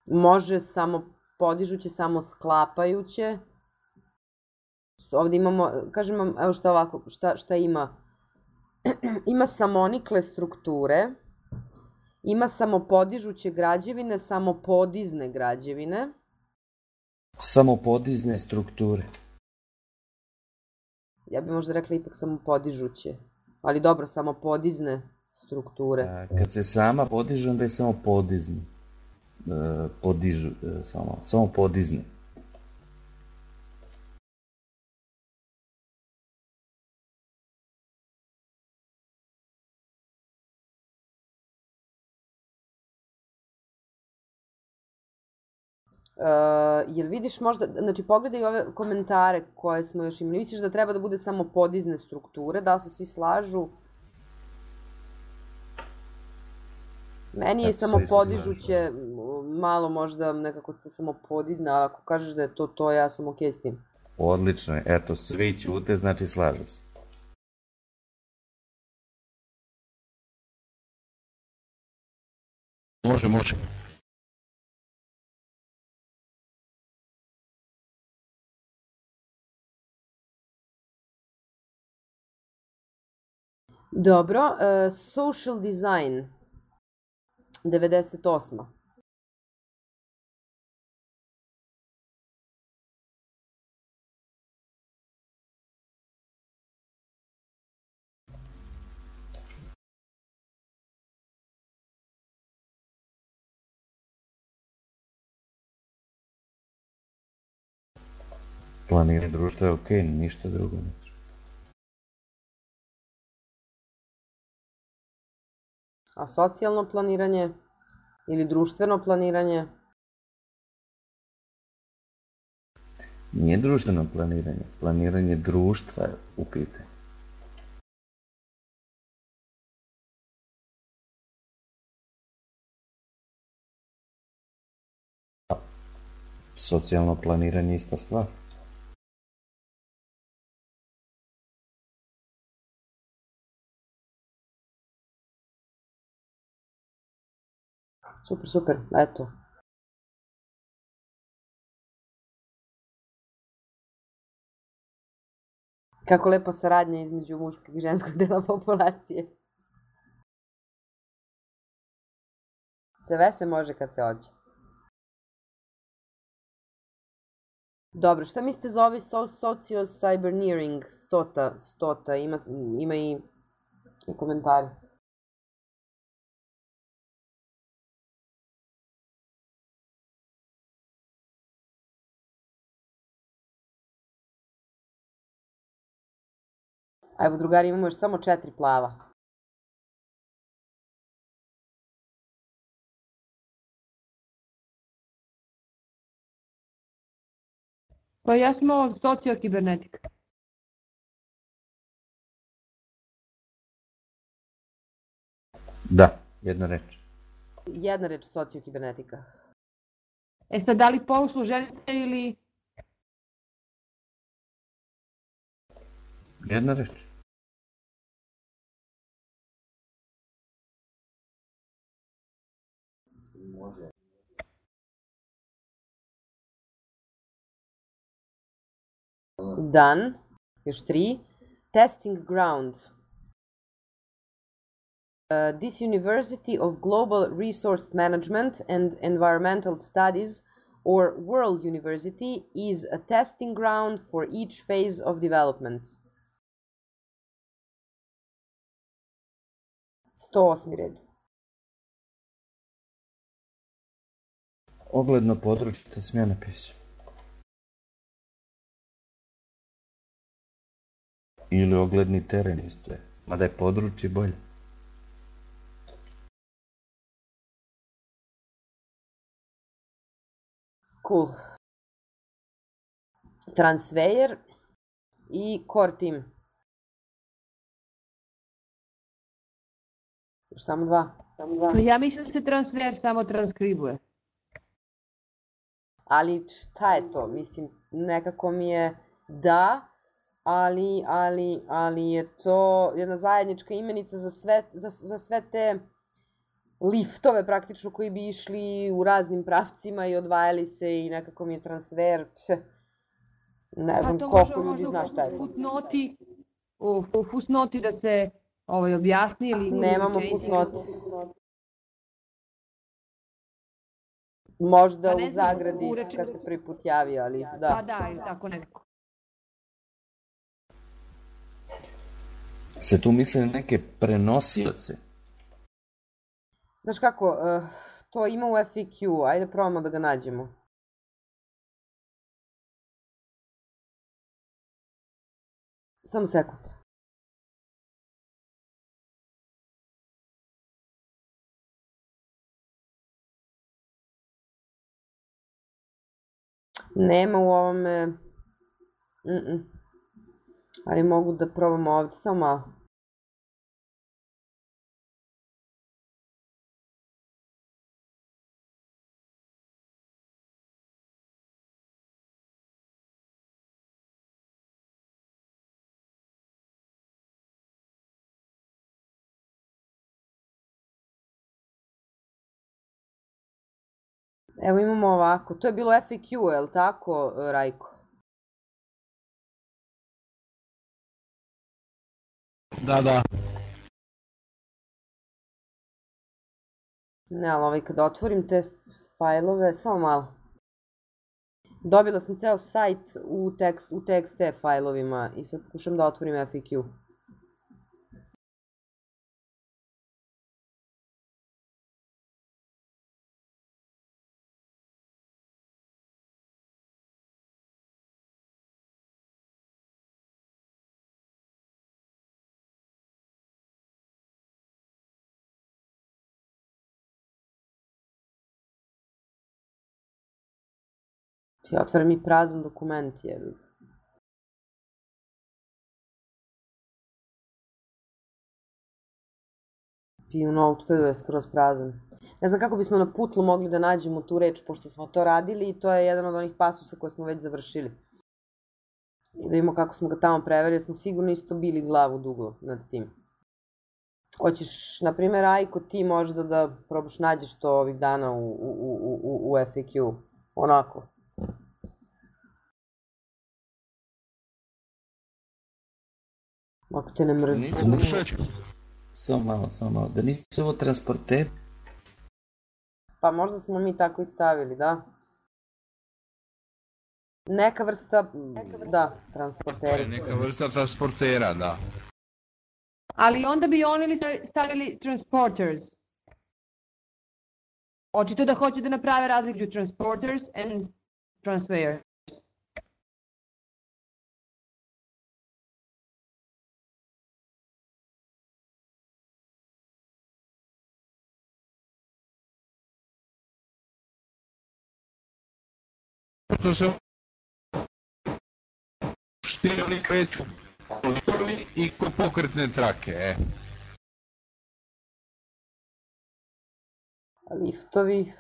Može samo podižuće, samo sklapajuće. Ovde imamo, kažem vam, evo šta ovako, šta, šta ima. ima samonikle strukture, ima samo podižuće građevine, samo podizne građevine. Samo podizne strukture. Ja bih možda rekla ipak samo podižuće. Ali dobro, samo podizne strukture. A, kad se sama podiže, onda je samo podizne. E, podižu, e, samo, samo podizne. Uh, jel vidiš možda, znači pogledaj ove komentare koje smo još imali, misliš da treba da bude samo podizne strukture, da li se svi slažu? Meni je samo podižuće, malo možda nekako samo podizne, ali ako kažeš da je to to, ja sam okej s tim. odlično je. Eto, svi ćute, znači slažu se. Može, može. Dobro, uh, social design, 98. Planiranje društva je okej, okay, ništa drugo ne A socijalno planiranje ili društveno planiranje? Nije društveno planiranje, planiranje društva je u pitanju. Socijalno planiranje je ista stvar. Super, super, eto. Kako lepa saradnja između muškog i ženskog dela populacije. Sve se može kad se hoće. Dobro, šta mislite za ovi so socio cyberneering stota, stota, ima, ima i, i komentari? A evo drugari imamo još samo četiri plava. Pa ja smo sociokibernetika. Da, jedna reč. Jedna reč sociokibernetika. E sad, da li pol su ženice ili... Jedna reč. Može. Done. Još tri. Testing ground. Uh, this University of Global Resource Management and Environmental Studies or World University is a testing ground for each phase of development. 108. red. Ogledno područje, to sam ja napisao. Ili ogledni teren isto je. Mada je područje bolje. Cool. Transfer i core team. Samo dva. Samo dva. Ja mislim da se transfer samo transkribuje. Ali šta je to? Mislim, nekako mi je da, ali, ali, ali je to jedna zajednička imenica za sve, za, za sve te liftove praktično koji bi išli u raznim pravcima i odvajali se i nekako mi je transfer, pf, ne znam koliko ljudi zna šta je. Footnoti, u, u fusnoti da se ovaj, objasni ili... Nemamo fusnoti. Možda Pa u zagradi u reči- kad se prvi put javi, ali Pa da. da, ili tako nekako. Se tu misle na neke prenosioce. Znaš kako, uh, to ima u FAQ, ajde probamo da ga nađemo. Samo sekund. Nema u ovome... Mm -mm. Ali mogu da probamo ovde, samo malo. Evo imamo ovako, to je bilo FAQ, je li tako, Rajko? Da, da. Ne, ali ovaj, kada otvorim te fajlove, samo malo. Dobila sam ceo sajt u, tekst, u TXT fajlovima i sad pokušam da otvorim FAQ. Ti otvara mi prazan dokument, jebi. I u notepadu je skroz prazan. Ne znam kako bismo na putlu mogli da nađemo tu reč, pošto smo to radili i to je jedan od onih pasusa koje smo već završili. I da vidimo kako smo ga tamo preveli, smo sigurno isto bili glavu dugo nad tim. Hoćeš, na primjer, Ajko, ti možda da probaš nađeš to ovih dana u, u, u, u, FAQ. Onako, Ako te ne mrzi. Samo malo, samo malo. Da nisu ovo transporter? Pa možda smo mi tako i stavili, da. Neka vrsta, da, transportera. Neka vrsta transportera, da. Ali onda bi oni stavili transporters. Očito da hoće da naprave razliku transporters and transfer. Što se suštini oni kreću kolitovi i ko pokretne trake, e. Liftovi.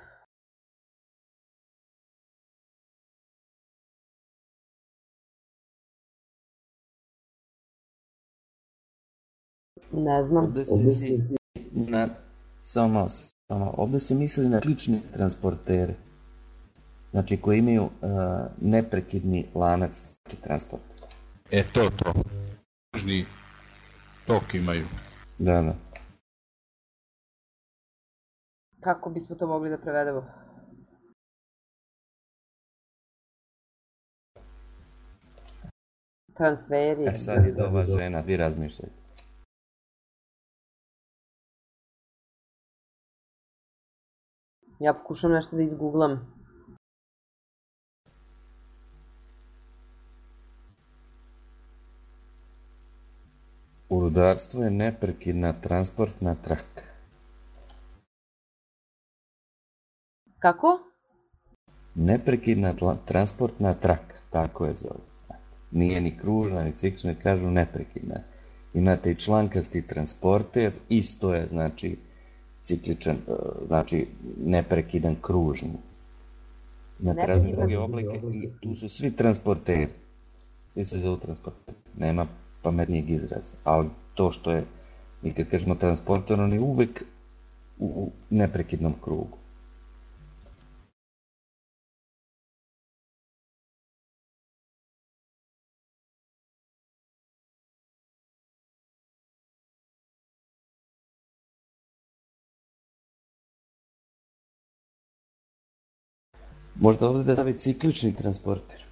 Ne znam. Ovde se, si, na, samo, samo, ovde se misli na ključne transportere znači koji imaju uh, neprekidni lanac znači, transporta. E to, to. Kružni tok imaju. Da, da. Kako bismo to mogli da prevedemo? Transferi. E sad je doba žena, vi razmišljajte. Ja pokušam nešto da izgooglam. U rudarstvu je neprekidna transportna traka. Kako? Neprekidna transportna traka, tako je zove. Nije ni kružna, ni ciklična, kažu neprekidna. Imate i člankasti transporter, isto je, znači, cikličan, e, znači, neprekidan kružni. Imate razne druge oblike i tu su svi transporteri. Svi se zovu transporteri. Nema pametnijeg izraza. Ali to što je, mi kad kažemo transporter, on je uvek u neprekidnom krugu. Možda ovde da stavi ciklični transporter.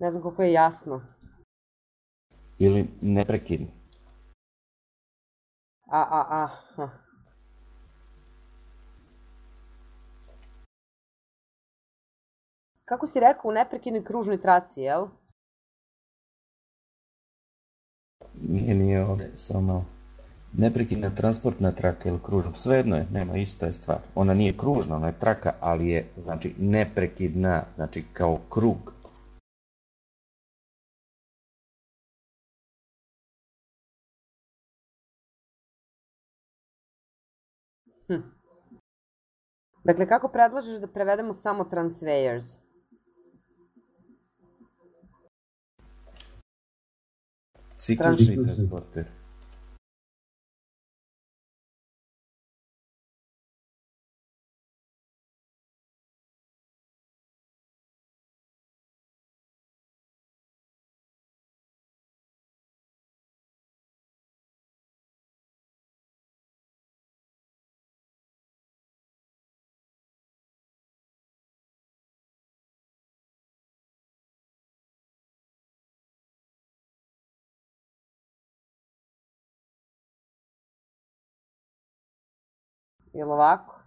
Ne znam koliko je jasno. Ili neprekidno. A, a, a. Ha. Kako si rekao, u neprekidnoj kružnoj traci, jel? Nije, nije ovde, samo neprekidna transportna traka ili kružna. Svejedno je, nema, ista je stvar. Ona nije kružna, ona je traka, ali je, znači, neprekidna, znači, kao krug. Hm. Dakle, kako predlažeš da prevedemo samo transfers? Ciklični transporter. Jel ovako?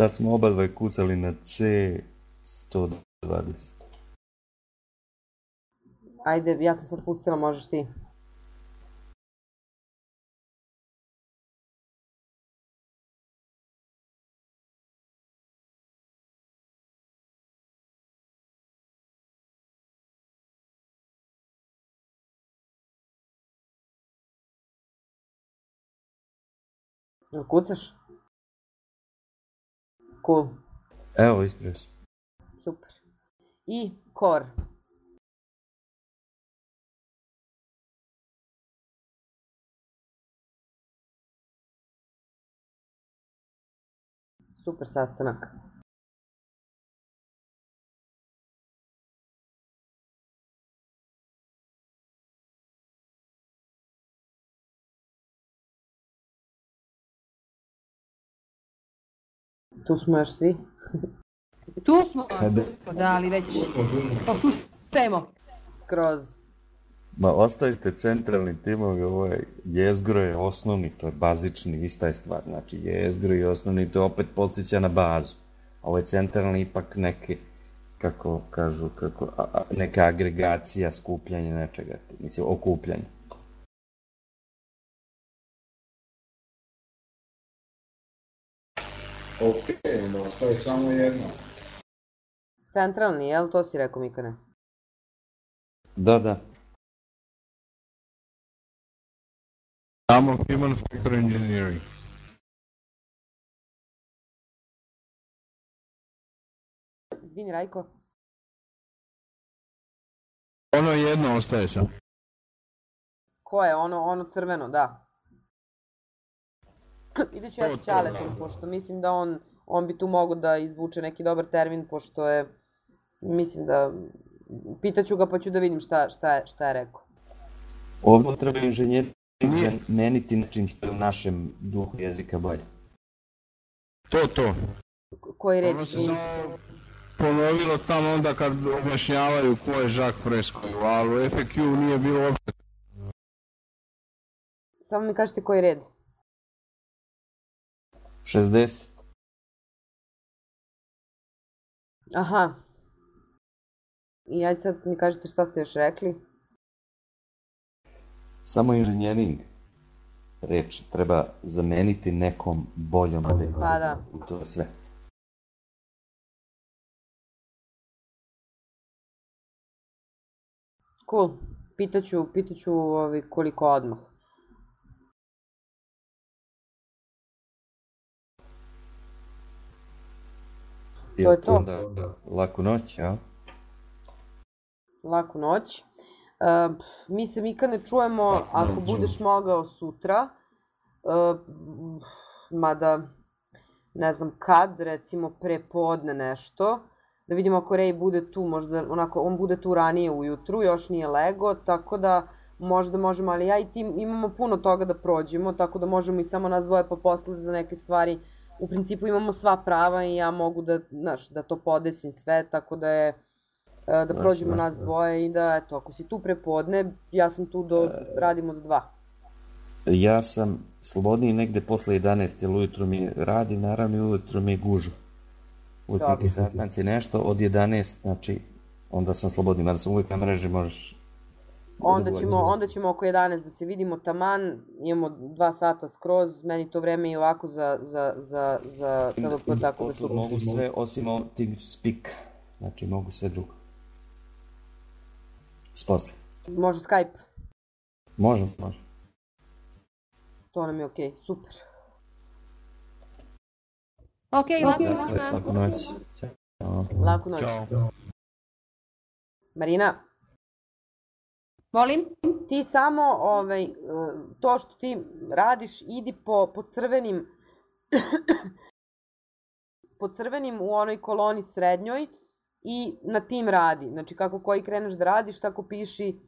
Sad smo oba dva kucali na C 120. Ajde, ja sam sad pustila, možeš ti. Jel kucaš? Cool. Evo, ispravio sam. Super. I core. Super sastanak. Tu smo još svi. Tu smo, da, ali već posustajemo. Skroz. Ma ostavite centralni timovi, ovo je jezgro je osnovni, to je bazični, ista je stvar. Znači jezgro i osnovni, to opet podsjeća na bazu. Ovo je centralni ipak neke, kako kažu, kako, a, a, neka agregacija, skupljanje nečega, mislim, okupljanje. Ok, no, to je samo jedno. Centralni, jel? To si rekao, Mikane? Da, da. Samo Human Factor Engineering. Izvini, Rajko. Ono jedno ostaje sam. Ko je? Ono, ono crveno, da. Vidjet ću ja sa Ćaletom, pošto mislim da on, on bi tu mogo da izvuče neki dobar termin, pošto je, mislim da, pitaću ga pa ću da vidim šta, šta, je, šta je rekao. Ovo treba inženjer zameniti nečim što je u našem duhu jezika bolje. To, to. K koji red? Ono se samo ponovilo tamo onda kad objašnjavaju ko je Jacques Fresco, ali u FAQ nije bilo uopšte. Samo mi kažete koji red. 60. Aha. I ajde sad mi kažete šta ste još rekli. Samo inženjering reč treba zameniti nekom boljom rečom. Pa da. I to je sve. Cool. Pitaću, pitaću ovi, koliko odmah. To je to. Onda, laku noć, ja? Laku noć. Uh, mi se Mika ne čujemo ako budeš mogao sutra. Uh, mada ne znam kad, recimo pre podne nešto. Da vidimo ako Ray bude tu, možda onako, on bude tu ranije ujutru, još nije lego, tako da možda možemo, ali ja i ti imamo puno toga da prođemo, tako da možemo i samo nas dvoje pa posle za neke stvari u principu imamo sva prava i ja mogu da, znaš, da to podesim sve, tako da je da prođemo nas dvoje i da, eto, ako si tu prepodne, ja sam tu do, radimo do dva. Ja sam slobodniji negde posle 11, jer ujutro mi radi, naravno i ujutro mi gužu. Uvijek neki sastanci nešto, od 11, znači, onda sam slobodni, mada sam uvijek na mreži, možeš Onda ćemo, onda ćemo oko 11 da se vidimo taman, imamo dva sata skroz, meni to vreme je ovako za, za, za, za TVP, tako da super. Mogu sve osim speak, znači mogu sve drugo. S posle. Može Skype? Može, može. To nam je okej, okay. super. Ok, lako noć. Laku noć. Laku noć. Marina? Molim? Ti samo ovaj, to što ti radiš, idi po, po crvenim po crvenim u onoj koloni srednjoj i na tim radi. Znači kako koji kreneš da radiš, tako piši,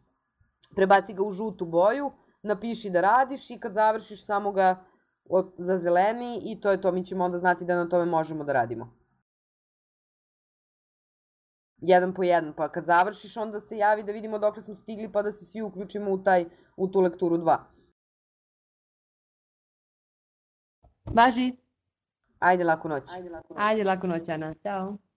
prebaci ga u žutu boju, napiši da radiš i kad završiš samo ga od, za zeleni i to je to, mi ćemo onda znati da na tome možemo da radimo. Jedan po jedan, pa kad završiš onda se javi da vidimo dokle smo stigli pa da se svi uključimo u, taj, u tu lekturu 2. Važi. Ajde, laku noć. Ajde, laku noć, Ana. Ćao.